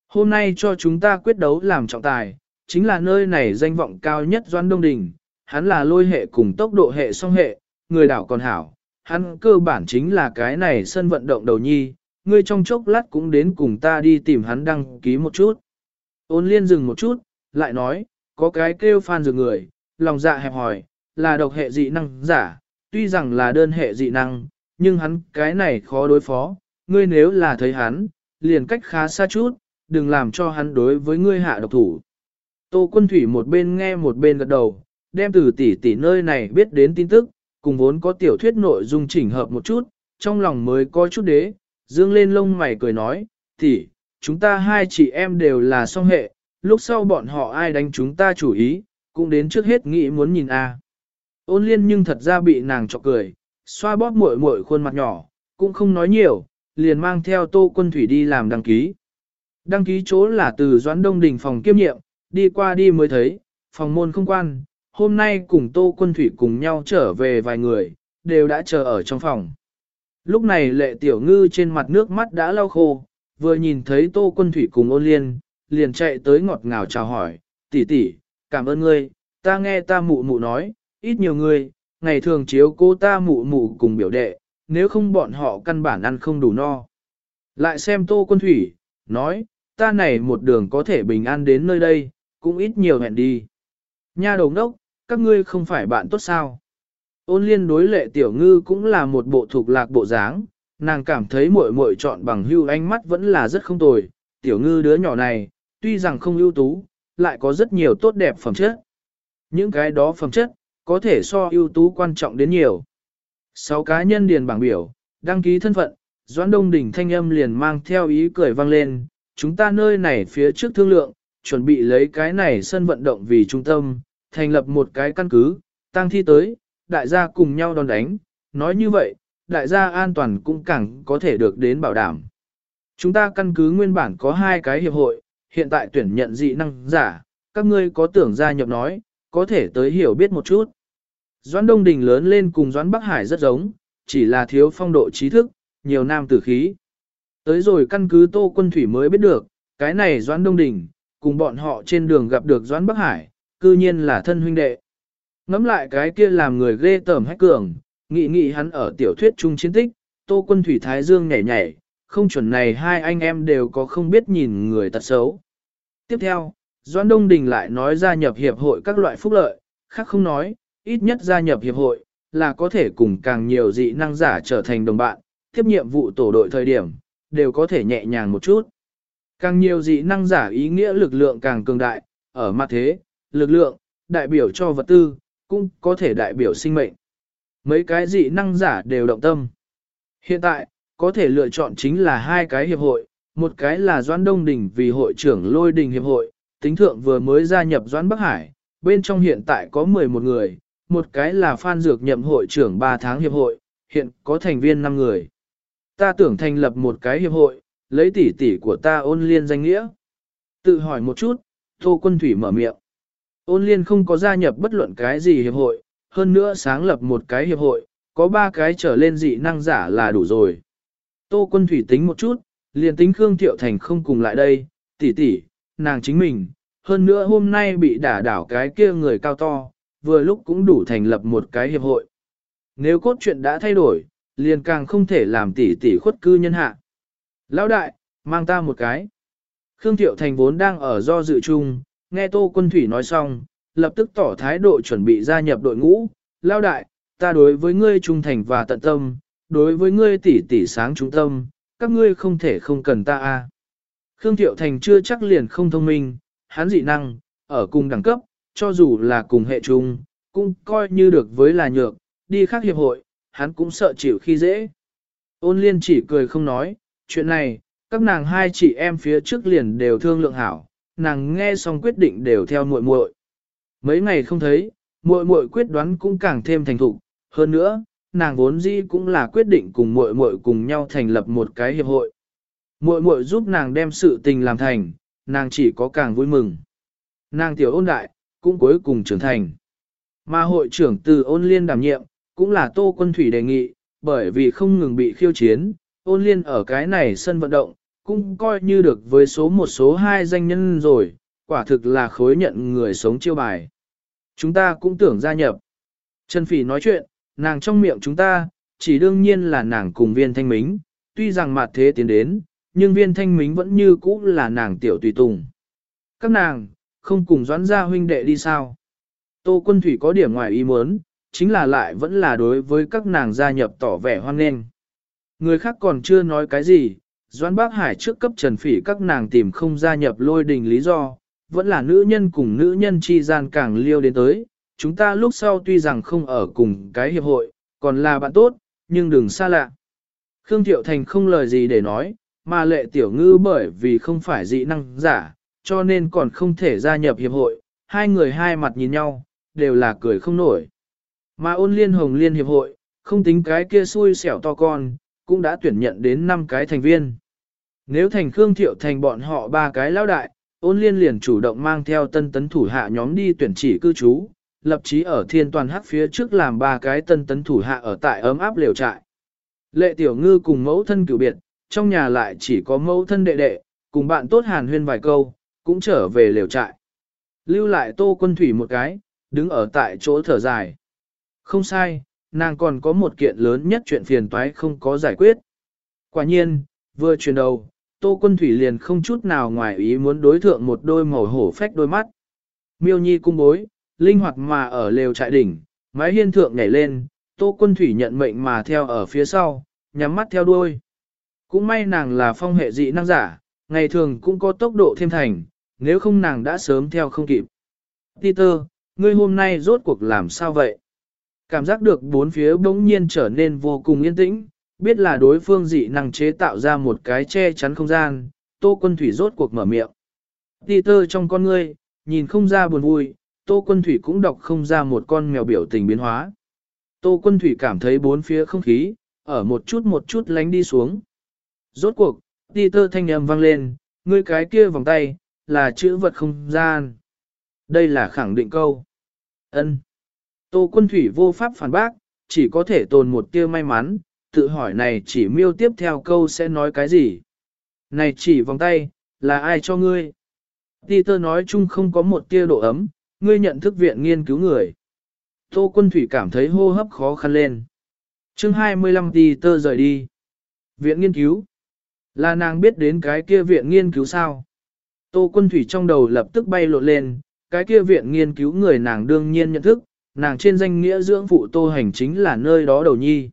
Speaker 1: Hôm nay cho chúng ta quyết đấu làm trọng tài, chính là nơi này danh vọng cao nhất Doan Đông Đình, hắn là lôi hệ cùng tốc độ hệ song hệ, người đảo còn hảo, hắn cơ bản chính là cái này sân vận động đầu nhi, ngươi trong chốc lát cũng đến cùng ta đi tìm hắn đăng ký một chút. Ôn liên dừng một chút, lại nói, có cái kêu phan dược người, lòng dạ hẹp hỏi, là độc hệ dị năng giả, tuy rằng là đơn hệ dị năng, nhưng hắn cái này khó đối phó, ngươi nếu là thấy hắn, liền cách khá xa chút, đừng làm cho hắn đối với ngươi hạ độc thủ. Tô quân thủy một bên nghe một bên gật đầu, đem từ tỷ tỷ nơi này biết đến tin tức, cùng vốn có tiểu thuyết nội dung chỉnh hợp một chút, trong lòng mới có chút đế, dương lên lông mày cười nói, tỷ, chúng ta hai chị em đều là song hệ, lúc sau bọn họ ai đánh chúng ta chủ ý, cũng đến trước hết nghĩ muốn nhìn a. Ôn liên nhưng thật ra bị nàng chọc cười, xoa bóp muội muội khuôn mặt nhỏ, cũng không nói nhiều, liền mang theo tô quân thủy đi làm đăng ký. Đăng ký chỗ là từ Doãn Đông Đình phòng kiêm nhiệm, đi qua đi mới thấy, phòng môn không quan, hôm nay cùng Tô Quân Thủy cùng nhau trở về vài người, đều đã chờ ở trong phòng. Lúc này lệ tiểu ngư trên mặt nước mắt đã lau khô, vừa nhìn thấy Tô Quân Thủy cùng ôn liên, liền chạy tới ngọt ngào chào hỏi, tỷ tỷ, cảm ơn ngươi, ta nghe ta mụ mụ nói, ít nhiều ngươi, ngày thường chiếu cô ta mụ mụ cùng biểu đệ, nếu không bọn họ căn bản ăn không đủ no. Lại xem Tô Quân Thủy, nói, ta này một đường có thể bình an đến nơi đây, cũng ít nhiều hẹn đi. Nha đầu đốc, các ngươi không phải bạn tốt sao? Ôn liên đối lệ tiểu ngư cũng là một bộ thuộc lạc bộ dáng, nàng cảm thấy muội muội chọn bằng hưu ánh mắt vẫn là rất không tồi, tiểu ngư đứa nhỏ này, tuy rằng không ưu tú, lại có rất nhiều tốt đẹp phẩm chất. Những cái đó phẩm chất, có thể so ưu tú quan trọng đến nhiều. Sáu cá nhân điền bảng biểu, đăng ký thân phận, Doãn Đông Đỉnh thanh âm liền mang theo ý cười vang lên, chúng ta nơi này phía trước thương lượng, chuẩn bị lấy cái này sân vận động vì trung tâm, thành lập một cái căn cứ, tăng thi tới, đại gia cùng nhau đòn đánh, nói như vậy, đại gia an toàn cũng càng có thể được đến bảo đảm. Chúng ta căn cứ nguyên bản có hai cái hiệp hội, hiện tại tuyển nhận dị năng giả, các ngươi có tưởng gia nhập nói, có thể tới hiểu biết một chút. Doãn Đông Đình lớn lên cùng Doãn Bắc Hải rất giống, chỉ là thiếu phong độ trí thức, nhiều nam tử khí. Tới rồi căn cứ Tô Quân Thủy mới biết được, cái này Doãn Đông Đình, cùng bọn họ trên đường gặp được Doãn Bắc Hải, cư nhiên là thân huynh đệ. Ngắm lại cái kia làm người ghê tởm hách cường, nghị nghị hắn ở tiểu thuyết trung chiến tích, Tô Quân Thủy Thái Dương nhảy nhảy, không chuẩn này hai anh em đều có không biết nhìn người tật xấu. Tiếp theo, Doãn Đông Đình lại nói gia nhập hiệp hội các loại phúc lợi, khác không nói, ít nhất gia nhập hiệp hội, là có thể cùng càng nhiều dị năng giả trở thành đồng bạn, tiếp nhiệm vụ tổ đội thời điểm, đều có thể nhẹ nhàng một chút. Càng nhiều dị năng giả ý nghĩa lực lượng càng cường đại, ở mặt thế, lực lượng, đại biểu cho vật tư, cũng có thể đại biểu sinh mệnh. Mấy cái dị năng giả đều động tâm. Hiện tại, có thể lựa chọn chính là hai cái hiệp hội, một cái là Doãn Đông Đình vì hội trưởng Lôi Đình Hiệp hội, tính thượng vừa mới gia nhập Doãn Bắc Hải, bên trong hiện tại có 11 người, một cái là Phan Dược nhậm hội trưởng 3 tháng hiệp hội, hiện có thành viên 5 người. Ta tưởng thành lập một cái hiệp hội, lấy tỷ tỷ của ta ôn liên danh nghĩa. Tự hỏi một chút, Tô Quân Thủy mở miệng. Ôn liên không có gia nhập bất luận cái gì hiệp hội, hơn nữa sáng lập một cái hiệp hội, có ba cái trở lên dị năng giả là đủ rồi. Tô Quân Thủy tính một chút, liền tính Khương Thiệu Thành không cùng lại đây, tỷ tỷ, nàng chính mình, hơn nữa hôm nay bị đả đảo cái kia người cao to, vừa lúc cũng đủ thành lập một cái hiệp hội. Nếu cốt truyện đã thay đổi, liền càng không thể làm tỷ tỷ khuất cư nhân hạ. Lão đại, mang ta một cái. Khương Thiệu Thành vốn đang ở do dự chung, nghe Tô Quân Thủy nói xong, lập tức tỏ thái độ chuẩn bị gia nhập đội ngũ. Lao đại, ta đối với ngươi trung thành và tận tâm, đối với ngươi tỷ tỷ sáng trung tâm, các ngươi không thể không cần ta a. Khương Thiệu Thành chưa chắc liền không thông minh, hắn dị năng, ở cùng đẳng cấp, cho dù là cùng hệ chung, cũng coi như được với là nhược, đi khác hiệp hội, hắn cũng sợ chịu khi dễ. Ôn liên chỉ cười không nói, chuyện này, các nàng hai chị em phía trước liền đều thương lượng hảo, nàng nghe xong quyết định đều theo muội muội. Mấy ngày không thấy, muội muội quyết đoán cũng càng thêm thành thục, hơn nữa, nàng vốn dĩ cũng là quyết định cùng muội muội cùng nhau thành lập một cái hiệp hội. Muội muội giúp nàng đem sự tình làm thành, nàng chỉ có càng vui mừng. Nàng tiểu ôn đại, cũng cuối cùng trưởng thành. Mà hội trưởng từ ôn liên đảm nhiệm, cũng là tô quân thủy đề nghị, bởi vì không ngừng bị khiêu chiến, ôn liên ở cái này sân vận động, cũng coi như được với số một số hai danh nhân rồi, quả thực là khối nhận người sống chiêu bài. Chúng ta cũng tưởng gia nhập. Trần Phỉ nói chuyện, nàng trong miệng chúng ta, chỉ đương nhiên là nàng cùng viên thanh mính, tuy rằng mặt thế tiến đến, nhưng viên thanh mính vẫn như cũ là nàng tiểu tùy tùng. Các nàng, không cùng doãn gia huynh đệ đi sao. Tô quân thủy có điểm ngoài ý muốn, chính là lại vẫn là đối với các nàng gia nhập tỏ vẻ hoan nghênh. Người khác còn chưa nói cái gì, Doãn Bác Hải trước cấp Trần Phỉ các nàng tìm không gia nhập lôi đình lý do, vẫn là nữ nhân cùng nữ nhân chi gian càng liêu đến tới. Chúng ta lúc sau tuy rằng không ở cùng cái hiệp hội, còn là bạn tốt, nhưng đừng xa lạ. Khương Thiệu Thành không lời gì để nói, mà lệ tiểu ngư bởi vì không phải dị năng giả, cho nên còn không thể gia nhập hiệp hội, hai người hai mặt nhìn nhau, đều là cười không nổi. Mà ôn liên hồng liên hiệp hội, không tính cái kia xui xẻo to con, cũng đã tuyển nhận đến 5 cái thành viên. Nếu thành Khương Thiệu thành bọn họ ba cái lão đại, ôn liên liền chủ động mang theo tân tấn thủ hạ nhóm đi tuyển chỉ cư trú, lập chí ở thiên toàn hắc phía trước làm ba cái tân tấn thủ hạ ở tại ấm áp liều trại. Lệ tiểu ngư cùng mẫu thân cựu biệt, trong nhà lại chỉ có mẫu thân đệ đệ, cùng bạn tốt hàn huyên vài câu, cũng trở về liều trại. Lưu lại tô quân thủy một cái, đứng ở tại chỗ thở dài. Không sai, nàng còn có một kiện lớn nhất chuyện phiền toái không có giải quyết. Quả nhiên, vừa chuyển đầu, Tô Quân Thủy liền không chút nào ngoài ý muốn đối thượng một đôi màu hổ phách đôi mắt. Miêu nhi cung bối, linh hoạt mà ở lều trại đỉnh, mái hiên thượng nhảy lên, tô quân thủy nhận mệnh mà theo ở phía sau, nhắm mắt theo đuôi. Cũng may nàng là phong hệ dị năng giả, ngày thường cũng có tốc độ thêm thành, nếu không nàng đã sớm theo không kịp. Peter, ngươi hôm nay rốt cuộc làm sao vậy? Cảm giác được bốn phía bỗng nhiên trở nên vô cùng yên tĩnh, biết là đối phương dị năng chế tạo ra một cái che chắn không gian, tô quân thủy rốt cuộc mở miệng. Peter trong con ngươi, nhìn không ra buồn vui, tô quân thủy cũng đọc không ra một con mèo biểu tình biến hóa. Tô quân thủy cảm thấy bốn phía không khí, ở một chút một chút lánh đi xuống. Rốt cuộc, Peter thanh âm vang lên, ngươi cái kia vòng tay, là chữ vật không gian. Đây là khẳng định câu. Ân. Tô quân thủy vô pháp phản bác, chỉ có thể tồn một tia may mắn, tự hỏi này chỉ miêu tiếp theo câu sẽ nói cái gì. Này chỉ vòng tay, là ai cho ngươi? Peter nói chung không có một tia độ ấm, ngươi nhận thức viện nghiên cứu người. Tô quân thủy cảm thấy hô hấp khó khăn lên. chương 25 Peter rời đi. Viện nghiên cứu. Là nàng biết đến cái kia viện nghiên cứu sao? Tô quân thủy trong đầu lập tức bay lộn lên, cái kia viện nghiên cứu người nàng đương nhiên nhận thức, nàng trên danh nghĩa dưỡng phụ tô hành chính là nơi đó đầu nhi.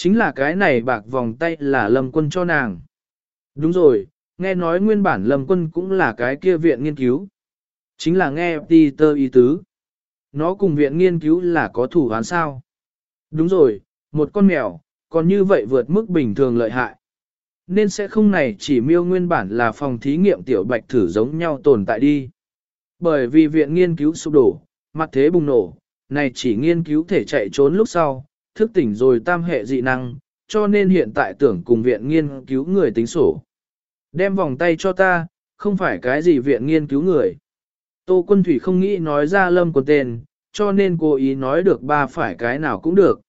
Speaker 1: Chính là cái này bạc vòng tay là lâm quân cho nàng. Đúng rồi, nghe nói nguyên bản lâm quân cũng là cái kia viện nghiên cứu. Chính là nghe Peter ý tứ. Nó cùng viện nghiên cứu là có thủ án sao. Đúng rồi, một con mèo, còn như vậy vượt mức bình thường lợi hại. Nên sẽ không này chỉ miêu nguyên bản là phòng thí nghiệm tiểu bạch thử giống nhau tồn tại đi. Bởi vì viện nghiên cứu sụp đổ, mặt thế bùng nổ, này chỉ nghiên cứu thể chạy trốn lúc sau, thức tỉnh rồi tam hệ dị năng, cho nên hiện tại tưởng cùng viện nghiên cứu người tính sổ. Đem vòng tay cho ta, không phải cái gì viện nghiên cứu người. Tô quân thủy không nghĩ nói ra lâm quân tên, cho nên cố ý nói được ba phải cái nào cũng được.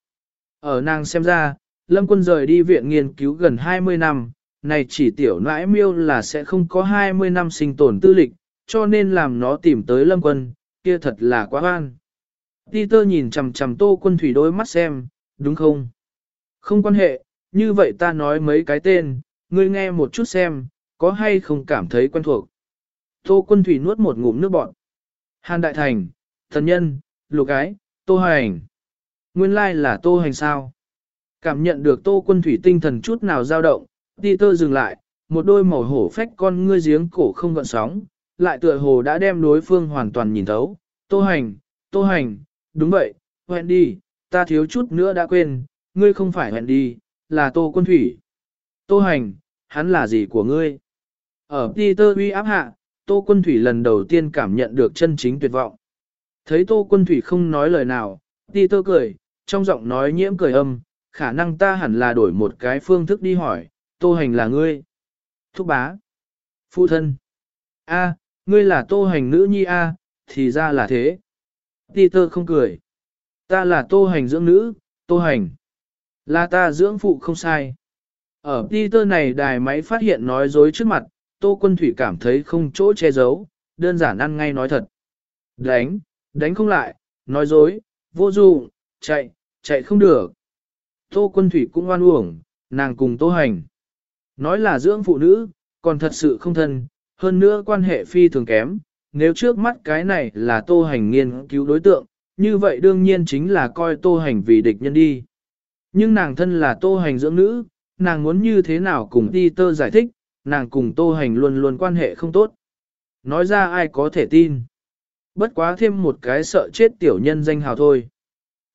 Speaker 1: Ở nàng xem ra, lâm quân rời đi viện nghiên cứu gần 20 năm, này chỉ tiểu nãi miêu là sẽ không có 20 năm sinh tồn tư lịch, cho nên làm nó tìm tới lâm quân, kia thật là quá oan. Peter nhìn chằm chằm tô quân thủy đôi mắt xem, đúng không? Không quan hệ, như vậy ta nói mấy cái tên, ngươi nghe một chút xem, có hay không cảm thấy quen thuộc. Tô quân thủy nuốt một ngụm nước bọt. Hàn Đại Thành, Thần Nhân, Lục Ái, Tô Hành. Nguyên lai là Tô Hành sao? Cảm nhận được Tô quân thủy tinh thần chút nào dao động, Peter dừng lại, một đôi màu hổ phách con ngươi giếng cổ không gợn sóng, lại tựa hồ đã đem đối phương hoàn toàn nhìn thấu. Tô Hành, Tô Hành, đúng vậy, quen đi, ta thiếu chút nữa đã quên, ngươi không phải hẹn đi, là Tô Quân Thủy. Tô Hành, hắn là gì của ngươi? Ở Peter uy áp hạ, Tô Quân Thủy lần đầu tiên cảm nhận được chân chính tuyệt vọng. Thấy Tô Quân Thủy không nói lời nào, Peter cười, trong giọng nói nhiễm cười âm, khả năng ta hẳn là đổi một cái phương thức đi hỏi, Tô Hành là ngươi. Thúc bá. Phụ thân. A, ngươi là Tô Hành nữ nhi A, thì ra là thế. Peter không cười. Ta là tô hành dưỡng nữ, tô hành. Là ta dưỡng phụ không sai. Ở Peter này đài máy phát hiện nói dối trước mặt, tô quân thủy cảm thấy không chỗ che giấu, đơn giản ăn ngay nói thật. Đánh, đánh không lại, nói dối, vô dụng, chạy, chạy không được. Tô quân thủy cũng oan uổng, nàng cùng tô hành. Nói là dưỡng phụ nữ, còn thật sự không thân, hơn nữa quan hệ phi thường kém, nếu trước mắt cái này là tô hành nghiên cứu đối tượng, như vậy đương nhiên chính là coi tô hành vì địch nhân đi. Nhưng nàng thân là tô hành dưỡng nữ, nàng muốn như thế nào cùng ti tơ giải thích, nàng cùng tô hành luôn luôn quan hệ không tốt. Nói ra ai có thể tin. Bất quá thêm một cái sợ chết tiểu nhân danh hào thôi.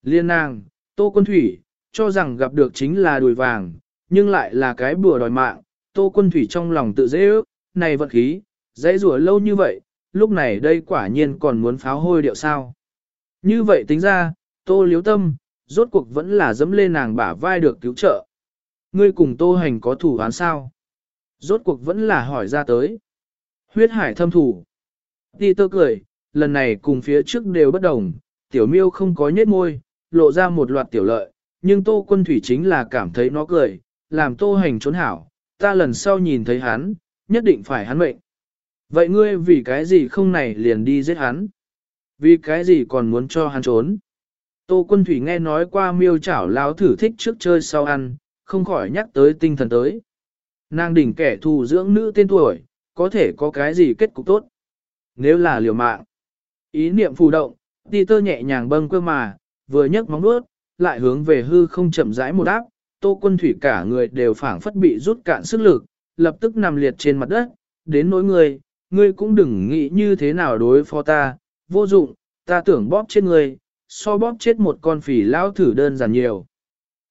Speaker 1: Liên nàng, tô quân thủy, cho rằng gặp được chính là đùi vàng, nhưng lại là cái bùa đòi mạng, tô quân thủy trong lòng tự dễ ước, này vật khí, dễ rủa lâu như vậy, lúc này đây quả nhiên còn muốn pháo hôi điệu sao. Như vậy tính ra, tô liếu tâm, rốt cuộc vẫn là dẫm lên nàng bả vai được cứu trợ. Ngươi cùng tô hành có thủ án sao? Rốt cuộc vẫn là hỏi ra tới. Huyết hải thâm thủ. Ti tơ cười, lần này cùng phía trước đều bất đồng, tiểu miêu không có nhết môi, lộ ra một loạt tiểu lợi, nhưng tô quân thủy chính là cảm thấy nó cười, làm tô hành trốn hảo, ta lần sau nhìn thấy hắn, nhất định phải hắn mệnh. Vậy ngươi vì cái gì không này liền đi giết hắn? Vì cái gì còn muốn cho hắn trốn? Tô quân thủy nghe nói qua miêu chảo láo thử thích trước chơi sau ăn, không khỏi nhắc tới tinh thần tới. Nàng đỉnh kẻ thù dưỡng nữ tên tuổi, có thể có cái gì kết cục tốt? Nếu là liều mạng, Ý niệm phù động, đi tơ nhẹ nhàng bâng quơ mà, vừa nhấc móng nuốt, lại hướng về hư không chậm rãi một áp, tô quân thủy cả người đều phảng phất bị rút cạn sức lực, lập tức nằm liệt trên mặt đất, đến nỗi người, ngươi cũng đừng nghĩ như thế nào đối phó ta, vô dụng, ta tưởng bóp chết ngươi, so bóp chết một con phỉ lao thử đơn giản nhiều.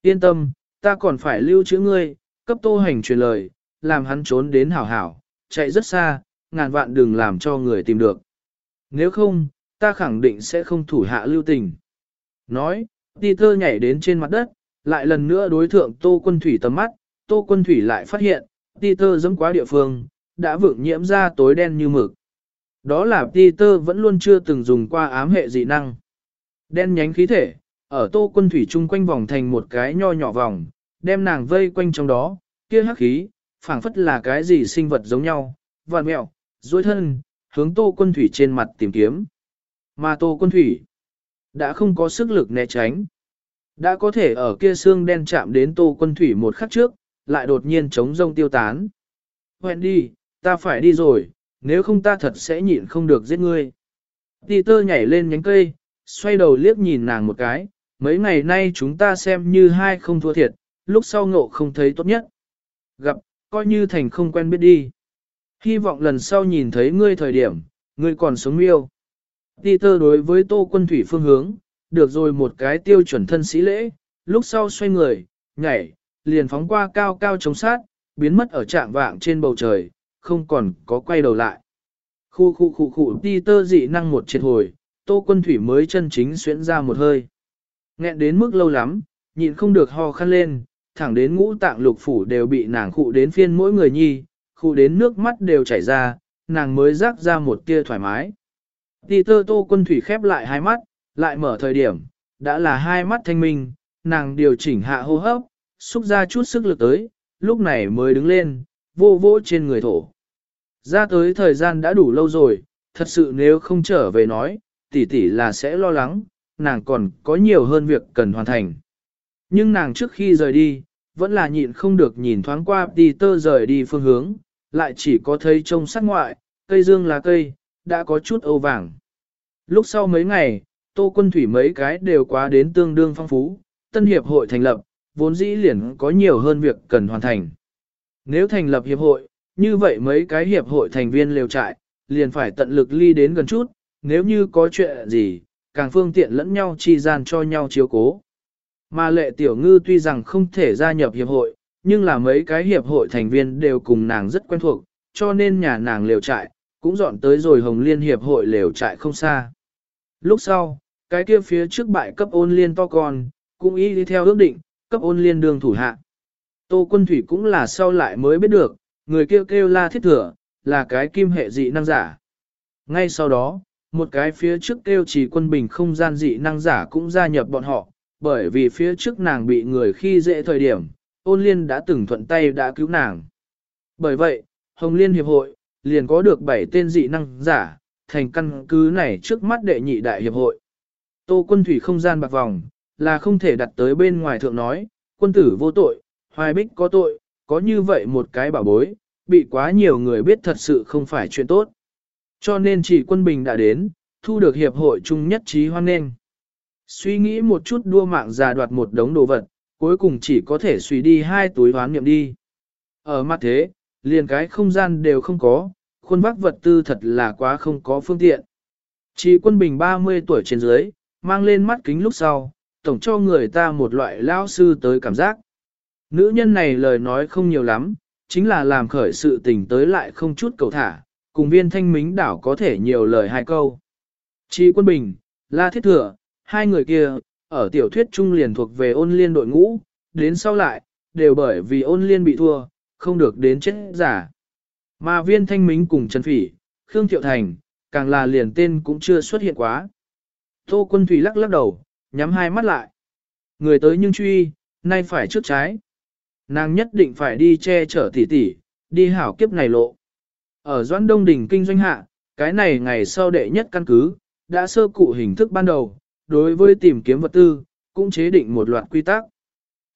Speaker 1: Yên tâm, ta còn phải lưu trữ ngươi, cấp tô hành truyền lời, làm hắn trốn đến hảo hảo, chạy rất xa, ngàn vạn đừng làm cho người tìm được. Nếu không, ta khẳng định sẽ không thủ hạ lưu tình. Nói, Peter nhảy đến trên mặt đất, lại lần nữa đối thượng Tô Quân Thủy tầm mắt, Tô Quân Thủy lại phát hiện, Peter dẫm quá địa phương, đã vượng nhiễm ra tối đen như mực. Đó là Peter vẫn luôn chưa từng dùng qua ám hệ dị năng. Đen nhánh khí thể, ở Tô Quân Thủy chung quanh vòng thành một cái nho nhỏ vòng, đem nàng vây quanh trong đó, kia hắc khí, phảng phất là cái gì sinh vật giống nhau, vằn mẹo, duỗi thân, hướng Tô Quân Thủy trên mặt tìm kiếm. Mà Tô Quân Thủy đã không có sức lực né tránh. Đã có thể ở kia xương đen chạm đến Tô Quân Thủy một khắc trước, lại đột nhiên chống rông tiêu tán. Hẹn đi, ta phải đi rồi, nếu không ta thật sẽ nhịn không được giết ngươi. Peter nhảy lên nhánh cây, xoay đầu liếc nhìn nàng một cái, mấy ngày nay chúng ta xem như hai không thua thiệt, lúc sau ngộ không thấy tốt nhất. Gặp, coi như thành không quen biết đi. Hy vọng lần sau nhìn thấy ngươi thời điểm, ngươi còn sống yêu. Peter đối với tô quân thủy phương hướng, được rồi một cái tiêu chuẩn thân sĩ lễ, lúc sau xoay người, nhảy, liền phóng qua cao cao chống sát, biến mất ở trạng vạng trên bầu trời, không còn có quay đầu lại. Khu khu khu khu Peter dị năng một triệt hồi, tô quân thủy mới chân chính xuyễn ra một hơi. Nghẹn đến mức lâu lắm, nhịn không được ho khăn lên, thẳng đến ngũ tạng lục phủ đều bị nàng khụ đến phiên mỗi người nhi, khụ đến nước mắt đều chảy ra, nàng mới rác ra một tia thoải mái. Peter tô quân thủy khép lại hai mắt, lại mở thời điểm, đã là hai mắt thanh minh, nàng điều chỉnh hạ hô hấp, xúc ra chút sức lực tới, lúc này mới đứng lên, vô vô trên người thổ. Ra tới thời gian đã đủ lâu rồi, thật sự nếu không trở về nói, tỷ tỷ là sẽ lo lắng, nàng còn có nhiều hơn việc cần hoàn thành. Nhưng nàng trước khi rời đi, vẫn là nhịn không được nhìn thoáng qua Peter rời đi phương hướng, lại chỉ có thấy trông sát ngoại, cây dương là cây, đã có chút âu vàng. Lúc sau mấy ngày, tô quân thủy mấy cái đều quá đến tương đương phong phú, tân hiệp hội thành lập, vốn dĩ liền có nhiều hơn việc cần hoàn thành. Nếu thành lập hiệp hội, như vậy mấy cái hiệp hội thành viên liều trại, liền phải tận lực ly đến gần chút, nếu như có chuyện gì, càng phương tiện lẫn nhau chi gian cho nhau chiếu cố. Mà lệ tiểu ngư tuy rằng không thể gia nhập hiệp hội, nhưng là mấy cái hiệp hội thành viên đều cùng nàng rất quen thuộc, cho nên nhà nàng liều trại, cũng dọn tới rồi Hồng Liên hiệp hội liều trại không xa. Lúc sau, cái kia phía trước bại cấp ôn liên to con, cũng ý đi theo ước định, cấp ôn liên đường thủ hạ. Tô quân thủy cũng là sau lại mới biết được, người kêu kêu la thiết thừa, là cái kim hệ dị năng giả. Ngay sau đó, một cái phía trước kêu chỉ quân bình không gian dị năng giả cũng gia nhập bọn họ, bởi vì phía trước nàng bị người khi dễ thời điểm, ôn liên đã từng thuận tay đã cứu nàng. Bởi vậy, Hồng Liên Hiệp hội, liền có được 7 tên dị năng giả, thành căn cứ này trước mắt đệ nhị đại hiệp hội. Tô quân thủy không gian bạc vòng, là không thể đặt tới bên ngoài thượng nói, quân tử vô tội, hoài bích có tội, có như vậy một cái bảo bối, bị quá nhiều người biết thật sự không phải chuyện tốt. Cho nên chỉ quân bình đã đến, thu được hiệp hội chung nhất trí hoan nghênh. Suy nghĩ một chút đua mạng già đoạt một đống đồ vật, cuối cùng chỉ có thể suy đi hai túi hoán niệm đi. Ở mặt thế, liền cái không gian đều không có, khuôn vác vật tư thật là quá không có phương tiện. Chỉ quân bình 30 tuổi trên dưới, mang lên mắt kính lúc sau, tổng cho người ta một loại lao sư tới cảm giác. Nữ nhân này lời nói không nhiều lắm, chính là làm khởi sự tình tới lại không chút cầu thả, cùng viên thanh mính đảo có thể nhiều lời hai câu. Chi quân bình, la thiết thừa, hai người kia, ở tiểu thuyết trung liền thuộc về ôn liên đội ngũ, đến sau lại, đều bởi vì ôn liên bị thua, không được đến chết giả. Mà viên thanh mính cùng Trần Phỉ, Khương Thiệu Thành, càng là liền tên cũng chưa xuất hiện quá. Tô quân thủy lắc lắc đầu, nhắm hai mắt lại. Người tới nhưng truy, nay phải trước trái. Nàng nhất định phải đi che chở tỷ tỷ, đi hảo kiếp này lộ. Ở Doãn Đông Đình kinh doanh hạ, cái này ngày sau đệ nhất căn cứ, đã sơ cụ hình thức ban đầu, đối với tìm kiếm vật tư, cũng chế định một loạt quy tắc.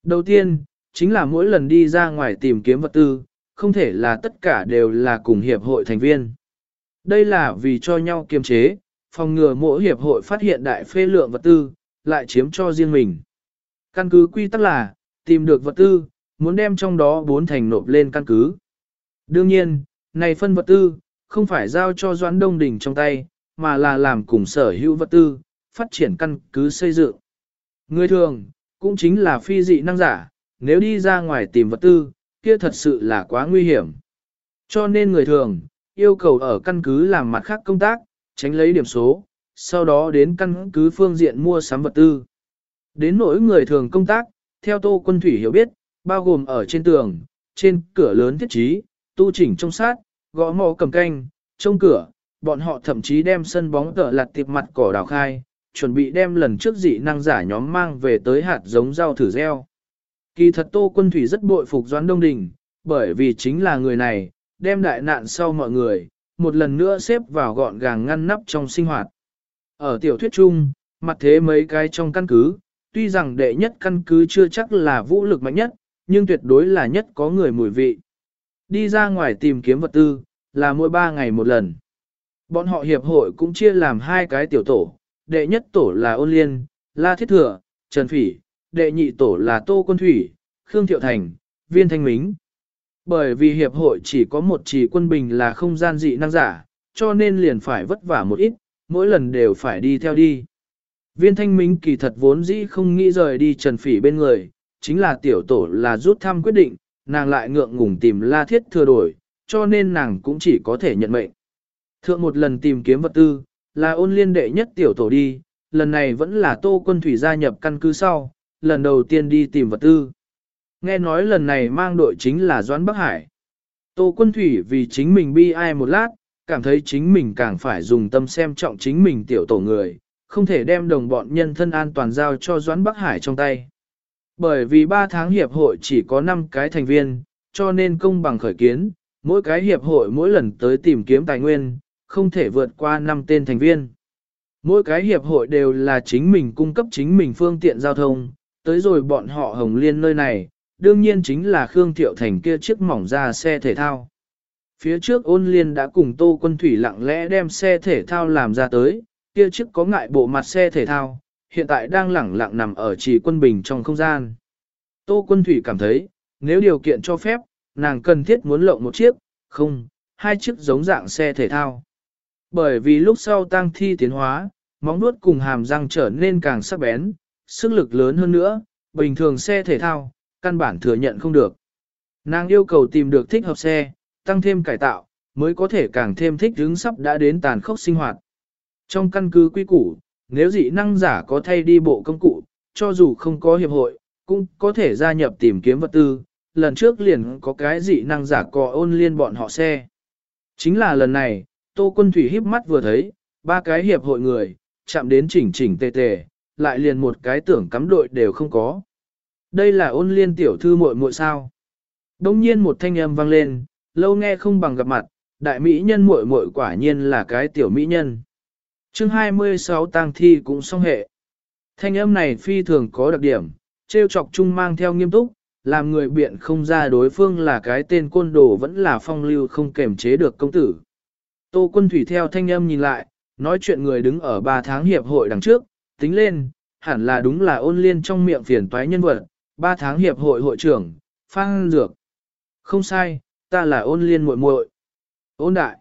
Speaker 1: Đầu tiên, chính là mỗi lần đi ra ngoài tìm kiếm vật tư, không thể là tất cả đều là cùng hiệp hội thành viên. Đây là vì cho nhau kiềm chế, phòng ngừa mỗi hiệp hội phát hiện đại phê lượng vật tư, lại chiếm cho riêng mình. Căn cứ quy tắc là, tìm được vật tư, muốn đem trong đó bốn thành nộp lên căn cứ. Đương nhiên, này phân vật tư, không phải giao cho Doãn Đông Đình trong tay, mà là làm cùng sở hữu vật tư, phát triển căn cứ xây dựng. Người thường, cũng chính là phi dị năng giả, nếu đi ra ngoài tìm vật tư, kia thật sự là quá nguy hiểm. Cho nên người thường, yêu cầu ở căn cứ làm mặt khác công tác, tránh lấy điểm số, sau đó đến căn cứ phương diện mua sắm vật tư. Đến nỗi người thường công tác, theo Tô Quân Thủy hiểu biết, bao gồm ở trên tường, trên cửa lớn thiết trí, tu chỉnh trong sát, gõ mò cầm canh, trông cửa, bọn họ thậm chí đem sân bóng tở lặt tiệp mặt cỏ đào khai, chuẩn bị đem lần trước dị năng giả nhóm mang về tới hạt giống rau thử gieo. Kỳ thật Tô Quân Thủy rất bội phục Doãn Đông Đình, bởi vì chính là người này, đem đại nạn sau mọi người, một lần nữa xếp vào gọn gàng ngăn nắp trong sinh hoạt. Ở tiểu thuyết chung, mặt thế mấy cái trong căn cứ, tuy rằng đệ nhất căn cứ chưa chắc là vũ lực mạnh nhất, nhưng tuyệt đối là nhất có người mùi vị. Đi ra ngoài tìm kiếm vật tư, là mỗi ba ngày một lần. Bọn họ hiệp hội cũng chia làm hai cái tiểu tổ, đệ nhất tổ là ôn liên, la thiết thừa, trần phỉ, đệ nhị tổ là tô quân thủy, khương thiệu thành, viên thanh mính. Bởi vì hiệp hội chỉ có một chỉ quân bình là không gian dị năng giả, cho nên liền phải vất vả một ít, mỗi lần đều phải đi theo đi. Viên thanh minh kỳ thật vốn dĩ không nghĩ rời đi trần phỉ bên người, chính là tiểu tổ là rút thăm quyết định, nàng lại ngượng ngùng tìm la thiết thừa đổi, cho nên nàng cũng chỉ có thể nhận mệnh. Thượng một lần tìm kiếm vật tư, là ôn liên đệ nhất tiểu tổ đi, lần này vẫn là tô quân thủy gia nhập căn cứ sau, lần đầu tiên đi tìm vật tư. Nghe nói lần này mang đội chính là Doãn Bắc Hải. Tô quân thủy vì chính mình bi ai một lát, cảm thấy chính mình càng phải dùng tâm xem trọng chính mình tiểu tổ người, không thể đem đồng bọn nhân thân an toàn giao cho Doãn Bắc Hải trong tay. Bởi vì 3 tháng hiệp hội chỉ có 5 cái thành viên, cho nên công bằng khởi kiến, mỗi cái hiệp hội mỗi lần tới tìm kiếm tài nguyên, không thể vượt qua 5 tên thành viên. Mỗi cái hiệp hội đều là chính mình cung cấp chính mình phương tiện giao thông, tới rồi bọn họ hồng liên nơi này, đương nhiên chính là Khương Thiệu Thành kia chiếc mỏng ra xe thể thao. Phía trước ôn liên đã cùng Tô Quân Thủy lặng lẽ đem xe thể thao làm ra tới, kia chiếc có ngại bộ mặt xe thể thao, hiện tại đang lẳng lặng nằm ở trì quân bình trong không gian. Tô Quân Thủy cảm thấy, nếu điều kiện cho phép, nàng cần thiết muốn lộng một chiếc, không, hai chiếc giống dạng xe thể thao. Bởi vì lúc sau tăng thi tiến hóa, móng nuốt cùng hàm răng trở nên càng sắc bén, sức lực lớn hơn nữa, bình thường xe thể thao, căn bản thừa nhận không được. Nàng yêu cầu tìm được thích hợp xe, tăng thêm cải tạo, mới có thể càng thêm thích Đứng sắp đã đến tàn khốc sinh hoạt. Trong căn cứ quy củ, nếu dị năng giả có thay đi bộ công cụ, cho dù không có hiệp hội, cũng có thể gia nhập tìm kiếm vật tư. Lần trước liền có cái dị năng giả cò ôn liên bọn họ xe. Chính là lần này, Tô Quân Thủy híp mắt vừa thấy, ba cái hiệp hội người, chạm đến chỉnh chỉnh tề tề, lại liền một cái tưởng cắm đội đều không có. Đây là ôn liên tiểu thư muội muội sao. Đông nhiên một thanh âm vang lên, lâu nghe không bằng gặp mặt, đại mỹ nhân muội muội quả nhiên là cái tiểu mỹ nhân chương 26 tang thi cũng song hệ. Thanh âm này phi thường có đặc điểm, trêu chọc chung mang theo nghiêm túc, làm người biện không ra đối phương là cái tên côn đồ vẫn là phong lưu không kềm chế được công tử. Tô quân thủy theo thanh âm nhìn lại, nói chuyện người đứng ở 3 tháng hiệp hội đằng trước, tính lên, hẳn là đúng là ôn liên trong miệng phiền toái nhân vật, 3 tháng hiệp hội hội trưởng, Phan Dược. Không sai, ta là ôn liên muội muội. Ôn đại.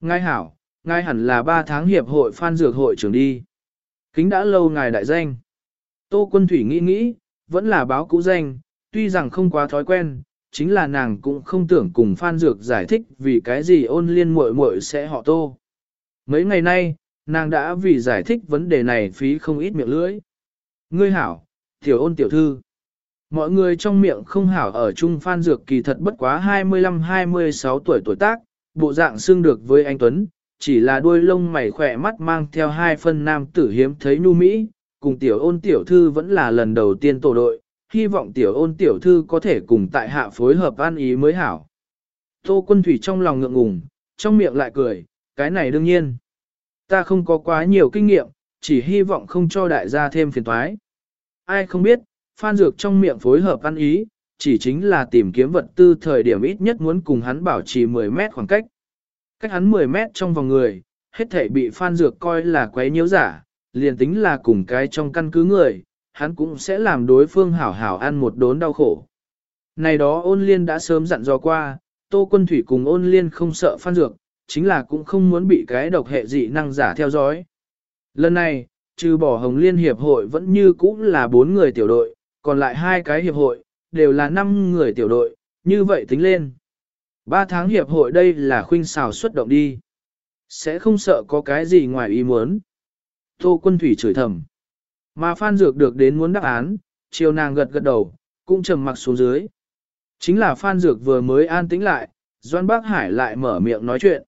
Speaker 1: Ngài hảo, ngài hẳn là 3 tháng hiệp hội Phan Dược hội trưởng đi. Kính đã lâu ngài đại danh. Tô quân thủy nghĩ nghĩ, vẫn là báo cũ danh, tuy rằng không quá thói quen, chính là nàng cũng không tưởng cùng Phan Dược giải thích vì cái gì ôn liên muội muội sẽ họ tô. Mấy ngày nay, nàng đã vì giải thích vấn đề này phí không ít miệng lưỡi. Ngươi hảo, tiểu ôn tiểu thư. Mọi người trong miệng không hảo ở chung Phan Dược kỳ thật bất quá 25-26 tuổi tuổi tác, bộ dạng xương được với anh Tuấn, chỉ là đuôi lông mày khỏe mắt mang theo hai phân nam tử hiếm thấy nu mỹ, cùng tiểu ôn tiểu thư vẫn là lần đầu tiên tổ đội, hy vọng tiểu ôn tiểu thư có thể cùng tại hạ phối hợp an ý mới hảo. Tô quân thủy trong lòng ngượng ngùng, trong miệng lại cười, cái này đương nhiên. Ta không có quá nhiều kinh nghiệm, chỉ hy vọng không cho đại gia thêm phiền toái. Ai không biết, Phan Dược trong miệng phối hợp ăn ý, chỉ chính là tìm kiếm vật tư thời điểm ít nhất muốn cùng hắn bảo trì 10 mét khoảng cách. Cách hắn 10 mét trong vòng người, hết thể bị Phan Dược coi là quấy nhiễu giả, liền tính là cùng cái trong căn cứ người, hắn cũng sẽ làm đối phương hảo hảo ăn một đốn đau khổ. Này đó ôn liên đã sớm dặn dò qua, Tô Quân Thủy cùng ôn liên không sợ Phan Dược, chính là cũng không muốn bị cái độc hệ dị năng giả theo dõi. Lần này, trừ bỏ Hồng Liên Hiệp hội vẫn như cũ là bốn người tiểu đội, còn lại hai cái hiệp hội, đều là năm người tiểu đội, như vậy tính lên. Ba tháng hiệp hội đây là khuynh xào xuất động đi. Sẽ không sợ có cái gì ngoài ý muốn. Tô quân thủy chửi thầm. Mà Phan Dược được đến muốn đáp án, chiều nàng gật gật đầu, cũng trầm mặc xuống dưới. Chính là Phan Dược vừa mới an tĩnh lại, Doan Bác Hải lại mở miệng nói chuyện.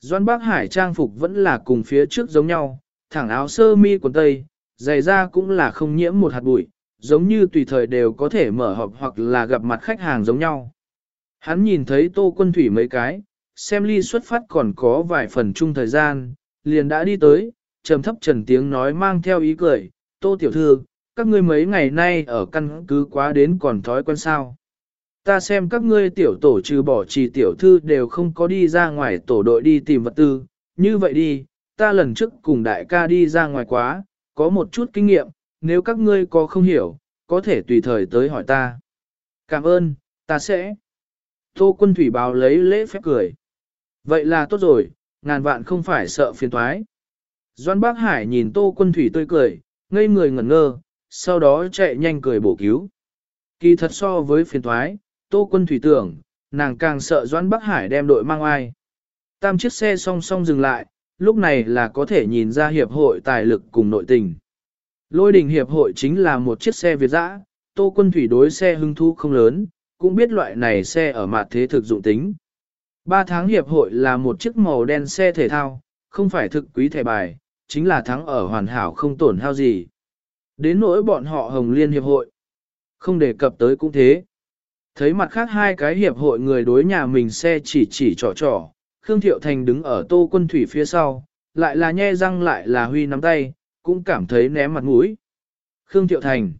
Speaker 1: Doan Bác Hải trang phục vẫn là cùng phía trước giống nhau, thẳng áo sơ mi quần tây, giày da cũng là không nhiễm một hạt bụi, giống như tùy thời đều có thể mở họp hoặc là gặp mặt khách hàng giống nhau. Hắn nhìn thấy tô quân thủy mấy cái, xem ly xuất phát còn có vài phần chung thời gian, liền đã đi tới, trầm thấp trần tiếng nói mang theo ý cười, tô tiểu thư, các ngươi mấy ngày nay ở căn cứ quá đến còn thói quen sao. Ta xem các ngươi tiểu tổ trừ bỏ trì tiểu thư đều không có đi ra ngoài tổ đội đi tìm vật tư, như vậy đi, ta lần trước cùng đại ca đi ra ngoài quá, có một chút kinh nghiệm, nếu các ngươi có không hiểu, có thể tùy thời tới hỏi ta. Cảm ơn, ta sẽ. Tô quân thủy báo lấy lễ phép cười. Vậy là tốt rồi, ngàn vạn không phải sợ phiền toái. Doan Bác Hải nhìn Tô quân thủy tươi cười, ngây người ngẩn ngơ, sau đó chạy nhanh cười bổ cứu. Kỳ thật so với phiền toái, Tô quân thủy tưởng, nàng càng sợ Doan Bắc Hải đem đội mang ai. Tam chiếc xe song song dừng lại, lúc này là có thể nhìn ra hiệp hội tài lực cùng nội tình. Lôi đình hiệp hội chính là một chiếc xe Việt dã, tô quân thủy đối xe hưng thu không lớn, cũng biết loại này xe ở mặt thế thực dụng tính. Ba tháng hiệp hội là một chiếc màu đen xe thể thao, không phải thực quý thẻ bài, chính là thắng ở hoàn hảo không tổn hao gì. Đến nỗi bọn họ Hồng Liên Hiệp hội, không đề cập tới cũng thế. Thấy mặt khác hai cái hiệp hội người đối nhà mình xe chỉ chỉ trò trò, Khương Thiệu Thành đứng ở tô quân thủy phía sau, lại là nhe răng lại là huy nắm tay, cũng cảm thấy ném mặt mũi. Khương Thiệu Thành.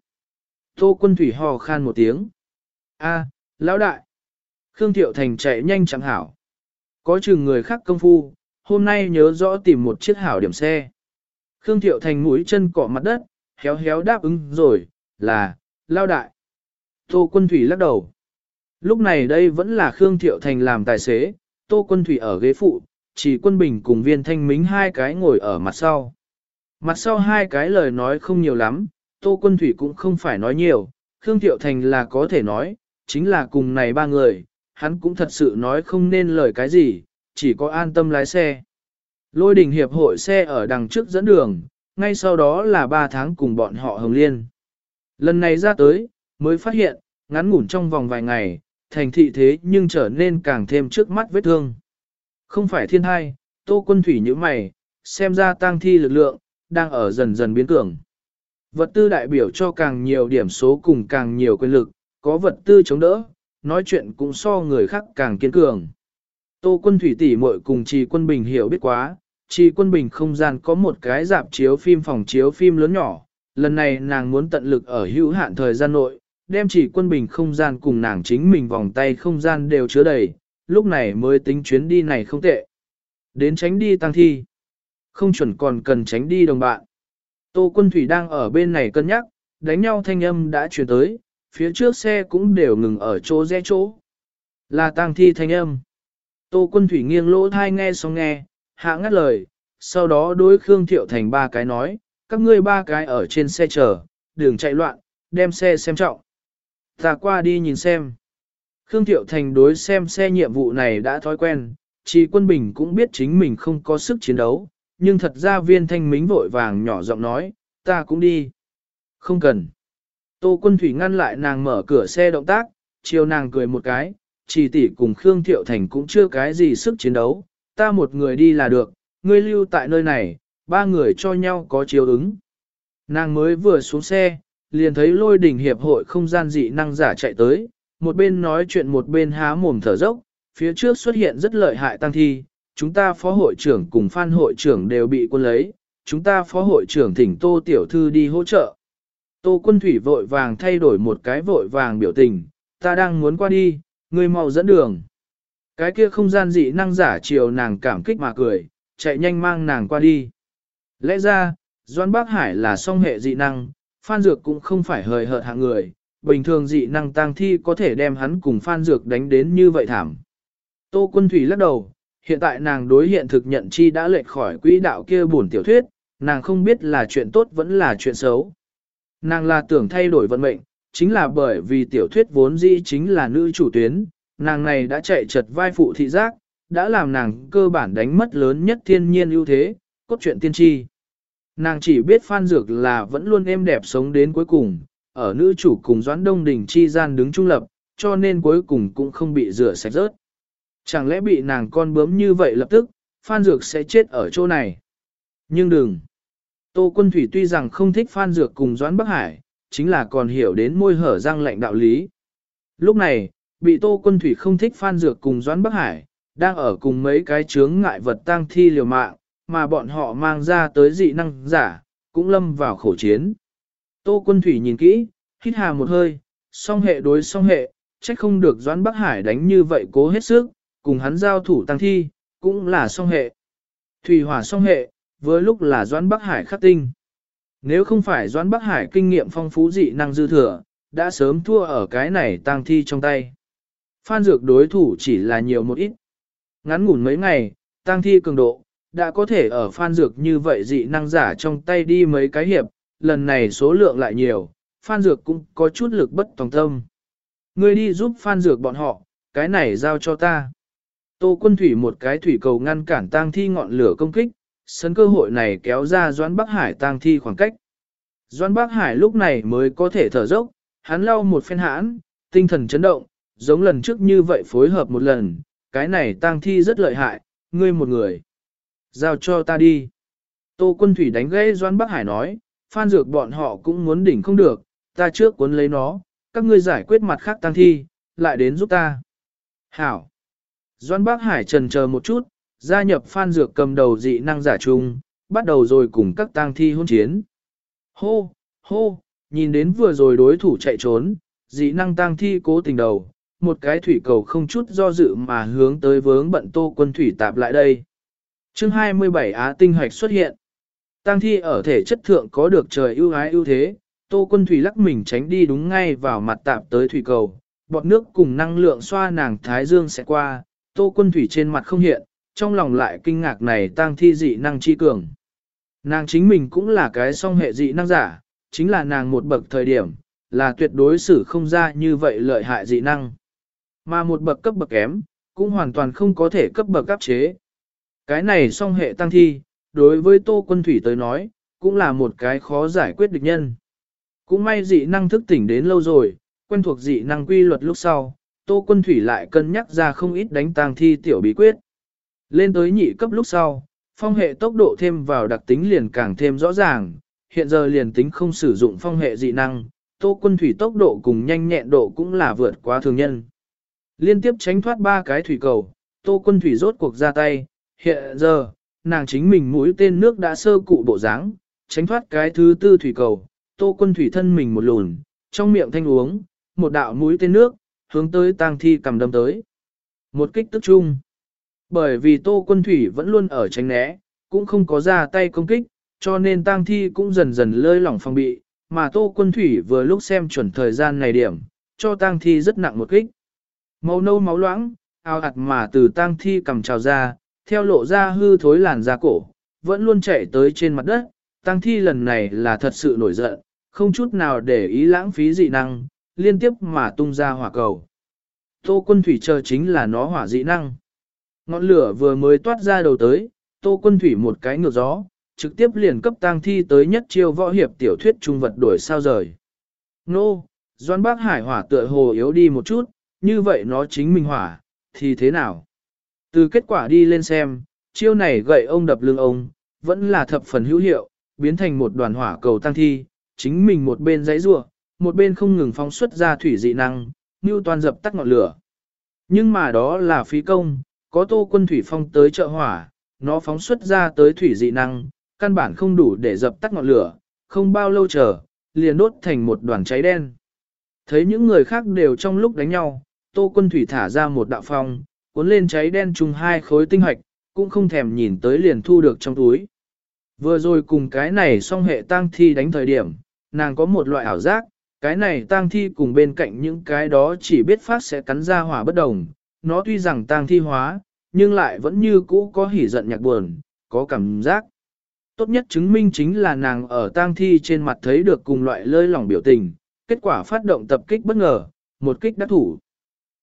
Speaker 1: Tô quân thủy hò khan một tiếng. A, lão đại. Khương Thiệu Thành chạy nhanh chẳng hảo. Có chừng người khác công phu, hôm nay nhớ rõ tìm một chiếc hảo điểm xe. Khương Thiệu Thành mũi chân cọ mặt đất, héo héo đáp ứng rồi, là, lao đại. Tô quân thủy lắc đầu. Lúc này đây vẫn là Khương Thiệu Thành làm tài xế, Tô quân thủy ở ghế phụ, chỉ quân bình cùng viên thanh mính hai cái ngồi ở mặt sau. Mặt sau hai cái lời nói không nhiều lắm, Tô Quân Thủy cũng không phải nói nhiều, Khương Thiệu Thành là có thể nói, chính là cùng này ba người, hắn cũng thật sự nói không nên lời cái gì, chỉ có an tâm lái xe. Lôi đình hiệp hội xe ở đằng trước dẫn đường, ngay sau đó là ba tháng cùng bọn họ Hồng Liên. Lần này ra tới, mới phát hiện, ngắn ngủn trong vòng vài ngày, thành thị thế nhưng trở nên càng thêm trước mắt vết thương. Không phải thiên hai, tô quân thủy như mày, xem ra tang thi lực lượng, đang ở dần dần biến cường. Vật tư đại biểu cho càng nhiều điểm số cùng càng nhiều quyền lực, có vật tư chống đỡ, nói chuyện cũng so người khác càng kiên cường. Tô quân thủy tỷ muội cùng trì quân bình hiểu biết quá, trì quân bình không gian có một cái dạp chiếu phim phòng chiếu phim lớn nhỏ, lần này nàng muốn tận lực ở hữu hạn thời gian nội, đem chỉ quân bình không gian cùng nàng chính mình vòng tay không gian đều chứa đầy, lúc này mới tính chuyến đi này không tệ. Đến tránh đi tăng thi. Không chuẩn còn cần tránh đi đồng bạn. Tô quân thủy đang ở bên này cân nhắc, đánh nhau thanh âm đã chuyển tới, phía trước xe cũng đều ngừng ở chỗ rẽ chỗ. Là tang thi thanh âm. Tô quân thủy nghiêng lỗ thai nghe xong nghe, hạ ngắt lời, sau đó đối Khương Thiệu Thành ba cái nói, các ngươi ba cái ở trên xe chờ, đường chạy loạn, đem xe xem trọng. Ta qua đi nhìn xem. Khương Thiệu Thành đối xem xe nhiệm vụ này đã thói quen, chỉ quân bình cũng biết chính mình không có sức chiến đấu, nhưng thật ra viên thanh mính vội vàng nhỏ giọng nói, ta cũng đi. Không cần. Tô quân thủy ngăn lại nàng mở cửa xe động tác, chiều nàng cười một cái, chỉ tỷ cùng Khương Thiệu Thành cũng chưa cái gì sức chiến đấu, ta một người đi là được, ngươi lưu tại nơi này, ba người cho nhau có chiếu ứng. Nàng mới vừa xuống xe, liền thấy lôi đỉnh hiệp hội không gian dị năng giả chạy tới, một bên nói chuyện một bên há mồm thở dốc, phía trước xuất hiện rất lợi hại tăng thi, chúng ta phó hội trưởng cùng phan hội trưởng đều bị quân lấy, chúng ta phó hội trưởng thỉnh tô tiểu thư đi hỗ trợ. Tô quân thủy vội vàng thay đổi một cái vội vàng biểu tình, ta đang muốn qua đi, người mau dẫn đường. Cái kia không gian dị năng giả chiều nàng cảm kích mà cười, chạy nhanh mang nàng qua đi. Lẽ ra, Doan Bác Hải là song hệ dị năng, Phan Dược cũng không phải hời hợt hạng người, bình thường dị năng tang thi có thể đem hắn cùng Phan Dược đánh đến như vậy thảm. Tô Quân Thủy lắc đầu, hiện tại nàng đối hiện thực nhận chi đã lệch khỏi quỹ đạo kia buồn tiểu thuyết, nàng không biết là chuyện tốt vẫn là chuyện xấu. Nàng là tưởng thay đổi vận mệnh, chính là bởi vì tiểu thuyết vốn dĩ chính là nữ chủ tuyến, nàng này đã chạy chật vai phụ thị giác, đã làm nàng cơ bản đánh mất lớn nhất thiên nhiên ưu thế, cốt truyện tiên tri. Nàng chỉ biết Phan Dược là vẫn luôn êm đẹp sống đến cuối cùng, ở nữ chủ cùng Doãn Đông Đình chi gian đứng trung lập, cho nên cuối cùng cũng không bị rửa sạch rớt. Chẳng lẽ bị nàng con bướm như vậy lập tức, Phan Dược sẽ chết ở chỗ này. Nhưng đừng. Tô Quân Thủy tuy rằng không thích Phan Dược cùng Doãn Bắc Hải, chính là còn hiểu đến môi hở răng lạnh đạo lý. Lúc này, bị Tô Quân Thủy không thích Phan Dược cùng Doãn Bắc Hải, đang ở cùng mấy cái chướng ngại vật tang thi liều mạng, mà bọn họ mang ra tới dị năng giả, cũng lâm vào khổ chiến. Tô Quân Thủy nhìn kỹ, hít hà một hơi, song hệ đối song hệ, trách không được Doãn Bắc Hải đánh như vậy cố hết sức, cùng hắn giao thủ tăng thi, cũng là song hệ. Thủy hỏa song hệ, với lúc là Doãn Bắc Hải khắc tinh. Nếu không phải Doãn Bắc Hải kinh nghiệm phong phú dị năng dư thừa, đã sớm thua ở cái này tang thi trong tay. Phan dược đối thủ chỉ là nhiều một ít. Ngắn ngủn mấy ngày, tang thi cường độ, đã có thể ở phan dược như vậy dị năng giả trong tay đi mấy cái hiệp, lần này số lượng lại nhiều, phan dược cũng có chút lực bất tòng tâm. Ngươi đi giúp phan dược bọn họ, cái này giao cho ta. Tô quân thủy một cái thủy cầu ngăn cản tang thi ngọn lửa công kích, sân cơ hội này kéo ra Doãn Bắc Hải tang thi khoảng cách. Doãn Bắc Hải lúc này mới có thể thở dốc, hắn lau một phen hãn, tinh thần chấn động, giống lần trước như vậy phối hợp một lần, cái này tang thi rất lợi hại, ngươi một người. Giao cho ta đi. Tô quân thủy đánh gãy Doãn Bắc Hải nói, phan dược bọn họ cũng muốn đỉnh không được, ta trước cuốn lấy nó, các ngươi giải quyết mặt khác tang thi, lại đến giúp ta. Hảo. Doãn Bắc Hải trần chờ một chút, gia nhập phan dược cầm đầu dị năng giả chung, bắt đầu rồi cùng các tang thi hôn chiến. Hô, hô, nhìn đến vừa rồi đối thủ chạy trốn, dị năng tang thi cố tình đầu, một cái thủy cầu không chút do dự mà hướng tới vướng bận tô quân thủy tạp lại đây. chương 27 Á tinh hoạch xuất hiện. Tang thi ở thể chất thượng có được trời ưu ái ưu thế, tô quân thủy lắc mình tránh đi đúng ngay vào mặt tạp tới thủy cầu, bọt nước cùng năng lượng xoa nàng thái dương sẽ qua, tô quân thủy trên mặt không hiện, trong lòng lại kinh ngạc này tang thi dị năng chi cường. Nàng chính mình cũng là cái song hệ dị năng giả, chính là nàng một bậc thời điểm, là tuyệt đối xử không ra như vậy lợi hại dị năng. Mà một bậc cấp bậc kém, cũng hoàn toàn không có thể cấp bậc áp chế. Cái này song hệ tăng thi, đối với Tô Quân Thủy tới nói, cũng là một cái khó giải quyết địch nhân. Cũng may dị năng thức tỉnh đến lâu rồi, quen thuộc dị năng quy luật lúc sau, Tô Quân Thủy lại cân nhắc ra không ít đánh tang thi tiểu bí quyết. Lên tới nhị cấp lúc sau, phong hệ tốc độ thêm vào đặc tính liền càng thêm rõ ràng, hiện giờ liền tính không sử dụng phong hệ dị năng, Tô Quân Thủy tốc độ cùng nhanh nhẹn độ cũng là vượt quá thường nhân. Liên tiếp tránh thoát ba cái thủy cầu, Tô Quân Thủy rốt cuộc ra tay, hiện giờ, nàng chính mình mũi tên nước đã sơ cụ bộ dáng, tránh thoát cái thứ tư thủy cầu, Tô Quân Thủy thân mình một lùn, trong miệng thanh uống, một đạo mũi tên nước, hướng tới tang thi cầm đâm tới. Một kích tức chung. Bởi vì Tô Quân Thủy vẫn luôn ở tránh né, cũng không có ra tay công kích, cho nên tang thi cũng dần dần lơi lỏng phòng bị, mà Tô Quân Thủy vừa lúc xem chuẩn thời gian này điểm, cho tang thi rất nặng một kích. Màu nâu máu loãng, ao ạt mà từ tang thi cầm trào ra, theo lộ ra hư thối làn da cổ, vẫn luôn chạy tới trên mặt đất, tang thi lần này là thật sự nổi giận, không chút nào để ý lãng phí dị năng, liên tiếp mà tung ra hỏa cầu. Tô quân thủy chờ chính là nó hỏa dị năng. Ngọn lửa vừa mới toát ra đầu tới, tô quân thủy một cái ngược gió, trực tiếp liền cấp tang thi tới nhất chiêu võ hiệp tiểu thuyết trung vật đuổi sao rời. Nô, Doan Bác Hải hỏa tựa hồ yếu đi một chút, như vậy nó chính mình hỏa, thì thế nào? Từ kết quả đi lên xem, chiêu này gậy ông đập lưng ông, vẫn là thập phần hữu hiệu, biến thành một đoàn hỏa cầu tăng thi, chính mình một bên giấy rua, một bên không ngừng phóng xuất ra thủy dị năng, như toàn dập tắt ngọn lửa. Nhưng mà đó là phí công, có tô quân thủy phong tới trợ hỏa, nó phóng xuất ra tới thủy dị năng, căn bản không đủ để dập tắt ngọn lửa, không bao lâu chờ, liền đốt thành một đoàn cháy đen. Thấy những người khác đều trong lúc đánh nhau, Tô Quân Thủy thả ra một đạo phong, cuốn lên cháy đen trùng hai khối tinh hoạch, cũng không thèm nhìn tới liền thu được trong túi. Vừa rồi cùng cái này song hệ tang thi đánh thời điểm, nàng có một loại ảo giác, cái này tang thi cùng bên cạnh những cái đó chỉ biết phát sẽ cắn ra hỏa bất đồng, nó tuy rằng tang thi hóa, nhưng lại vẫn như cũ có hỉ giận nhạc buồn, có cảm giác. Tốt nhất chứng minh chính là nàng ở tang thi trên mặt thấy được cùng loại lơi lỏng biểu tình, kết quả phát động tập kích bất ngờ, một kích đắc thủ.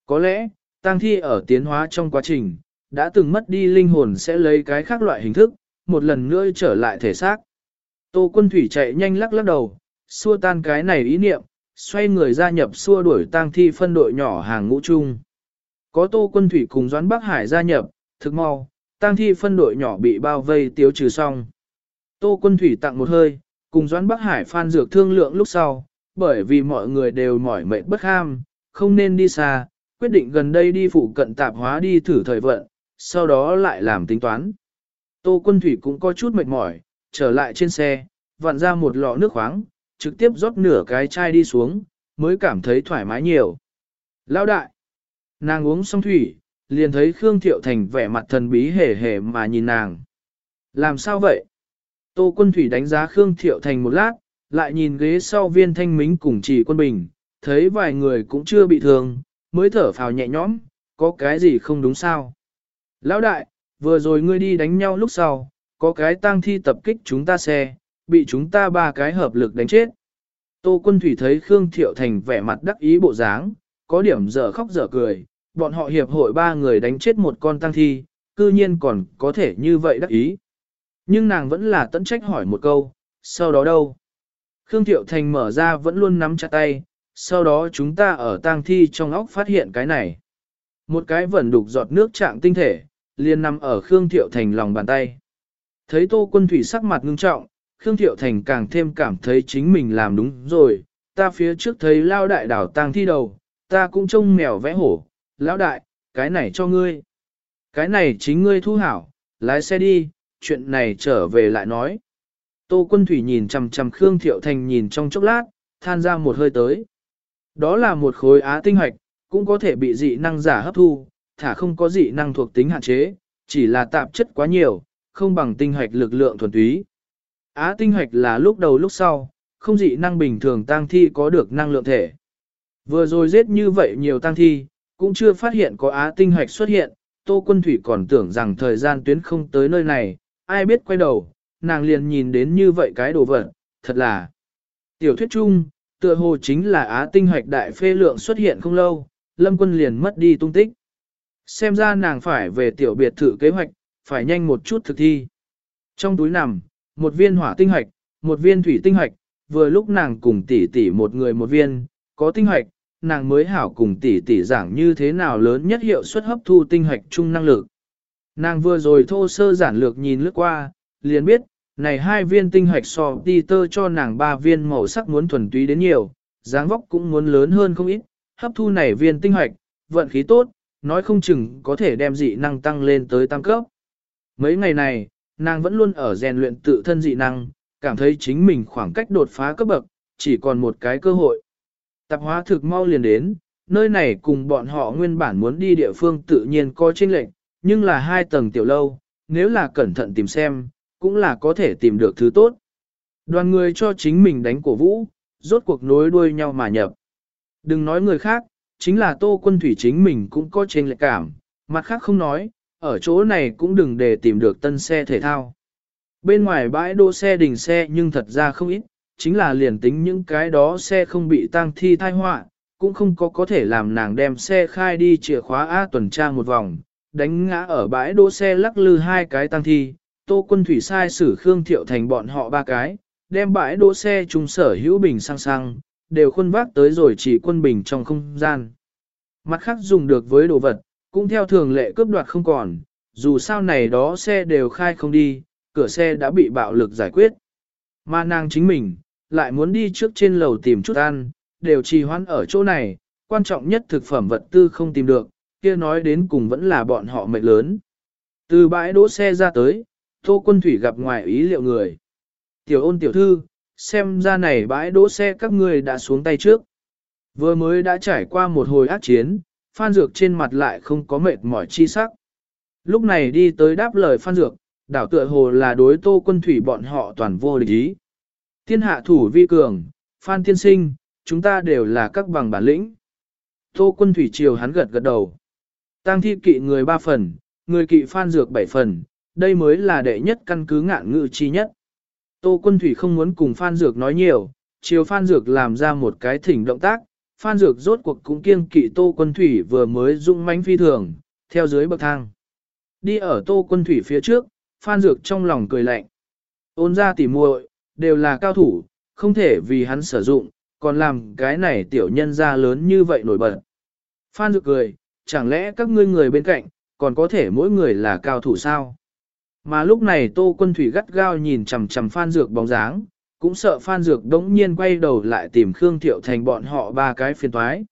Speaker 1: Có lẽ, tang thi ở tiến hóa trong quá trình, đã từng mất đi linh hồn sẽ lấy cái khác loại hình thức, một lần nữa trở lại thể xác. Tô quân thủy chạy nhanh lắc lắc đầu, xua tan cái này ý niệm, xoay người gia nhập xua đuổi tang thi phân đội nhỏ hàng ngũ chung. Có tô quân thủy cùng Doãn Bắc Hải gia nhập, thực mau, tang thi phân đội nhỏ bị bao vây tiêu trừ xong. Tô quân thủy tặng một hơi, cùng Doãn Bắc Hải phan dược thương lượng lúc sau, bởi vì mọi người đều mỏi mệt bất ham, không nên đi xa, quyết định gần đây đi phụ cận tạp hóa đi thử thời vận, sau đó lại làm tính toán. Tô quân thủy cũng có chút mệt mỏi, trở lại trên xe, vặn ra một lọ nước khoáng, trực tiếp rót nửa cái chai đi xuống, mới cảm thấy thoải mái nhiều. Lão đại! Nàng uống xong thủy, liền thấy Khương Thiệu Thành vẻ mặt thần bí hề hề mà nhìn nàng. Làm sao vậy? Tô quân thủy đánh giá Khương Thiệu Thành một lát, lại nhìn ghế sau viên thanh mính cùng chỉ quân bình, thấy vài người cũng chưa bị thương, mới thở phào nhẹ nhõm, có cái gì không đúng sao? Lão đại, vừa rồi ngươi đi đánh nhau lúc sau, có cái tang thi tập kích chúng ta xe, bị chúng ta ba cái hợp lực đánh chết. Tô quân thủy thấy Khương Thiệu Thành vẻ mặt đắc ý bộ dáng, có điểm dở khóc dở cười, bọn họ hiệp hội ba người đánh chết một con tang thi, cư nhiên còn có thể như vậy đắc ý. Nhưng nàng vẫn là tận trách hỏi một câu, sau đó đâu? Khương Thiệu Thành mở ra vẫn luôn nắm chặt tay, sau đó chúng ta ở tang thi trong óc phát hiện cái này. Một cái vẩn đục giọt nước trạng tinh thể, liền nằm ở Khương Thiệu Thành lòng bàn tay. Thấy Tô Quân Thủy sắc mặt ngưng trọng, Khương Thiệu Thành càng thêm cảm thấy chính mình làm đúng rồi. Ta phía trước thấy lao đại đảo tang thi đầu, ta cũng trông mèo vẽ hổ. Lão đại, cái này cho ngươi. Cái này chính ngươi thu hảo, lái xe đi, chuyện này trở về lại nói. Tô Quân Thủy nhìn chằm chằm Khương Thiệu Thành nhìn trong chốc lát, than ra một hơi tới. Đó là một khối á tinh hoạch, cũng có thể bị dị năng giả hấp thu, thả không có dị năng thuộc tính hạn chế, chỉ là tạp chất quá nhiều, không bằng tinh hoạch lực lượng thuần túy. Á tinh hoạch là lúc đầu lúc sau, không dị năng bình thường tăng thi có được năng lượng thể. Vừa rồi giết như vậy nhiều tăng thi, cũng chưa phát hiện có á tinh hoạch xuất hiện, Tô Quân Thủy còn tưởng rằng thời gian tuyến không tới nơi này, ai biết quay đầu, nàng liền nhìn đến như vậy cái đồ vật, thật là. Tiểu thuyết chung, tựa hồ chính là á tinh hoạch đại phê lượng xuất hiện không lâu, lâm quân liền mất đi tung tích. Xem ra nàng phải về tiểu biệt thự kế hoạch, phải nhanh một chút thực thi. Trong túi nằm, một viên hỏa tinh hoạch, một viên thủy tinh hoạch, vừa lúc nàng cùng tỷ tỷ một người một viên, có tinh hoạch, nàng mới hảo cùng tỷ tỷ giảng như thế nào lớn nhất hiệu suất hấp thu tinh hoạch chung năng lực. Nàng vừa rồi thô sơ giản lược nhìn lướt qua, liền biết, này hai viên tinh hoạch so ti tơ cho nàng ba viên màu sắc muốn thuần túy đến nhiều, dáng vóc cũng muốn lớn hơn không ít, hấp thu này viên tinh hoạch, vận khí tốt, nói không chừng có thể đem dị năng tăng lên tới tăng cấp. Mấy ngày này, nàng vẫn luôn ở rèn luyện tự thân dị năng, cảm thấy chính mình khoảng cách đột phá cấp bậc, chỉ còn một cái cơ hội. Tạp hóa thực mau liền đến, nơi này cùng bọn họ nguyên bản muốn đi địa phương tự nhiên có chênh lệnh, nhưng là hai tầng tiểu lâu, nếu là cẩn thận tìm xem, cũng là có thể tìm được thứ tốt. Đoàn người cho chính mình đánh cổ vũ, rốt cuộc nối đuôi nhau mà nhập. Đừng nói người khác, chính là tô quân thủy chính mình cũng có trên lệ cảm, mặt khác không nói, ở chỗ này cũng đừng để tìm được tân xe thể thao. Bên ngoài bãi đỗ xe đình xe nhưng thật ra không ít, chính là liền tính những cái đó xe không bị tang thi thai họa, cũng không có có thể làm nàng đem xe khai đi chìa khóa A tuần tra một vòng, đánh ngã ở bãi đỗ xe lắc lư hai cái tăng thi, tô quân thủy sai xử Khương Thiệu thành bọn họ ba cái, đem bãi đỗ xe trùng sở hữu bình sang sang, đều khuôn vác tới rồi chỉ quân bình trong không gian. Mặt khác dùng được với đồ vật, cũng theo thường lệ cướp đoạt không còn, dù sao này đó xe đều khai không đi, cửa xe đã bị bạo lực giải quyết. Mà nàng chính mình, lại muốn đi trước trên lầu tìm chút ăn, đều trì hoãn ở chỗ này, quan trọng nhất thực phẩm vật tư không tìm được, kia nói đến cùng vẫn là bọn họ mệnh lớn. Từ bãi đỗ xe ra tới, Tô Quân Thủy gặp ngoài ý liệu người. Tiểu ôn tiểu thư, xem ra này bãi đỗ xe các người đã xuống tay trước. Vừa mới đã trải qua một hồi ác chiến, Phan Dược trên mặt lại không có mệt mỏi chi sắc. Lúc này đi tới đáp lời Phan Dược, đảo tựa hồ là đối tô quân thủy bọn họ toàn vô lý. ý. Thiên hạ thủ vi cường, Phan Tiên Sinh, chúng ta đều là các bằng bản lĩnh. Tô quân thủy triều hắn gật gật đầu. Tăng thi kỵ người ba phần, người kỵ Phan Dược bảy phần, đây mới là đệ nhất căn cứ ngạn ngự chi nhất. Tô quân thủy không muốn cùng Phan Dược nói nhiều, chiều Phan Dược làm ra một cái thỉnh động tác, Phan Dược rốt cuộc cũng kiêng kỵ Tô quân thủy vừa mới dung mãnh phi thường, theo dưới bậc thang. Đi ở Tô quân thủy phía trước, Phan Dược trong lòng cười lạnh. Ôn ra tỉ muội đều là cao thủ, không thể vì hắn sử dụng, còn làm cái này tiểu nhân ra lớn như vậy nổi bật. Phan Dược cười, chẳng lẽ các ngươi người bên cạnh, còn có thể mỗi người là cao thủ sao? Mà lúc này Tô Quân Thủy gắt gao nhìn chằm chằm Phan Dược bóng dáng, cũng sợ Phan Dược đống nhiên quay đầu lại tìm Khương Thiệu Thành bọn họ ba cái phiền toái.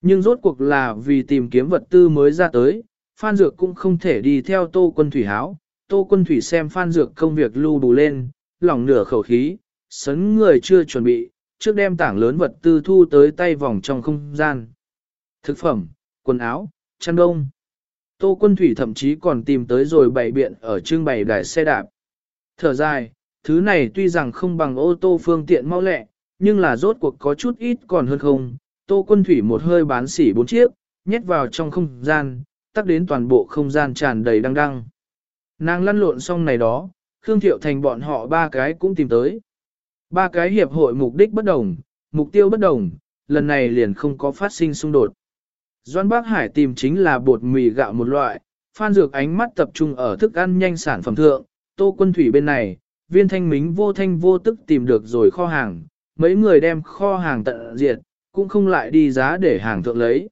Speaker 1: Nhưng rốt cuộc là vì tìm kiếm vật tư mới ra tới, Phan Dược cũng không thể đi theo Tô Quân Thủy háo. Tô Quân Thủy xem Phan Dược công việc lưu bù lên, lòng nửa khẩu khí, sấn người chưa chuẩn bị, trước đem tảng lớn vật tư thu tới tay vòng trong không gian. Thực phẩm, quần áo, chăn đông. Tô quân thủy thậm chí còn tìm tới rồi bày biện ở trưng bày đài xe đạp. Thở dài, thứ này tuy rằng không bằng ô tô phương tiện mau lẹ, nhưng là rốt cuộc có chút ít còn hơn không. Tô quân thủy một hơi bán xỉ bốn chiếc, nhét vào trong không gian, tắc đến toàn bộ không gian tràn đầy đăng đăng. Nàng lăn lộn xong này đó, Khương Thiệu Thành bọn họ ba cái cũng tìm tới. Ba cái hiệp hội mục đích bất đồng, mục tiêu bất đồng, lần này liền không có phát sinh xung đột. Doan Bác Hải tìm chính là bột mì gạo một loại, Phan Dược ánh mắt tập trung ở thức ăn nhanh sản phẩm thượng, Tô Quân Thủy bên này, viên thanh mính vô thanh vô tức tìm được rồi kho hàng, mấy người đem kho hàng tận diệt, cũng không lại đi giá để hàng thượng lấy.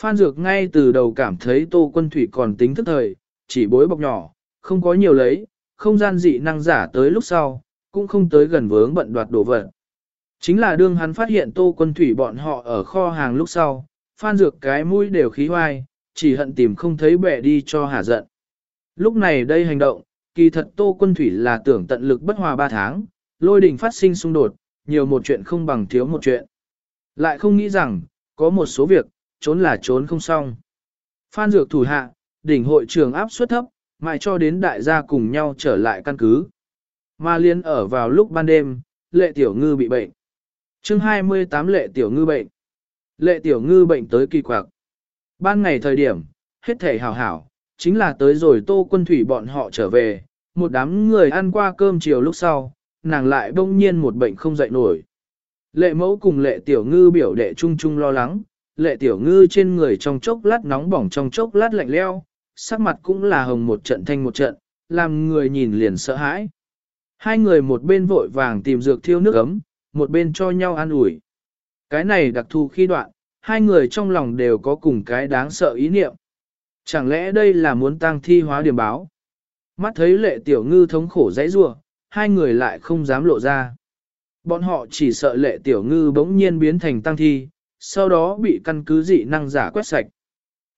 Speaker 1: Phan Dược ngay từ đầu cảm thấy Tô Quân Thủy còn tính thức thời, chỉ bối bọc nhỏ, không có nhiều lấy, không gian dị năng giả tới lúc sau, cũng không tới gần vướng bận đoạt đồ vật. Chính là đương hắn phát hiện Tô Quân Thủy bọn họ ở kho hàng lúc sau, Phan Dược cái mũi đều khí hoai, chỉ hận tìm không thấy bẻ đi cho hả giận. Lúc này đây hành động, kỳ thật Tô Quân Thủy là tưởng tận lực bất hòa ba tháng, lôi đình phát sinh xung đột, nhiều một chuyện không bằng thiếu một chuyện. Lại không nghĩ rằng, có một số việc, trốn là trốn không xong. Phan Dược thủ hạ, đỉnh hội trường áp suất thấp, mãi cho đến đại gia cùng nhau trở lại căn cứ. Mà liên ở vào lúc ban đêm, lệ tiểu ngư bị bệnh. chương 28 lệ tiểu ngư bệnh. Lệ tiểu ngư bệnh tới kỳ quặc. Ban ngày thời điểm, hết thể hào hảo, chính là tới rồi tô quân thủy bọn họ trở về, một đám người ăn qua cơm chiều lúc sau, nàng lại bỗng nhiên một bệnh không dậy nổi. Lệ mẫu cùng lệ tiểu ngư biểu đệ chung chung lo lắng, lệ tiểu ngư trên người trong chốc lát nóng bỏng trong chốc lát lạnh leo, sắc mặt cũng là hồng một trận thanh một trận, làm người nhìn liền sợ hãi. Hai người một bên vội vàng tìm dược thiêu nước ấm, một bên cho nhau ăn ủi. Cái này đặc thù khi đoạn, hai người trong lòng đều có cùng cái đáng sợ ý niệm. Chẳng lẽ đây là muốn tăng thi hóa điểm báo? Mắt thấy lệ tiểu ngư thống khổ dãy rua, hai người lại không dám lộ ra. Bọn họ chỉ sợ lệ tiểu ngư bỗng nhiên biến thành tăng thi, sau đó bị căn cứ dị năng giả quét sạch.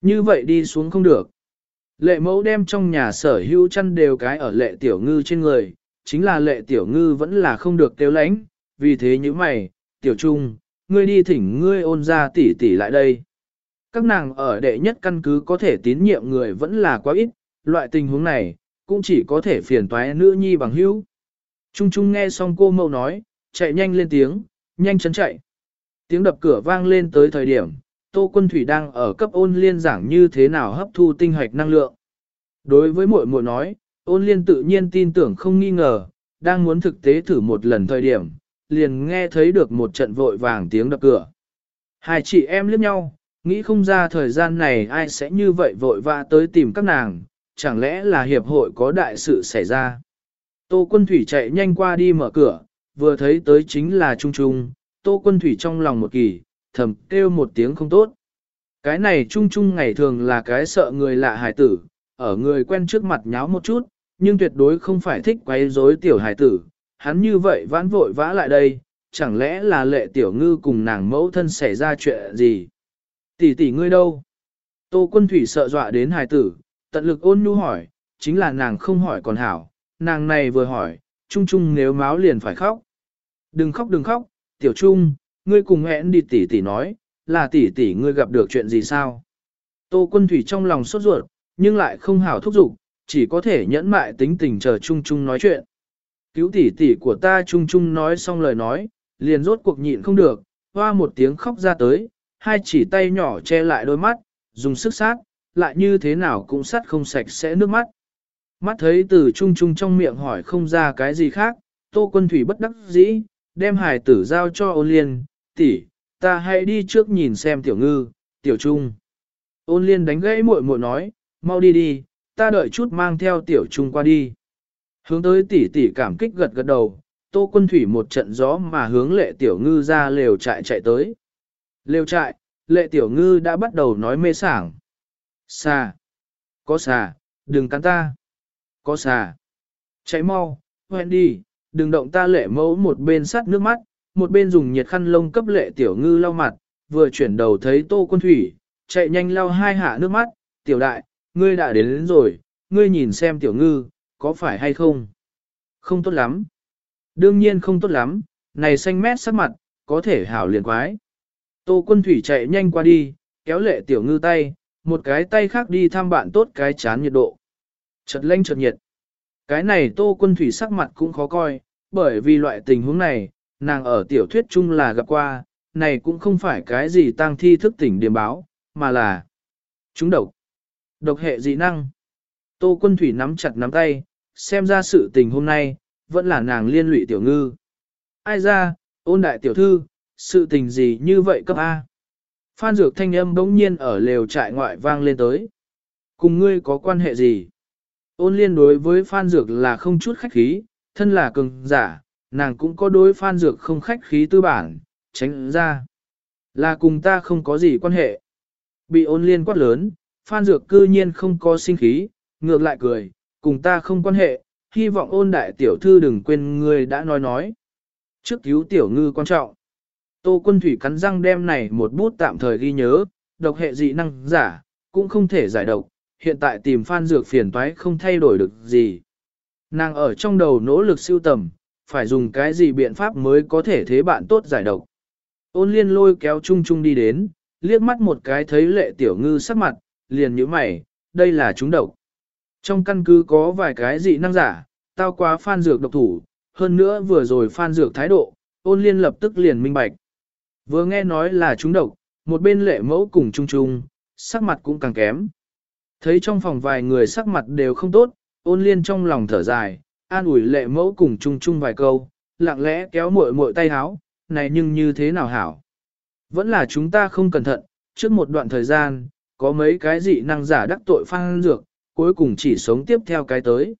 Speaker 1: Như vậy đi xuống không được. Lệ mẫu đem trong nhà sở hữu chăn đều cái ở lệ tiểu ngư trên người, chính là lệ tiểu ngư vẫn là không được tiêu lánh, vì thế như mày, tiểu trung, ngươi đi thỉnh ngươi ôn ra tỷ tỷ lại đây. Các nàng ở đệ nhất căn cứ có thể tín nhiệm người vẫn là quá ít, loại tình huống này, cũng chỉ có thể phiền toái nữ nhi bằng hữu. Trung Trung nghe xong cô mâu nói, chạy nhanh lên tiếng, nhanh chấn chạy. Tiếng đập cửa vang lên tới thời điểm, Tô Quân Thủy đang ở cấp ôn liên giảng như thế nào hấp thu tinh hoạch năng lượng. Đối với muội muội nói, ôn liên tự nhiên tin tưởng không nghi ngờ, đang muốn thực tế thử một lần thời điểm, liền nghe thấy được một trận vội vàng tiếng đập cửa. Hai chị em liếc nhau, nghĩ không ra thời gian này ai sẽ như vậy vội vã tới tìm các nàng, chẳng lẽ là hiệp hội có đại sự xảy ra. Tô quân thủy chạy nhanh qua đi mở cửa, vừa thấy tới chính là Trung Trung, Tô quân thủy trong lòng một kỳ, thầm kêu một tiếng không tốt. Cái này Trung Trung ngày thường là cái sợ người lạ hài tử, ở người quen trước mặt nháo một chút, nhưng tuyệt đối không phải thích quấy rối tiểu hài tử, hắn như vậy vãn vội vã lại đây, chẳng lẽ là lệ tiểu ngư cùng nàng mẫu thân xảy ra chuyện gì? Tỷ tỷ ngươi đâu? Tô quân thủy sợ dọa đến hài tử, tận lực ôn nhu hỏi, chính là nàng không hỏi còn hảo, nàng này vừa hỏi, chung chung nếu máu liền phải khóc. Đừng khóc đừng khóc, tiểu trung, ngươi cùng hẹn đi tỷ tỷ nói, là tỷ tỷ ngươi gặp được chuyện gì sao? Tô quân thủy trong lòng sốt ruột, nhưng lại không hảo thúc giục, chỉ có thể nhẫn mại tính tình chờ chung chung nói chuyện. Cứu tỷ tỷ của ta chung chung nói xong lời nói, liền rốt cuộc nhịn không được, hoa một tiếng khóc ra tới, hai chỉ tay nhỏ che lại đôi mắt, dùng sức sát, lại như thế nào cũng sát không sạch sẽ nước mắt. Mắt thấy từ chung chung trong miệng hỏi không ra cái gì khác, tô quân thủy bất đắc dĩ, đem hài tử giao cho ôn liên, tỷ, ta hãy đi trước nhìn xem tiểu ngư, tiểu trung. Ôn liên đánh gãy muội muội nói, mau đi đi, ta đợi chút mang theo tiểu trung qua đi. Hướng tới tỷ tỷ cảm kích gật gật đầu, tô quân thủy một trận gió mà hướng lệ tiểu ngư ra lều trại chạy tới. Lều trại, lệ tiểu ngư đã bắt đầu nói mê sảng. Xà, có xà, đừng cắn ta. Có xà, chạy mau, hoen đi, đừng động ta lệ mẫu một bên sắt nước mắt, một bên dùng nhiệt khăn lông cấp lệ tiểu ngư lau mặt, vừa chuyển đầu thấy tô quân thủy, chạy nhanh lau hai hạ nước mắt, tiểu đại, ngươi đã đến, đến rồi, ngươi nhìn xem tiểu ngư, có phải hay không? Không tốt lắm. Đương nhiên không tốt lắm, này xanh mét sắc mặt, có thể hảo liền quái. Tô quân thủy chạy nhanh qua đi, kéo lệ tiểu ngư tay, một cái tay khác đi thăm bạn tốt cái chán nhiệt độ. Chật lanh chật nhiệt. Cái này tô quân thủy sắc mặt cũng khó coi, bởi vì loại tình huống này, nàng ở tiểu thuyết chung là gặp qua, này cũng không phải cái gì tăng thi thức tỉnh điểm báo, mà là chúng độc. Độc hệ dị năng. Tô quân thủy nắm chặt nắm tay, xem ra sự tình hôm nay, vẫn là nàng liên lụy tiểu ngư. Ai ra, ôn đại tiểu thư, sự tình gì như vậy cấp A. Phan dược thanh âm bỗng nhiên ở lều trại ngoại vang lên tới. Cùng ngươi có quan hệ gì? Ôn liên đối với Phan dược là không chút khách khí, thân là cường giả, nàng cũng có đối Phan dược không khách khí tư bản, tránh ra. Là cùng ta không có gì quan hệ. Bị ôn liên quát lớn, Phan Dược cư nhiên không có sinh khí, ngược lại cười, cùng ta không quan hệ, hy vọng ôn đại tiểu thư đừng quên người đã nói nói. Trước cứu tiểu ngư quan trọng. Tô quân thủy cắn răng đem này một bút tạm thời ghi nhớ, độc hệ dị năng giả, cũng không thể giải độc, hiện tại tìm Phan Dược phiền toái không thay đổi được gì. Nàng ở trong đầu nỗ lực siêu tầm, phải dùng cái gì biện pháp mới có thể thế bạn tốt giải độc. Ôn liên lôi kéo chung chung đi đến, liếc mắt một cái thấy lệ tiểu ngư sắc mặt, liền nhíu mày, đây là chúng độc. Trong căn cứ có vài cái dị năng giả, tao quá phan dược độc thủ, hơn nữa vừa rồi phan dược thái độ, ôn liên lập tức liền minh bạch. Vừa nghe nói là chúng độc, một bên lệ mẫu cùng chung chung, sắc mặt cũng càng kém. Thấy trong phòng vài người sắc mặt đều không tốt, ôn liên trong lòng thở dài, an ủi lệ mẫu cùng chung chung vài câu, lặng lẽ kéo muội muội tay háo, này nhưng như thế nào hảo. Vẫn là chúng ta không cẩn thận, trước một đoạn thời gian, có mấy cái dị năng giả đắc tội phan dược, cuối cùng chỉ sống tiếp theo cái tới.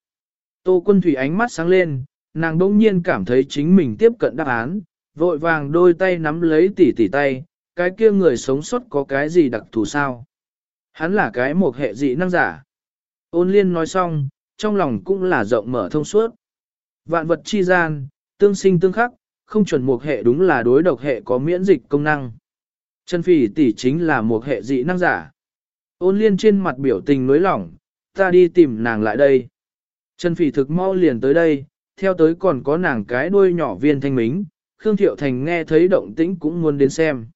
Speaker 1: Tô quân thủy ánh mắt sáng lên, nàng đông nhiên cảm thấy chính mình tiếp cận đáp án, vội vàng đôi tay nắm lấy tỉ tỉ tay, cái kia người sống sót có cái gì đặc thù sao? Hắn là cái một hệ dị năng giả. Ôn liên nói xong, trong lòng cũng là rộng mở thông suốt. Vạn vật chi gian, tương sinh tương khắc, không chuẩn một hệ đúng là đối độc hệ có miễn dịch công năng. Chân phỉ tỷ chính là một hệ dị năng giả. Ôn liên trên mặt biểu tình nối lỏng, ta đi tìm nàng lại đây. Chân phỉ thực mau liền tới đây, theo tới còn có nàng cái đuôi nhỏ viên thanh mính, Khương Thiệu Thành nghe thấy động tĩnh cũng muốn đến xem.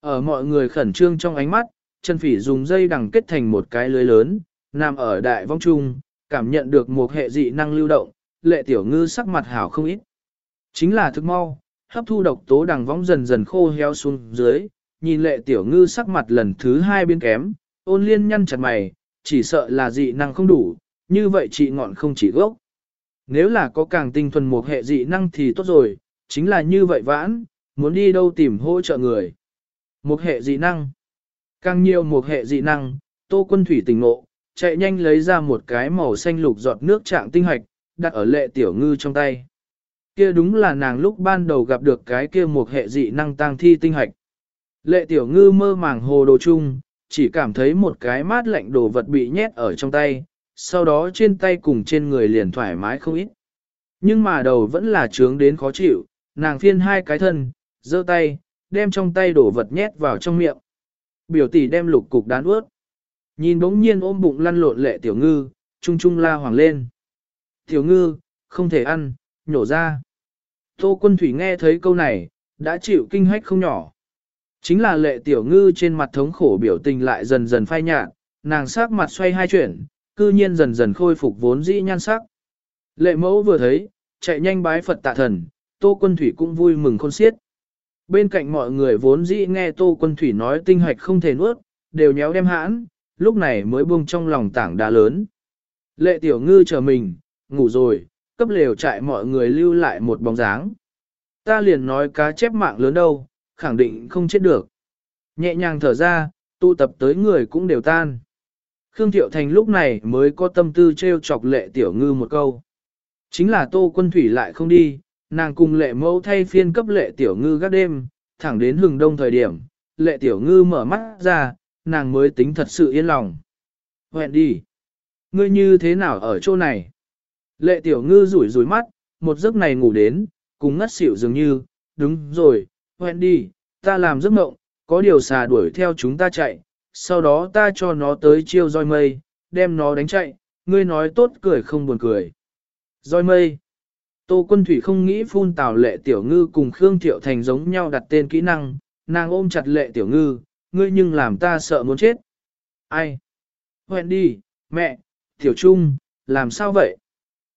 Speaker 1: Ở mọi người khẩn trương trong ánh mắt, chân phỉ dùng dây đằng kết thành một cái lưới lớn, nằm ở đại vong trung, cảm nhận được một hệ dị năng lưu động, lệ tiểu ngư sắc mặt hảo không ít. Chính là thức mau, hấp thu độc tố đằng vong dần dần khô heo xuống dưới, nhìn lệ tiểu ngư sắc mặt lần thứ hai biến kém, ôn liên nhăn chặt mày, chỉ sợ là dị năng không đủ, như vậy chị ngọn không chỉ gốc. Nếu là có càng tinh thuần một hệ dị năng thì tốt rồi, chính là như vậy vãn, muốn đi đâu tìm hỗ trợ người. Một hệ dị năng. Càng nhiều một hệ dị năng, tô quân thủy tình ngộ, chạy nhanh lấy ra một cái màu xanh lục giọt nước trạng tinh hạch đặt ở lệ tiểu ngư trong tay. Kia đúng là nàng lúc ban đầu gặp được cái kia một hệ dị năng tăng thi tinh hạch Lệ tiểu ngư mơ màng hồ đồ chung, chỉ cảm thấy một cái mát lạnh đồ vật bị nhét ở trong tay, sau đó trên tay cùng trên người liền thoải mái không ít. Nhưng mà đầu vẫn là trướng đến khó chịu, nàng phiên hai cái thân, giơ tay, đem trong tay đổ vật nhét vào trong miệng. Biểu tỷ đem lục cục đán ướt. Nhìn bỗng nhiên ôm bụng lăn lộn lệ tiểu ngư, trung trung la hoàng lên. Tiểu ngư, không thể ăn, nhổ ra. Tô quân thủy nghe thấy câu này, đã chịu kinh hách không nhỏ. Chính là lệ tiểu ngư trên mặt thống khổ biểu tình lại dần dần phai nhạt, nàng sắc mặt xoay hai chuyển, cư nhiên dần dần khôi phục vốn dĩ nhan sắc. Lệ mẫu vừa thấy, chạy nhanh bái Phật tạ thần, Tô Quân Thủy cũng vui mừng khôn xiết. Bên cạnh mọi người vốn dĩ nghe Tô Quân Thủy nói tinh hạch không thể nuốt, đều nhéo đem hãn, lúc này mới buông trong lòng tảng đá lớn. Lệ tiểu ngư chờ mình, ngủ rồi, cấp lều trại mọi người lưu lại một bóng dáng. Ta liền nói cá chép mạng lớn đâu, khẳng định không chết được. Nhẹ nhàng thở ra, tụ tập tới người cũng đều tan. Khương Thiệu Thành lúc này mới có tâm tư treo chọc lệ tiểu ngư một câu. Chính là tô quân thủy lại không đi, nàng cùng lệ mẫu thay phiên cấp lệ tiểu ngư gác đêm, thẳng đến hừng đông thời điểm, lệ tiểu ngư mở mắt ra, nàng mới tính thật sự yên lòng. Hẹn đi. Ngươi như thế nào ở chỗ này? Lệ tiểu ngư rủi rủi mắt, một giấc này ngủ đến, cùng ngất xỉu dường như, đúng rồi, hẹn đi, ta làm giấc mộng, có điều xà đuổi theo chúng ta chạy, sau đó ta cho nó tới chiêu roi mây, đem nó đánh chạy, ngươi nói tốt cười không buồn cười. Roi mây. Tô quân thủy không nghĩ phun tào lệ tiểu ngư cùng Khương Thiệu Thành giống nhau đặt tên kỹ năng, nàng ôm chặt lệ tiểu ngư, ngươi nhưng làm ta sợ muốn chết. Ai? Huyện đi, mẹ, tiểu trung, làm sao vậy?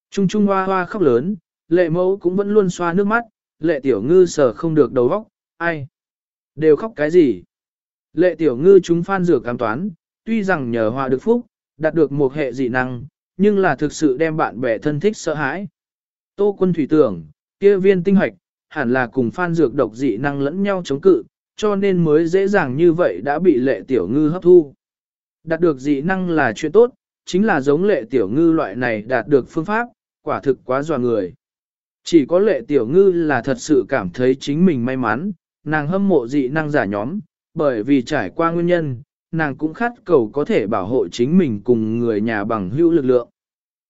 Speaker 1: Trung trung hoa hoa khóc lớn, lệ mẫu cũng vẫn luôn xoa nước mắt, lệ tiểu ngư sợ không được đầu óc, ai? Đều khóc cái gì? Lệ tiểu ngư chúng phan rửa cam toán, tuy rằng nhờ hòa được phúc, đạt được một hệ dị năng, nhưng là thực sự đem bạn bè thân thích sợ hãi. Tô quân thủy tưởng, kia viên tinh hoạch, hẳn là cùng phan dược độc dị năng lẫn nhau chống cự, cho nên mới dễ dàng như vậy đã bị lệ tiểu ngư hấp thu. Đạt được dị năng là chuyện tốt, chính là giống lệ tiểu ngư loại này đạt được phương pháp, quả thực quá dò người. Chỉ có lệ tiểu ngư là thật sự cảm thấy chính mình may mắn, nàng hâm mộ dị năng giả nhóm, bởi vì trải qua nguyên nhân, nàng cũng khát cầu có thể bảo hộ chính mình cùng người nhà bằng hữu lực lượng.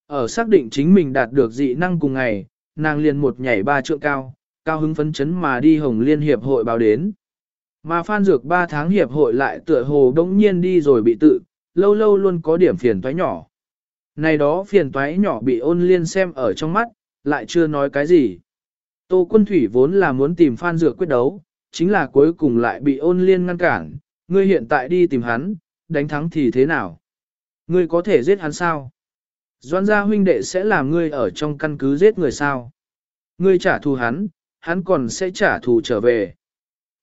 Speaker 1: Ở xác định chính mình đạt được dị năng cùng ngày, nàng liền một nhảy ba trượng cao, cao hứng phấn chấn mà đi Hồng Liên Hiệp hội báo đến. Mà Phan Dược 3 tháng Hiệp hội lại tựa hồ đống nhiên đi rồi bị tự, lâu lâu luôn có điểm phiền toái nhỏ. Này đó phiền toái nhỏ bị ôn liên xem ở trong mắt, lại chưa nói cái gì. Tô quân thủy vốn là muốn tìm Phan Dược quyết đấu, chính là cuối cùng lại bị ôn liên ngăn cản, ngươi hiện tại đi tìm hắn, đánh thắng thì thế nào? Ngươi có thể giết hắn sao? Doan gia huynh đệ sẽ làm ngươi ở trong căn cứ giết người sao? Ngươi trả thù hắn, hắn còn sẽ trả thù trở về.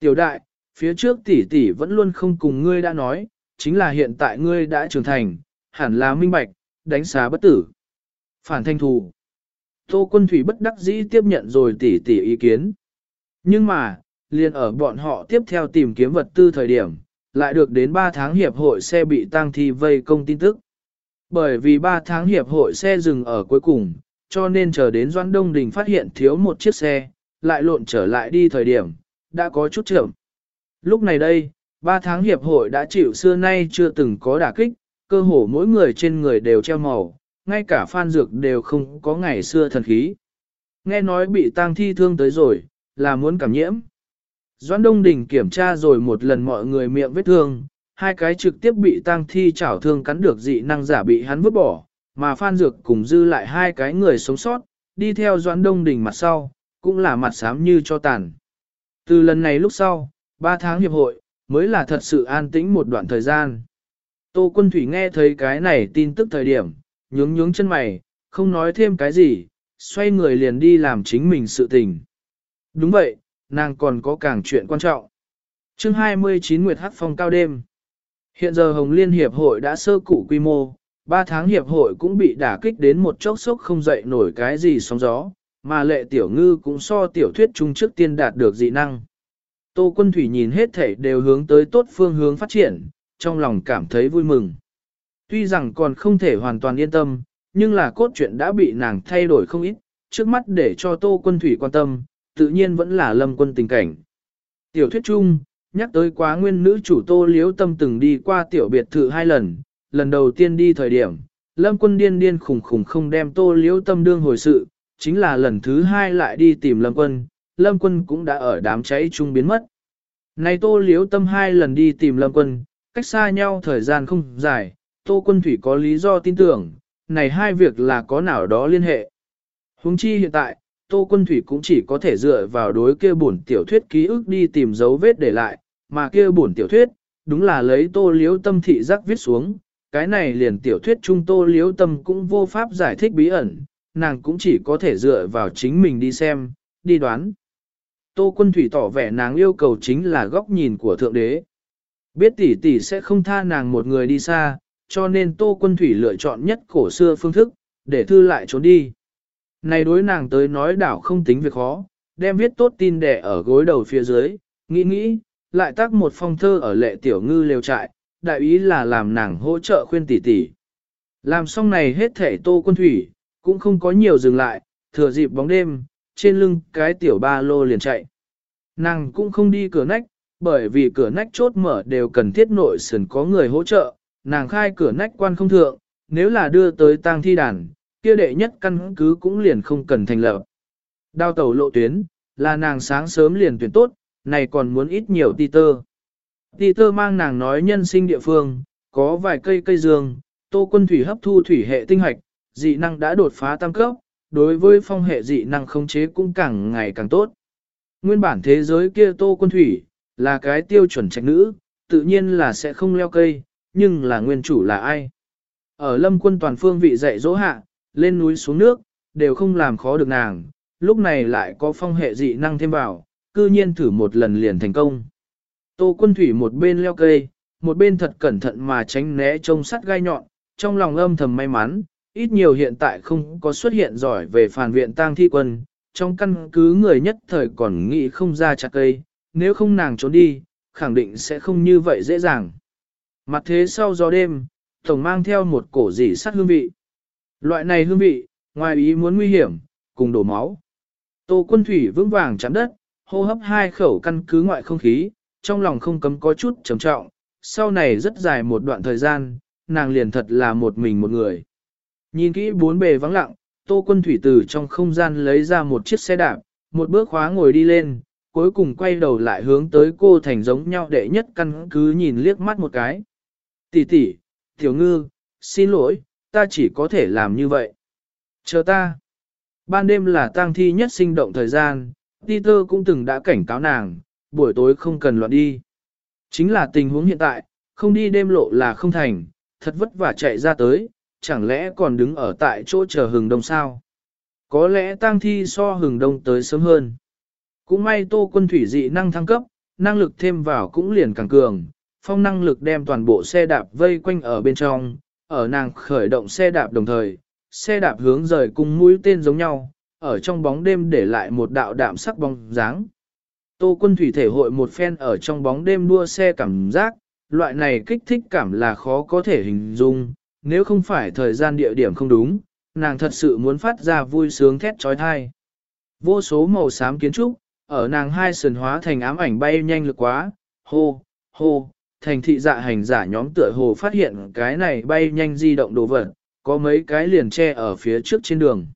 Speaker 1: Tiểu đại, phía trước tỷ tỷ vẫn luôn không cùng ngươi đã nói, chính là hiện tại ngươi đã trưởng thành, hẳn là minh bạch, đánh xá bất tử. Phản thanh thù. Tô quân thủy bất đắc dĩ tiếp nhận rồi tỷ tỷ ý kiến. Nhưng mà, liền ở bọn họ tiếp theo tìm kiếm vật tư thời điểm, lại được đến 3 tháng hiệp hội xe bị tăng thi vây công tin tức. Bởi vì 3 tháng hiệp hội xe dừng ở cuối cùng, cho nên chờ đến Doan Đông Đình phát hiện thiếu một chiếc xe, lại lộn trở lại đi thời điểm, đã có chút chậm. Lúc này đây, 3 tháng hiệp hội đã chịu xưa nay chưa từng có đả kích, cơ hồ mỗi người trên người đều treo màu, ngay cả phan dược đều không có ngày xưa thần khí. Nghe nói bị tang thi thương tới rồi, là muốn cảm nhiễm. Doãn Đông Đình kiểm tra rồi một lần mọi người miệng vết thương, hai cái trực tiếp bị tang thi chảo thương cắn được dị năng giả bị hắn vứt bỏ, mà Phan Dược cùng dư lại hai cái người sống sót, đi theo Doãn Đông Đình mặt sau, cũng là mặt xám như cho tàn. Từ lần này lúc sau, ba tháng hiệp hội, mới là thật sự an tĩnh một đoạn thời gian. Tô Quân Thủy nghe thấy cái này tin tức thời điểm, nhướng nhướng chân mày, không nói thêm cái gì, xoay người liền đi làm chính mình sự tình. Đúng vậy, nàng còn có càng chuyện quan trọng. chương 29 Nguyệt Hắc Phong cao đêm. Hiện giờ Hồng Liên Hiệp hội đã sơ cụ quy mô, 3 tháng Hiệp hội cũng bị đả kích đến một chốc sốc không dậy nổi cái gì sóng gió, mà lệ tiểu ngư cũng so tiểu thuyết chung trước tiên đạt được dị năng. Tô quân thủy nhìn hết thể đều hướng tới tốt phương hướng phát triển, trong lòng cảm thấy vui mừng. Tuy rằng còn không thể hoàn toàn yên tâm, nhưng là cốt truyện đã bị nàng thay đổi không ít, trước mắt để cho tô quân thủy quan tâm, tự nhiên vẫn là lâm quân tình cảnh. Tiểu thuyết chung, nhắc tới quá nguyên nữ chủ tô liếu tâm từng đi qua tiểu biệt thự hai lần, lần đầu tiên đi thời điểm, lâm quân điên điên khủng khủng không đem tô liếu tâm đương hồi sự, chính là lần thứ hai lại đi tìm lâm quân, lâm quân cũng đã ở đám cháy chung biến mất. Này tô liếu tâm hai lần đi tìm lâm quân, cách xa nhau thời gian không dài, tô quân thủy có lý do tin tưởng, này hai việc là có nào đó liên hệ. Huống chi hiện tại, Tô Quân Thủy cũng chỉ có thể dựa vào đối kia bổn tiểu thuyết ký ức đi tìm dấu vết để lại, mà kia bổn tiểu thuyết, đúng là lấy Tô Liếu tâm thị giác viết xuống, cái này liền tiểu thuyết trung tô liếu tâm cũng vô pháp giải thích bí ẩn, nàng cũng chỉ có thể dựa vào chính mình đi xem, đi đoán. Tô quân thủy tỏ vẻ nàng yêu cầu chính là góc nhìn của thượng đế. Biết tỷ tỷ sẽ không tha nàng một người đi xa, cho nên tô quân thủy lựa chọn nhất cổ xưa phương thức, để thư lại trốn đi. Này đối nàng tới nói đảo không tính việc khó, đem viết tốt tin đẻ ở gối đầu phía dưới, nghĩ nghĩ, lại tác một phong thơ ở lệ tiểu ngư lều trại, đại ý là làm nàng hỗ trợ khuyên tỷ tỷ. Làm xong này hết thể tô quân thủy, cũng không có nhiều dừng lại, thừa dịp bóng đêm, trên lưng cái tiểu ba lô liền chạy. Nàng cũng không đi cửa nách, bởi vì cửa nách chốt mở đều cần thiết nội sườn có người hỗ trợ, nàng khai cửa nách quan không thượng, nếu là đưa tới tang thi đàn, kia đệ nhất căn cứ cũng liền không cần thành lập. Đao tàu lộ tuyến, là nàng sáng sớm liền tuyển tốt, này còn muốn ít nhiều ti tơ. Ti tơ mang nàng nói nhân sinh địa phương, có vài cây cây dương, tô quân thủy hấp thu thủy hệ tinh hoạch, dị năng đã đột phá tam cấp, đối với phong hệ dị năng khống chế cũng càng ngày càng tốt. Nguyên bản thế giới kia tô quân thủy, là cái tiêu chuẩn trạch nữ, tự nhiên là sẽ không leo cây, nhưng là nguyên chủ là ai? Ở lâm quân toàn phương vị dạy dỗ hạ, lên núi xuống nước, đều không làm khó được nàng, lúc này lại có phong hệ dị năng thêm vào, cư nhiên thử một lần liền thành công. Tô quân thủy một bên leo cây, một bên thật cẩn thận mà tránh né trông sắt gai nhọn, trong lòng âm thầm may mắn, ít nhiều hiện tại không có xuất hiện giỏi về phản viện tang thi quân, trong căn cứ người nhất thời còn nghĩ không ra chặt cây, nếu không nàng trốn đi, khẳng định sẽ không như vậy dễ dàng. Mặt thế sau gió đêm, tổng mang theo một cổ dị sắt hương vị. Loại này hương vị, ngoài ý muốn nguy hiểm, cùng đổ máu. Tô quân thủy vững vàng chạm đất, hô hấp hai khẩu căn cứ ngoại không khí, trong lòng không cấm có chút trầm trọng, sau này rất dài một đoạn thời gian, nàng liền thật là một mình một người. Nhìn kỹ bốn bề vắng lặng, tô quân thủy từ trong không gian lấy ra một chiếc xe đạp, một bước khóa ngồi đi lên, cuối cùng quay đầu lại hướng tới cô thành giống nhau đệ nhất căn cứ nhìn liếc mắt một cái. Tỷ tỷ, tiểu ngư, xin lỗi, ta chỉ có thể làm như vậy. Chờ ta. Ban đêm là tang thi nhất sinh động thời gian, Peter cũng từng đã cảnh cáo nàng, buổi tối không cần loạn đi. Chính là tình huống hiện tại, không đi đêm lộ là không thành, thật vất vả chạy ra tới, chẳng lẽ còn đứng ở tại chỗ chờ hừng đông sao? Có lẽ tang thi so hừng đông tới sớm hơn. Cũng may tô quân thủy dị năng thăng cấp, năng lực thêm vào cũng liền càng cường, phong năng lực đem toàn bộ xe đạp vây quanh ở bên trong, ở nàng khởi động xe đạp đồng thời, xe đạp hướng rời cùng mũi tên giống nhau, ở trong bóng đêm để lại một đạo đạm sắc bóng dáng. Tô quân thủy thể hội một phen ở trong bóng đêm đua xe cảm giác, loại này kích thích cảm là khó có thể hình dung, nếu không phải thời gian địa điểm không đúng, nàng thật sự muốn phát ra vui sướng thét trói thai. Vô số màu xám kiến trúc, ở nàng hai sườn hóa thành ám ảnh bay nhanh lực quá, hô, hô, thành thị dạ hành giả nhóm tựa hồ phát hiện cái này bay nhanh di động đồ vật, có mấy cái liền che ở phía trước trên đường.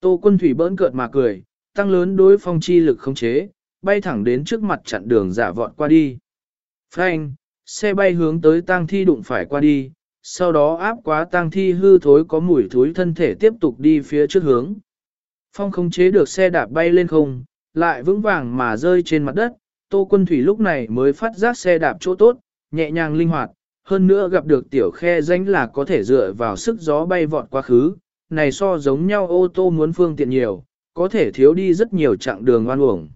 Speaker 1: Tô quân thủy bỡn cợt mà cười, tăng lớn đối phong chi lực không chế, bay thẳng đến trước mặt chặn đường giả vọt qua đi. Frank, xe bay hướng tới tang thi đụng phải qua đi, sau đó áp quá tang thi hư thối có mùi thối thân thể tiếp tục đi phía trước hướng. Phong không chế được xe đạp bay lên không, lại vững vàng mà rơi trên mặt đất, Tô Quân Thủy lúc này mới phát giác xe đạp chỗ tốt, nhẹ nhàng linh hoạt, hơn nữa gặp được tiểu khe danh là có thể dựa vào sức gió bay vọt quá khứ, này so giống nhau ô tô muốn phương tiện nhiều, có thể thiếu đi rất nhiều chặng đường oan uổng.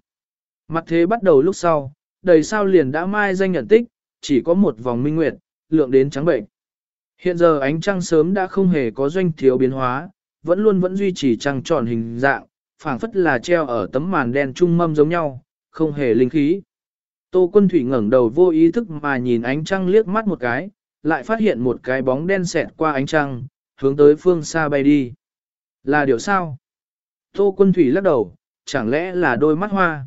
Speaker 1: Mặt thế bắt đầu lúc sau, đầy sao liền đã mai danh nhận tích, chỉ có một vòng minh nguyệt, lượng đến trắng bệnh. Hiện giờ ánh trăng sớm đã không hề có doanh thiếu biến hóa, vẫn luôn vẫn duy trì trăng tròn hình dạng, phảng phất là treo ở tấm màn đen trung mâm giống nhau, không hề linh khí. Tô quân thủy ngẩng đầu vô ý thức mà nhìn ánh trăng liếc mắt một cái, lại phát hiện một cái bóng đen xẹt qua ánh trăng, hướng tới phương xa bay đi. Là điều sao? Tô quân thủy lắc đầu, chẳng lẽ là đôi mắt hoa?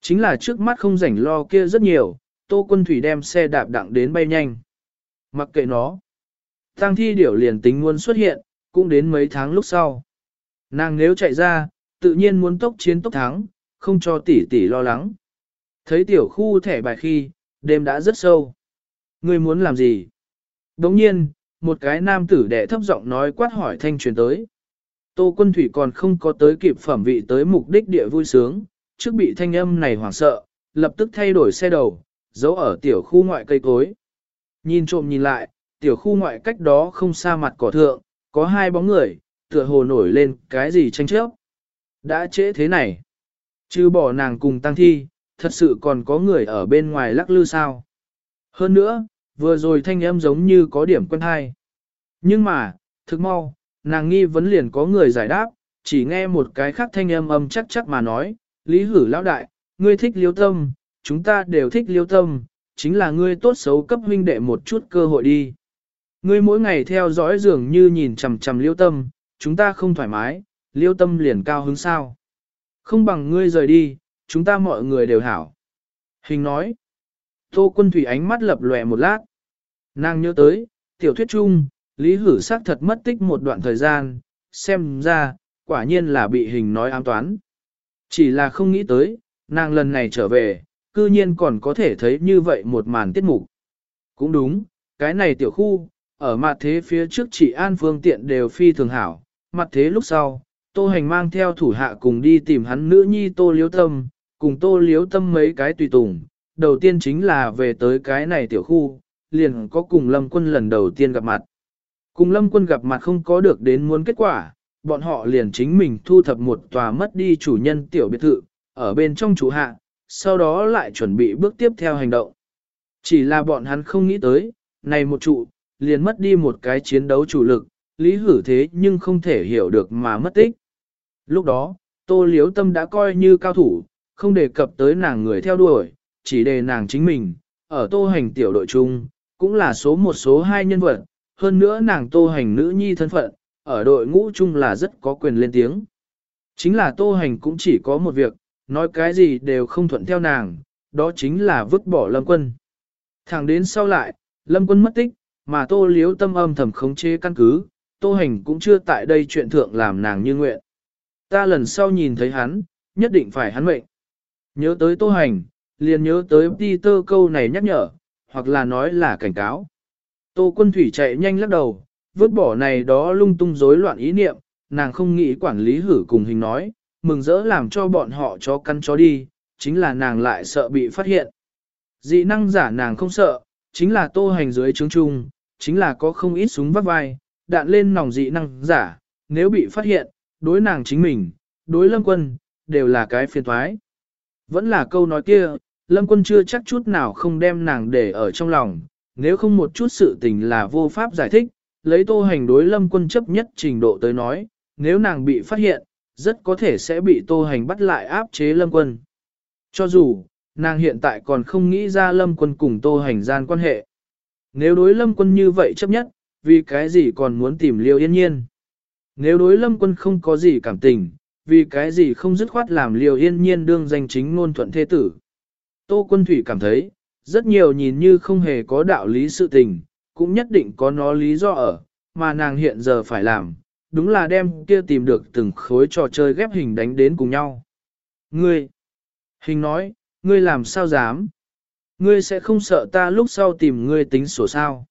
Speaker 1: Chính là trước mắt không rảnh lo kia rất nhiều, tô quân thủy đem xe đạp đặng đến bay nhanh. Mặc kệ nó. Tăng thi điểu liền tính muốn xuất hiện, cũng đến mấy tháng lúc sau. Nàng nếu chạy ra, tự nhiên muốn tốc chiến tốc thắng, không cho tỷ tỷ lo lắng. Thấy tiểu khu thẻ bài khi, đêm đã rất sâu. Ngươi muốn làm gì? Đồng nhiên, một cái nam tử đệ thấp giọng nói quát hỏi thanh truyền tới. Tô quân thủy còn không có tới kịp phẩm vị tới mục đích địa vui sướng, trước bị thanh âm này hoảng sợ, lập tức thay đổi xe đầu, giấu ở tiểu khu ngoại cây cối. Nhìn trộm nhìn lại, tiểu khu ngoại cách đó không xa mặt cỏ thượng, có hai bóng người, tựa hồ nổi lên cái gì tranh chấp. Đã trễ thế này. Chứ bỏ nàng cùng tăng thi, thật sự còn có người ở bên ngoài lắc lư sao. Hơn nữa, vừa rồi thanh âm giống như có điểm quen hay. Nhưng mà, thực mau, nàng nghi vấn liền có người giải đáp, chỉ nghe một cái khác thanh âm âm chắc chắc mà nói, Lý Hử lão đại, ngươi thích liêu tâm, chúng ta đều thích liêu tâm, chính là ngươi tốt xấu cấp huynh đệ một chút cơ hội đi. Ngươi mỗi ngày theo dõi dường như nhìn chằm chằm liêu tâm, chúng ta không thoải mái, liêu tâm liền cao hứng sao. Không bằng ngươi rời đi, chúng ta mọi người đều hảo. Hình nói, tô quân thủy ánh mắt lập lòe một lát. Nàng nhớ tới, tiểu thuyết chung, Lý Hử xác thật mất tích một đoạn thời gian, xem ra, quả nhiên là bị hình nói ám toán. Chỉ là không nghĩ tới, nàng lần này trở về, cư nhiên còn có thể thấy như vậy một màn tiết mục. Cũng đúng, cái này tiểu khu, ở mặt thế phía trước chỉ an phương tiện đều phi thường hảo, mặt thế lúc sau, tô hành mang theo thủ hạ cùng đi tìm hắn nữ nhi tô liếu tâm, cùng tô liếu tâm mấy cái tùy tùng, đầu tiên chính là về tới cái này tiểu khu, liền có cùng lâm quân lần đầu tiên gặp mặt. Cùng lâm quân gặp mặt không có được đến muốn kết quả, bọn họ liền chính mình thu thập một tòa mất đi chủ nhân tiểu biệt thự, ở bên trong chủ hạ, sau đó lại chuẩn bị bước tiếp theo hành động. Chỉ là bọn hắn không nghĩ tới, này một trụ, liền mất đi một cái chiến đấu chủ lực, lý hử thế nhưng không thể hiểu được mà mất tích. Lúc đó, tô liếu tâm đã coi như cao thủ, không đề cập tới nàng người theo đuổi, chỉ đề nàng chính mình, ở tô hành tiểu đội chung, cũng là số một số hai nhân vật, hơn nữa nàng tô hành nữ nhi thân phận, ở đội ngũ chung là rất có quyền lên tiếng. Chính là tô hành cũng chỉ có một việc, nói cái gì đều không thuận theo nàng, đó chính là vứt bỏ lâm quân. Thẳng đến sau lại, lâm quân mất tích, mà tô liếu tâm âm thầm khống chế căn cứ, tô hành cũng chưa tại đây chuyện thượng làm nàng như nguyện. Ta lần sau nhìn thấy hắn, nhất định phải hắn mệnh. Nhớ tới tô hành, liền nhớ tới Peter câu này nhắc nhở, hoặc là nói là cảnh cáo. Tô quân thủy chạy nhanh lắc đầu, vứt bỏ này đó lung tung rối loạn ý niệm, nàng không nghĩ quản lý hử cùng hình nói, mừng rỡ làm cho bọn họ cho căn chó đi, chính là nàng lại sợ bị phát hiện. Dị năng giả nàng không sợ, chính là tô hành dưới trướng trung, chính là có không ít súng vắt vai, đạn lên nòng dị năng giả, nếu bị phát hiện, đối nàng chính mình, đối lâm quân, đều là cái phiền thoái. Vẫn là câu nói kia, lâm quân chưa chắc chút nào không đem nàng để ở trong lòng, nếu không một chút sự tình là vô pháp giải thích, lấy tô hành đối lâm quân chấp nhất trình độ tới nói, nếu nàng bị phát hiện, rất có thể sẽ bị tô hành bắt lại áp chế lâm quân. Cho dù, nàng hiện tại còn không nghĩ ra lâm quân cùng tô hành gian quan hệ. Nếu đối lâm quân như vậy chấp nhất, vì cái gì còn muốn tìm liêu yên nhiên? Nếu đối lâm quân không có gì cảm tình, vì cái gì không dứt khoát làm liêu yên nhiên đương danh chính ngôn thuận thế tử? Tô quân thủy cảm thấy, rất nhiều nhìn như không hề có đạo lý sự tình, cũng nhất định có nó lý do ở, mà nàng hiện giờ phải làm, đúng là đem kia tìm được từng khối trò chơi ghép hình đánh đến cùng nhau. Ngươi, hình nói, ngươi làm sao dám? Ngươi sẽ không sợ ta lúc sau tìm ngươi tính sổ sao?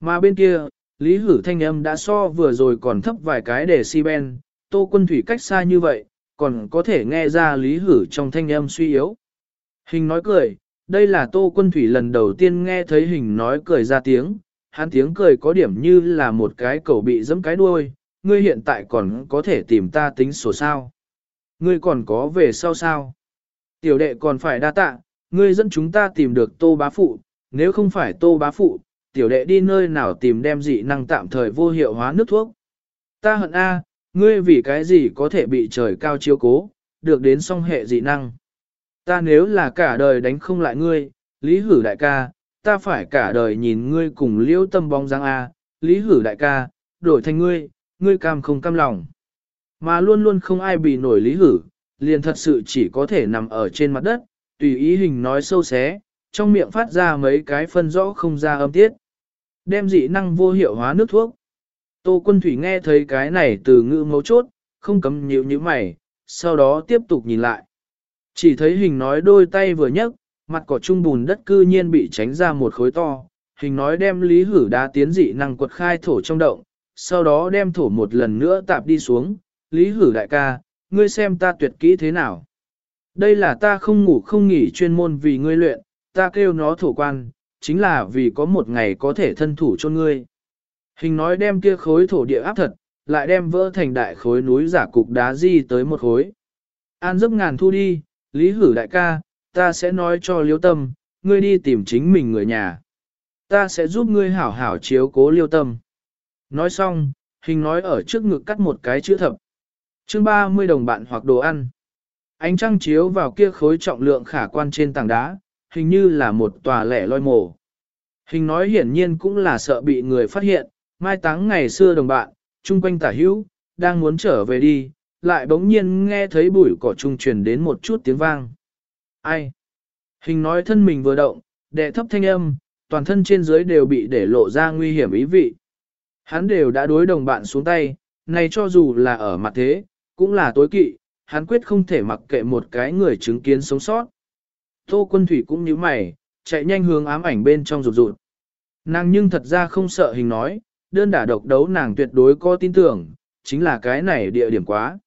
Speaker 1: Mà bên kia, Lý Hử thanh âm đã so vừa rồi còn thấp vài cái để si ben, tô quân thủy cách xa như vậy, còn có thể nghe ra Lý Hử trong thanh âm suy yếu. Hình nói cười, đây là tô quân thủy lần đầu tiên nghe thấy hình nói cười ra tiếng, hắn tiếng cười có điểm như là một cái cầu bị dẫm cái đuôi, ngươi hiện tại còn có thể tìm ta tính sổ sao. Ngươi còn có về sau sao? Tiểu đệ còn phải đa tạ, ngươi dẫn chúng ta tìm được tô bá phụ, nếu không phải tô bá phụ, tiểu đệ đi nơi nào tìm đem dị năng tạm thời vô hiệu hóa nước thuốc. Ta hận A, ngươi vì cái gì có thể bị trời cao chiếu cố, được đến song hệ dị năng. Ta nếu là cả đời đánh không lại ngươi, lý hử đại ca, ta phải cả đời nhìn ngươi cùng liễu tâm bóng dáng A, lý hử đại ca, đổi thành ngươi, ngươi cam không cam lòng. Mà luôn luôn không ai bị nổi lý hử, liền thật sự chỉ có thể nằm ở trên mặt đất, tùy ý hình nói sâu xé, trong miệng phát ra mấy cái phân rõ không ra âm tiết. Đem dị năng vô hiệu hóa nước thuốc. Tô quân thủy nghe thấy cái này từ ngữ mấu chốt, không cấm nhíu như mày, sau đó tiếp tục nhìn lại. Chỉ thấy hình nói đôi tay vừa nhấc, mặt cỏ trung bùn đất cư nhiên bị tránh ra một khối to, hình nói đem lý hử đá tiến dị năng quật khai thổ trong động, sau đó đem thổ một lần nữa tạp đi xuống, lý hử đại ca, ngươi xem ta tuyệt kỹ thế nào. Đây là ta không ngủ không nghỉ chuyên môn vì ngươi luyện, ta kêu nó thổ quan, chính là vì có một ngày có thể thân thủ cho ngươi. Hình nói đem kia khối thổ địa áp thật, lại đem vỡ thành đại khối núi giả cục đá di tới một khối. An giấc ngàn thu đi, Lý Hử đại ca, ta sẽ nói cho Liêu Tâm, ngươi đi tìm chính mình người nhà. Ta sẽ giúp ngươi hảo hảo chiếu cố Liêu Tâm. Nói xong, hình nói ở trước ngực cắt một cái chữ thập. chương 30 đồng bạn hoặc đồ ăn. Ánh trăng chiếu vào kia khối trọng lượng khả quan trên tảng đá, hình như là một tòa lẻ loi mổ. Hình nói hiển nhiên cũng là sợ bị người phát hiện, mai táng ngày xưa đồng bạn, chung quanh tả hữu, đang muốn trở về đi, lại bỗng nhiên nghe thấy bụi cỏ trung truyền đến một chút tiếng vang. Ai? Hình nói thân mình vừa động, đệ thấp thanh âm, toàn thân trên dưới đều bị để lộ ra nguy hiểm ý vị. Hắn đều đã đối đồng bạn xuống tay, này cho dù là ở mặt thế, cũng là tối kỵ, hắn quyết không thể mặc kệ một cái người chứng kiến sống sót. Tô quân thủy cũng như mày, chạy nhanh hướng ám ảnh bên trong rụt rụt. Nàng nhưng thật ra không sợ hình nói, đơn đả độc đấu nàng tuyệt đối có tin tưởng, chính là cái này địa điểm quá.